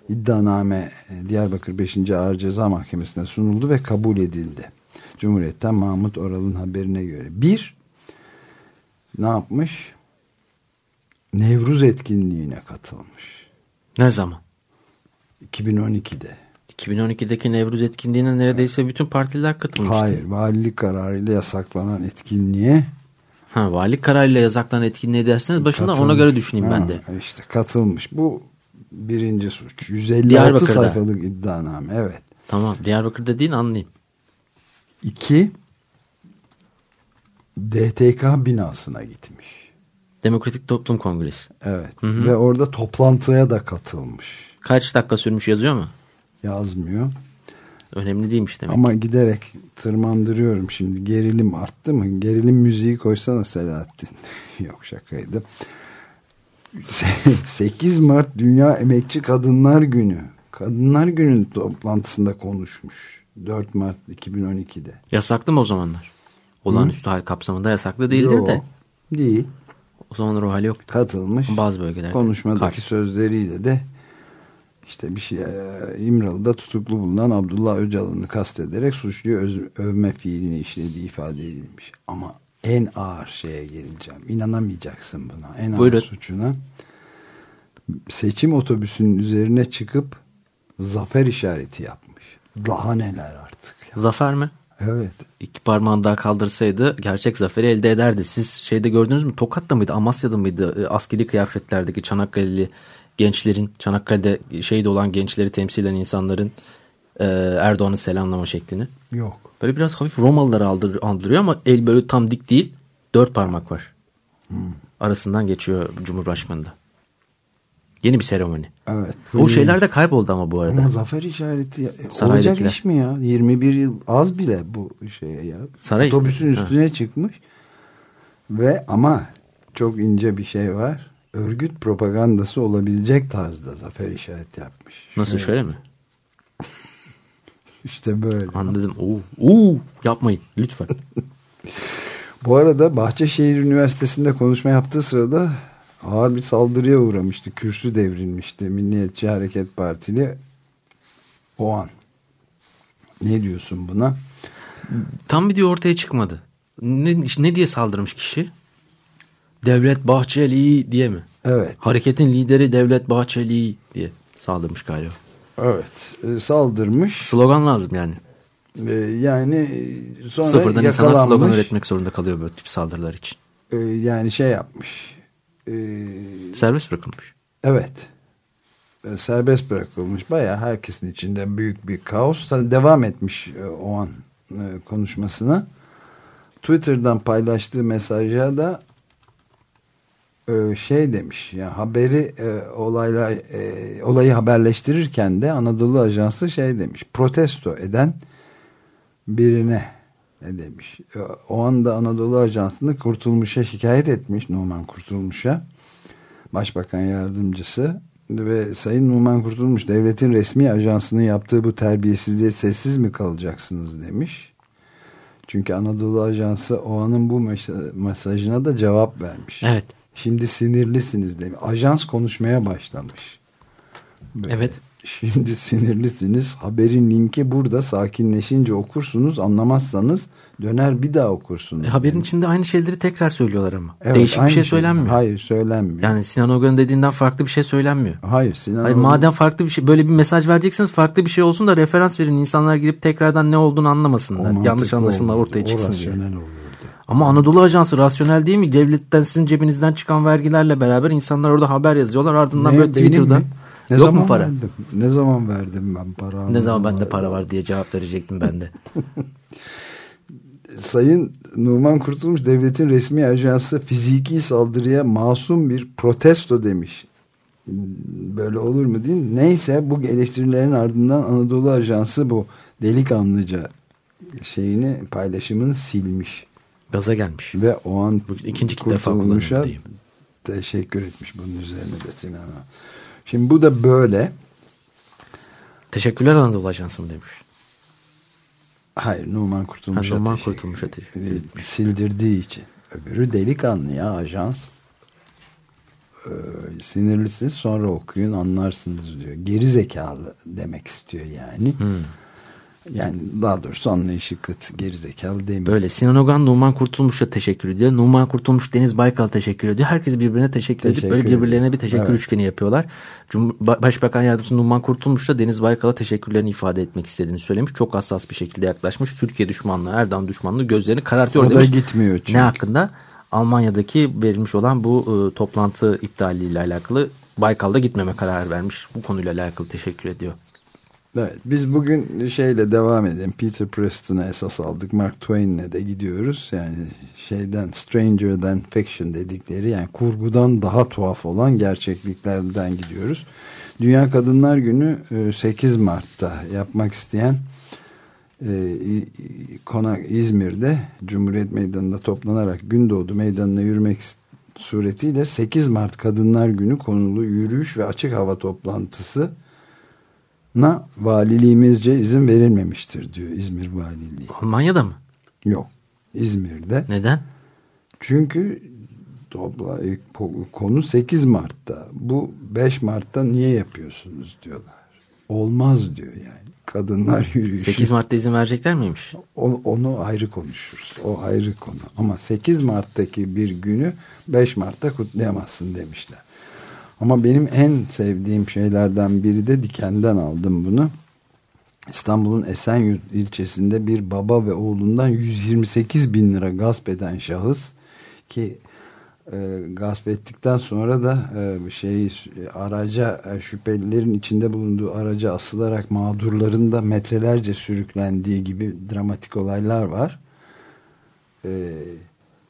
İddianame Diyarbakır 5. Ağır Ceza Mahkemesi'ne sunuldu ve kabul edildi. Cumhuriyet'ten Mahmut Oral'ın haberine göre. Bir, ne yapmış? Nevruz etkinliğine katılmış. Ne zaman? 2012'de. 2012'deki Nevruz etkinliğine neredeyse bütün partiler katılmıştı. Hayır, valilik kararıyla yasaklanan etkinliğe. Ha, valilik kararıyla yasaklanan etkinliğe derseniz başından katılmış. ona göre düşüneyim ha, ben de. İşte katılmış. Bu birinci suç. 156 sayfalık iddianame. Evet. Tamam. Diyarbakır'da değil anlayayım. İki, DTK binasına gitmiş. Demokratik Toplum Kongresi. Evet. Hı hı. Ve orada toplantıya da katılmış. Kaç dakika sürmüş yazıyor mu? Yazmıyor. Önemli değilmiş demek. Ama giderek tırmandırıyorum şimdi. Gerilim arttı mı? Gerilim müziği koysana Selahattin. Yok şakaydı. 8 Mart Dünya Emekçi Kadınlar Günü. Kadınlar Günü toplantısında konuşmuş. 4 Mart 2012'de. Yasaklı mı o zamanlar? Olağanüstü hal kapsamında yasaklı değildir Yo, de. Değil. O zaman ruh hali yok. Katılmış. Bazı bölgelerde. Konuşmadaki karşı. sözleriyle de işte bir şey İmralı'da tutuklu bulunan Abdullah Öcalan'ı kastederek suçluyu öz, övme fiilini işlediği ifade edilmiş. Ama en ağır şeye geleceğim. İnanamayacaksın buna. En Buyurun. ağır suçuna. Seçim otobüsünün üzerine çıkıp zafer işareti yapmış. Daha neler artık. Ya. Zafer mi? Evet. İki parmağını daha kaldırsaydı gerçek zaferi elde ederdi. Siz şeyde gördünüz mü? Tokat'ta mıydı? Amasya'da mıydı? E, Askeri kıyafetlerdeki Çanakkale'li gençlerin, Çanakkale'de şeyde olan gençleri temsil eden insanların e, Erdoğan'ı selamlama şeklini. Yok. Böyle biraz hafif Romalıları andırıyor ama el böyle tam dik değil. Dört parmak var. Arasından geçiyor Cumhurbaşkanı da. Yeni bir seremoni. Evet. O şeyler de kayboldu ama bu arada. Ama zafer işareti ya- olacak iş mi ya? 21 yıl az bile bu şeye ya. Saray- Otobüsün Ha. üstüne çıkmış. Ve ama çok ince bir şey var. Örgüt propagandası olabilecek tarzda zafer işareti yapmış. Nasıl Evet. şöyle mi? İşte böyle. Anladım. Oo, oo, yapmayın lütfen. Bu arada Bahçeşehir Üniversitesi'nde konuşma yaptığı sırada ağır bir saldırıya uğramıştı. Kürsü devrilmişti. Milliyetçi Hareket Partili o an. Ne diyorsun buna? Tam video ortaya çıkmadı. Ne, ne diye saldırmış kişi? Devlet Bahçeli diye mi? Evet. Hareketin lideri Devlet Bahçeli diye saldırmış galiba. Evet. e, Saldırmış. Slogan lazım yani. E, Yani sonra Sıfırdan insanlar slogan yakalanmış. üretmek zorunda kalıyor böyle tip saldırılar için. E, Yani şey yapmış. E, Serbest bırakılmış. Evet. E, Serbest bırakılmış. Bayağı herkesin içinde büyük bir kaos. Devam etmiş e, o an e, konuşmasına. Twitter'dan paylaştığı mesajda da e, şey demiş. Ya haberi e, olayla e, olayı haberleştirirken de Anadolu Ajansı şey demiş. Protesto eden birine ne demiş. E, O anda Anadolu Ajansı'nı Kurtulmuş'a şikayet etmiş. Numan Kurtulmuş'a. Başbakan yardımcısı ve Sayın Numan Kurtulmuş devletin resmi ajansının yaptığı bu terbiyesizliğe sessiz mi kalacaksınız demiş. Çünkü Anadolu Ajansı o anın bu mes- mesajına da cevap vermiş. Evet. Şimdi sinirlisiniz demiş. Ajans konuşmaya başlamış. Böyle, Evet. Şimdi sinirlisiniz. Haberin linki burada. Sakinleşince okursunuz. Anlamazsanız döner bir daha okursunuz. E, haberin demiş. içinde aynı şeyleri tekrar söylüyorlar ama. Evet, Değişik bir aynı şey söylenmiyor. Hayır söylenmiyor. Yani Sinan Ogan dediğinden farklı bir şey söylenmiyor. Hayır Sinan Hayır, Oğlum- madem farklı bir şey böyle bir mesaj vereceksiniz farklı bir şey olsun da referans verin insanlar girip tekrardan ne olduğunu anlamasınlar. Yanlış anlaşılma olurdu. ortaya O çıksın diye. olurdu. Ama Anadolu Ajansı rasyonel değil mi? Devletten sizin cebinizden çıkan vergilerle beraber insanlar orada haber yazıyorlar. Ardından Ne, böyle Twitter'da mi? Ne yok zaman mu para? Verdim? Ne zaman verdim ben para? Ne zaman almadım? bende para var diye cevap verecektim ben de. Sayın Numan Kurtulmuş devletin resmi ajansı fiziki saldırıya masum bir protesto demiş. Böyle olur mu değil? Neyse bu eleştirilerin ardından Anadolu Ajansı bu delikanlıca şeyini paylaşımını silmiş. Gaza gelmiş. Ve o an ikinci defa teşekkür etmiş bunun üzerine de Sinan'a. Şimdi bu da böyle. Teşekkürler Anadolu Ajansı mı demiş. Hayır Numan Kurtulmuş'a Ha, Numan teşekkür Ee, etmiş. Sildirdiği için. Öbürü delikanlı ya ajans. Ee, sinirlisiniz sonra okuyun anlarsınız diyor. Geri zekalı demek istiyor yani. Hmm. Yani daha doğrusu anlayışı kıt geri zekalı demiyor. Böyle Sinan Ogan Numan Kurtulmuş'a teşekkür ediyor. Numan Kurtulmuş Deniz Baykal teşekkür ediyor. Herkes birbirine teşekkür, edip Teşekkür böyle birbirlerine bir teşekkür Evet. üçgeni yapıyorlar. Başbakan Yardımcısı Numan Kurtulmuş da Deniz Baykal'a teşekkürlerini ifade etmek istediğini söylemiş. Çok hassas bir şekilde yaklaşmış. Türkiye düşmanlığı, Erdoğan düşmanlığı gözlerini karartıyor O da demiş. gitmiyor çünkü. Ne hakkında? Almanya'daki verilmiş olan bu e, toplantı iptaliyle alakalı Baykal'da gitmeme kararı vermiş. Bu konuyla alakalı teşekkür ediyor. Evet, biz bugün şeyle devam edelim. Peter Preston'a esas aldık. Mark Twain'le de gidiyoruz. Yani şeyden Stranger Than Fiction dedikleri yani kurgudan daha tuhaf olan gerçekliklerden gidiyoruz. Dünya Kadınlar Günü e, 8 Mart'ta yapmak isteyen e, konak İzmir'de Cumhuriyet Meydanı'nda toplanarak Gündoğdu Meydanı'na yürümek suretiyle 8 Mart Kadınlar Günü konulu yürüyüş ve açık hava toplantısı na valiliğimizce izin verilmemiştir diyor İzmir Valiliği. Almanya'da mı? Yok. İzmir'de. Neden? Çünkü topla, e, konu 8 Mart'ta. Bu 5 Mart'ta niye yapıyorsunuz diyorlar. Olmaz diyor yani. Kadınlar yürüyüşü. 8 Mart'ta izin verecekler miymiş? O- onu ayrı konuşuruz. O ayrı konu. Ama 8 Mart'taki bir günü 5 Mart'ta kutlayamazsın demişler. Ama benim en sevdiğim şeylerden biri de Diken'den aldım bunu. İstanbul'un Esenyurt ilçesinde bir baba ve oğlundan 128 bin lira gasp eden şahıs ki e, gasp ettikten sonra da e, şeyi araca e, şüphelilerin içinde bulunduğu araca asılarak mağdurların da metrelerce sürüklendiği gibi dramatik olaylar var. E,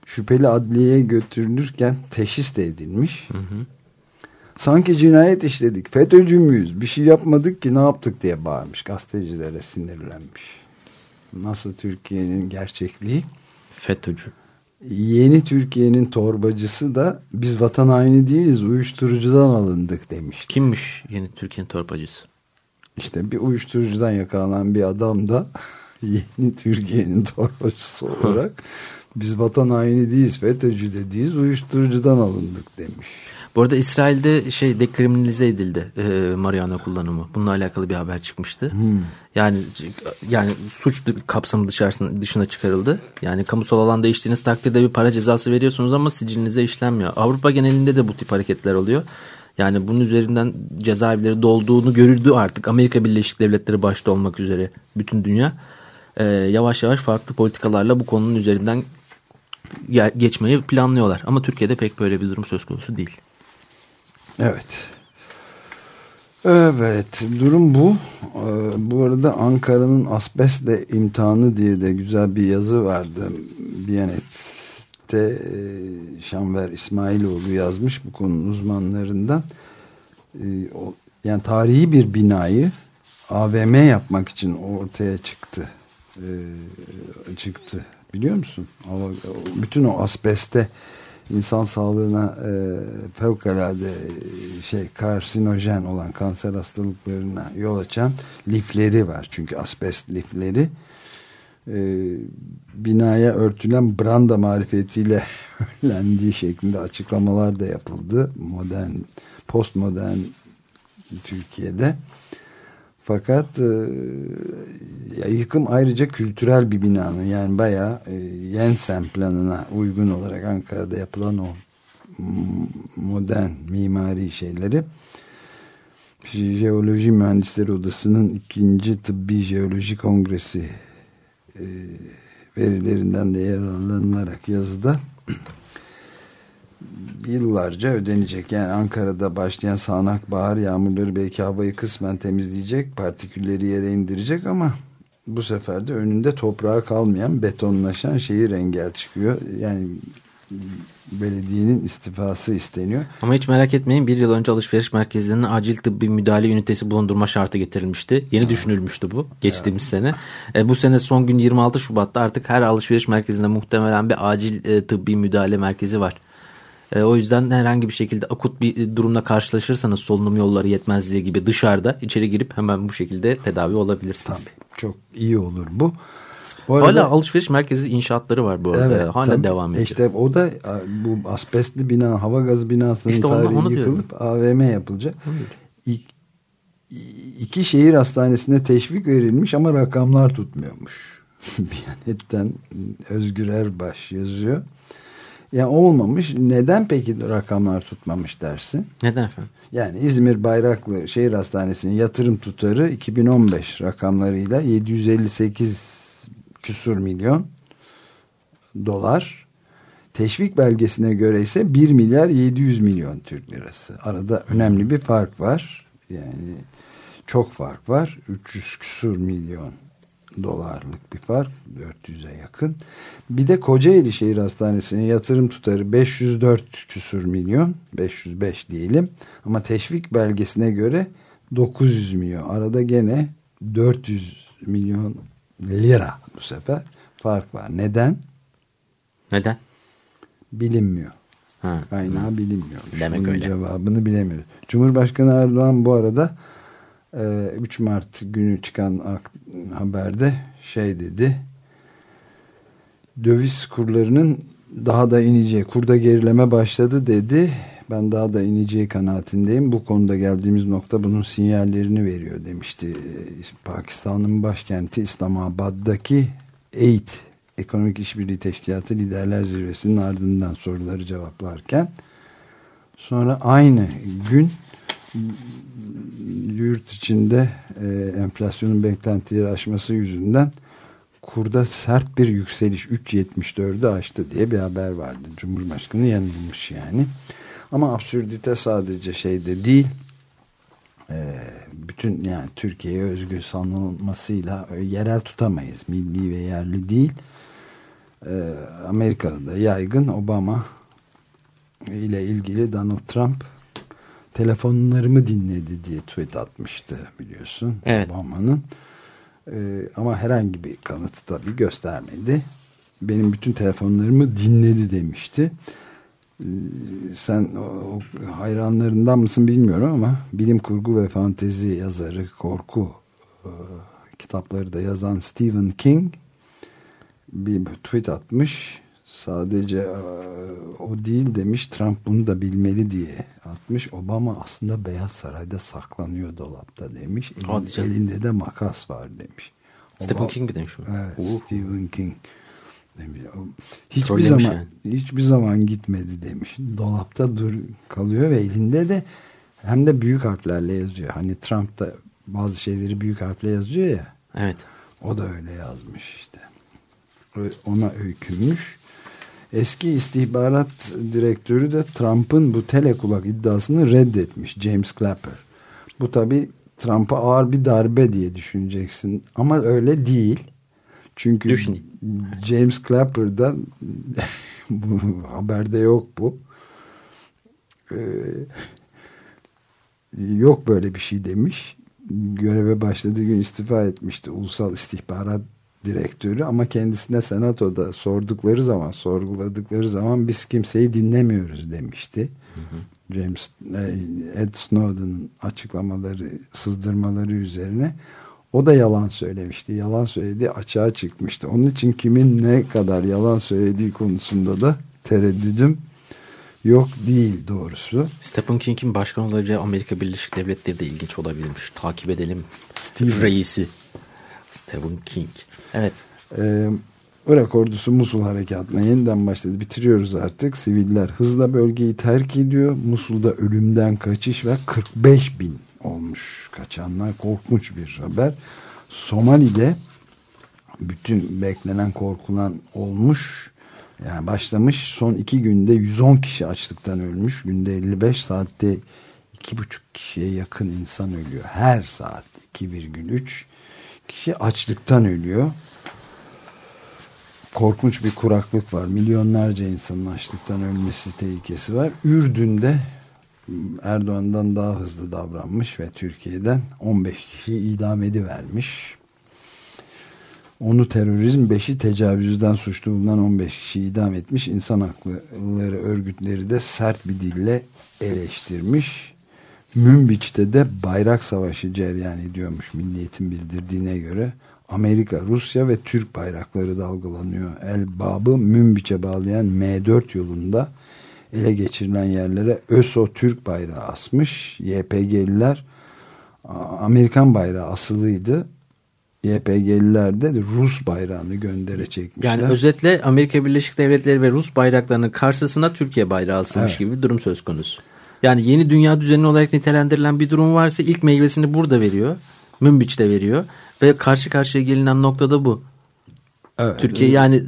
şüpheli adliyeye götürülürken teşhis de edilmiş. Hı hı. Sanki cinayet işledik. FETÖ'cü müyüz? Bir şey yapmadık ki ne yaptık diye bağırmış. Gazetecilere sinirlenmiş. Nasıl Türkiye'nin gerçekliği? FETÖ'cü. Yeni Türkiye'nin torbacısı da biz vatan haini değiliz uyuşturucudan alındık demişti. Kimmiş yeni Türkiye'nin torbacısı? İşte bir uyuşturucudan yakalanan bir adam da yeni Türkiye'nin torbacısı olarak biz vatan haini değiliz FETÖ'cü de değiliz uyuşturucudan alındık demiş. Bu arada İsrail'de şey dekriminalize edildi e, marihuana kullanımı. Bununla alakalı bir haber çıkmıştı. Hmm. Yani yani suç kapsamı dışarısına, dışına çıkarıldı. Yani kamusal alan değiştiğiniz takdirde bir para cezası veriyorsunuz ama sicilinize işlenmiyor. Avrupa genelinde de bu tip hareketler oluyor. Yani bunun üzerinden cezaevleri dolduğunu görüldü artık. Amerika Birleşik Devletleri başta olmak üzere bütün dünya. E, yavaş yavaş farklı politikalarla bu konunun üzerinden geçmeyi planlıyorlar. Ama Türkiye'de pek böyle bir durum söz konusu değil. Evet. Evet durum bu. Ee, bu arada Ankara'nın asbestle imtihanı diye de güzel bir yazı vardı. Biyanet'te e, Şanver İsmailoğlu yazmış bu konunun uzmanlarından. E, o, yani tarihi bir binayı AVM yapmak için ortaya çıktı. E, çıktı. Biliyor musun? Bütün o asbeste insan sağlığına e, fevkalade şey karsinojen olan kanser hastalıklarına yol açan lifleri var. Çünkü asbest lifleri e, binaya örtülen branda marifetiyle önlendiği şeklinde açıklamalar da yapıldı. Modern, postmodern Türkiye'de. Fakat e, yıkım ayrıca kültürel bir binanın yani bayağı e, Yensen planına uygun olarak Ankara'da yapılan o modern mimari şeyleri Jeoloji Mühendisleri Odası'nın ikinci tıbbi jeoloji kongresi e, verilerinden de yararlanılarak yazıda yıllarca ödenecek. Yani Ankara'da başlayan sağanak bahar yağmurları belki havayı kısmen temizleyecek, partikülleri yere indirecek ama bu sefer de önünde toprağa kalmayan, betonlaşan şehir engel çıkıyor. Yani belediyenin istifası isteniyor. Ama hiç merak etmeyin bir yıl önce alışveriş merkezlerinin acil tıbbi müdahale ünitesi bulundurma şartı getirilmişti. Yeni ha. düşünülmüştü bu geçtiğimiz ha. sene. E, bu sene son gün 26 Şubat'ta artık her alışveriş merkezinde muhtemelen bir acil e, tıbbi müdahale merkezi var. E, o yüzden herhangi bir şekilde akut bir durumla karşılaşırsanız solunum yolları yetmezliği gibi dışarıda içeri girip hemen bu şekilde tedavi olabilirsiniz. Tabii, çok iyi olur bu. bu arada, Hala alışveriş merkezi inşaatları var bu arada. Evet, Hala tabii, devam ediyor. İşte o da bu asbestli bina, hava gazı binasının işte tarihi onu yıkılıp diyorum. AVM yapılacak. İk, iki şehir hastanesine teşvik verilmiş ama rakamlar tutmuyormuş. Biyanet'ten Özgür Erbaş yazıyor. Yani olmamış. Neden peki rakamlar tutmamış dersin? Neden efendim? Yani İzmir Bayraklı Şehir Hastanesi'nin yatırım tutarı 2015 rakamlarıyla 758 küsur milyon dolar. Teşvik belgesine göre ise 1 milyar 700 milyon Türk lirası. Arada önemli bir fark var. Yani çok fark var. 300 küsur milyon dolarlık bir fark 400'e yakın. Bir de Kocaeli Şehir Hastanesi'nin yatırım tutarı 504 küsur milyon 505 diyelim ama teşvik belgesine göre 900 milyon arada gene 400 milyon lira bu sefer fark var. Neden? Neden? Bilinmiyor. Ha. Kaynağı bilinmiyor. Demek Bunun öyle. cevabını bilemiyoruz. Cumhurbaşkanı Erdoğan bu arada 3 ee, Mart günü çıkan haberde şey dedi. Döviz kurlarının daha da ineceği kurda gerileme başladı dedi. Ben daha da ineceği kanaatindeyim. Bu konuda geldiğimiz nokta bunun sinyallerini veriyor demişti Pakistan'ın başkenti İslamabad'daki EIT Ekonomik İşbirliği Teşkilatı Liderler Zirvesi'nin ardından soruları cevaplarken sonra aynı gün yurt içinde e, enflasyonun beklentileri aşması yüzünden kurda sert bir yükseliş 3.74'ü aştı diye bir haber vardı. Cumhurbaşkanı yanılmış yani. Ama absürdite sadece şeyde değil e, bütün yani Türkiye'ye özgü sanılmasıyla yerel tutamayız. Milli ve yerli değil. E, Amerika'da da yaygın Obama ile ilgili Donald Trump telefonlarımı dinledi diye tweet atmıştı biliyorsun Evet. Obama'nın. Ee, ama herhangi bir kanıtı tabii göstermedi. Benim bütün telefonlarımı dinledi demişti. Ee, sen o, o hayranlarından mısın bilmiyorum ama bilim kurgu ve fantezi yazarı, korku e, kitapları da yazan Stephen King bir tweet atmış. Sadece o değil demiş Trump bunu da bilmeli diye atmış. Obama aslında Beyaz Saray'da saklanıyor dolapta demiş. Elin- elinde de makas var demiş. Stephen Obama- King mi demiş mi? Evet, Uh. Stephen King demiş. Hiçbir Trollemiş zaman yani. hiçbir zaman gitmedi demiş. Dolapta dur kalıyor ve elinde de hem de büyük harflerle yazıyor. Hani Trump da bazı şeyleri büyük harfle yazıyor ya. Evet. O da öyle yazmış işte. Ona öykünmüş. Eski istihbarat direktörü de Trump'ın bu telekulak iddiasını reddetmiş. James Clapper. Bu tabi Trump'a ağır bir darbe diye düşüneceksin. Ama öyle değil. Çünkü Düşün. James Clapper'dan bu haberde yok bu. Ee, yok böyle bir şey demiş. Göreve başladığı gün istifa etmişti Ulusal İstihbarat Direktörü ama kendisine senatoda sordukları zaman sorguladıkları zaman biz kimseyi dinlemiyoruz demişti. James e, Ed Snowden açıklamaları sızdırmaları üzerine o da yalan söylemişti. Yalan söylediği açığa çıkmıştı. Onun için kimin ne kadar yalan söylediği konusunda da tereddüdüm yok değil doğrusu. Stephen King'in başkan olacağı Amerika Birleşik Devletleri de ilginç olabilirmiş. Takip edelim. Steve. Reisi. Stephen King. Evet. Ee, Irak ordusu Musul harekatına yeniden başladı. Bitiriyoruz artık. Siviller hızla bölgeyi terk ediyor. Musul'da ölümden kaçış ve 45 bin olmuş kaçanlar. Korkunç bir haber. Somali'de bütün beklenen korkulan olmuş. Yani başlamış. Son iki günde 110 kişi açlıktan ölmüş. Günde 55 saatte 2,5 kişiye yakın insan ölüyor. Her saat 2,3 kişi açlıktan ölüyor. Korkunç bir kuraklık var. Milyonlarca insanın açlıktan ölmesi tehlikesi var. Ürdün'de Erdoğan'dan daha hızlı davranmış ve Türkiye'den 15 kişi idam edivermiş. Onu terörizm, beşi tecavüzden suçlu bulunan 15 kişi idam etmiş. İnsan hakları örgütleri de sert bir dille eleştirmiş. Münbiç'te de bayrak savaşı cereyan ediyormuş milliyetin bildirdiğine göre. Amerika, Rusya ve Türk bayrakları dalgalanıyor. El Bab'ı Münbiç'e bağlayan M4 yolunda ele geçirilen yerlere ÖSO Türk bayrağı asmış. YPG'liler Amerikan bayrağı asılıydı. YPG'liler de Rus bayrağını göndere çekmişler. Yani özetle Amerika Birleşik Devletleri ve Rus bayraklarının karşısına Türkiye bayrağı asılmış Evet. gibi bir durum söz konusu. Yani yeni dünya düzeni olarak nitelendirilen bir durum varsa ilk meyvesini burada veriyor. Münbiç'te veriyor. Ve karşı karşıya gelinen noktada bu. Evet. Türkiye yani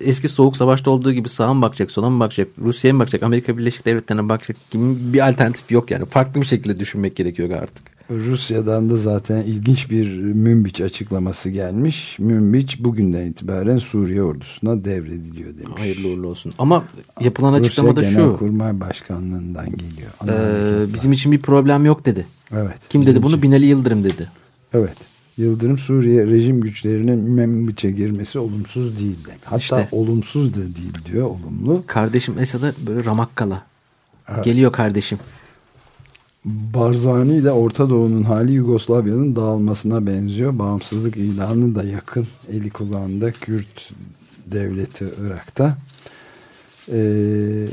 eski soğuk savaşta olduğu gibi sağa mı bakacak, sola mı bakacak, Rusya'ya mı bakacak, Amerika Birleşik Devletleri'ne bakacak gibi bir alternatif yok yani. Farklı bir şekilde düşünmek gerekiyor artık. Rusya'dan da zaten ilginç bir Münbiç açıklaması gelmiş. Münbiç bugünden itibaren Suriye ordusuna devrediliyor demiş. Hayırlı uğurlu olsun. Ama yapılan Rusya açıklamada şu. Genelkurmay Başkanlığından geliyor. E, hareketler. bizim için bir problem yok dedi. evet. Kim dedi bunu? için. Binali Yıldırım dedi. Evet. Yıldırım Suriye rejim güçlerinin Münbiç'e girmesi olumsuz değil demiş. Hatta İşte. olumsuz da değil diyor olumlu. Kardeşim Esad'a böyle ramakkala. Geliyor kardeşim. Barzani ile Orta Doğu'nun hali Yugoslavya'nın dağılmasına benziyor. Bağımsızlık ilanı da yakın. Eli kulağında Kürt devleti Irak'ta. Ee,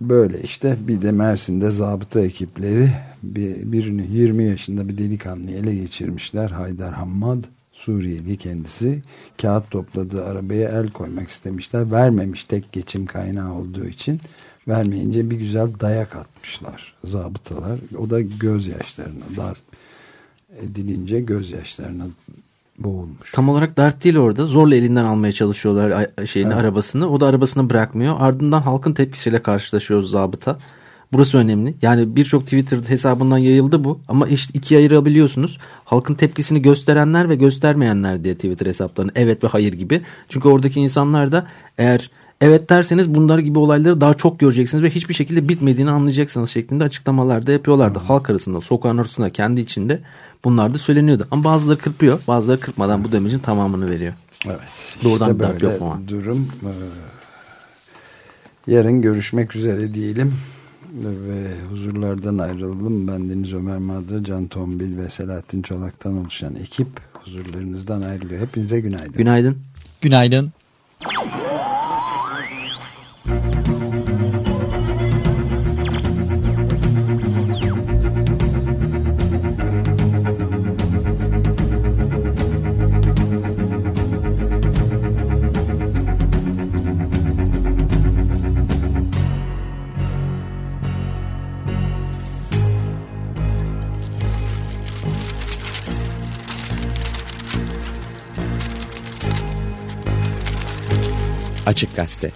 böyle işte bir de Mersin'de zabıta ekipleri bir, birini 20 yaşında bir delikanlıyı ele geçirmişler. Haydar Hammad Suriyeli kendisi kağıt topladığı arabaya el koymak istemişler. Vermemiş tek geçim kaynağı olduğu için vermeyince bir güzel dayak atmışlar zabıtalar. O da gözyaşlarına darp edilince gözyaşlarına boğulmuş. Tam olarak darp değil orada. Zorla elinden almaya çalışıyorlar şeyini Evet. arabasını. O da arabasını bırakmıyor. Ardından halkın tepkisiyle karşılaşıyoruz zabıta. Burası önemli. Yani birçok Twitter hesabından yayıldı bu. Ama işte ikiye ayırabiliyorsunuz. Halkın tepkisini gösterenler ve göstermeyenler diye Twitter hesaplarını. Evet ve hayır gibi. Çünkü oradaki insanlar da eğer evet derseniz bunlar gibi olayları daha çok göreceksiniz ve hiçbir şekilde bitmediğini anlayacaksınız şeklinde açıklamalar da yapıyorlardı. Halk arasında, sokağın arasında, kendi içinde bunlar da söyleniyordu. Ama bazıları kırpıyor, bazıları kırpmadan bu demecin tamamını veriyor. Evet. Doğrudan işte bir darp böyle yok ama. durum. Ee, Yarın görüşmek üzere diyelim ve huzurlardan ayrılalım. Ben Deniz Ömer Madra, Can Tombil ve Selahattin Çolak'tan oluşan ekip huzurlarınızdan ayrılıyor. Hepinize günaydın. Günaydın. Günaydın. Açık Gazete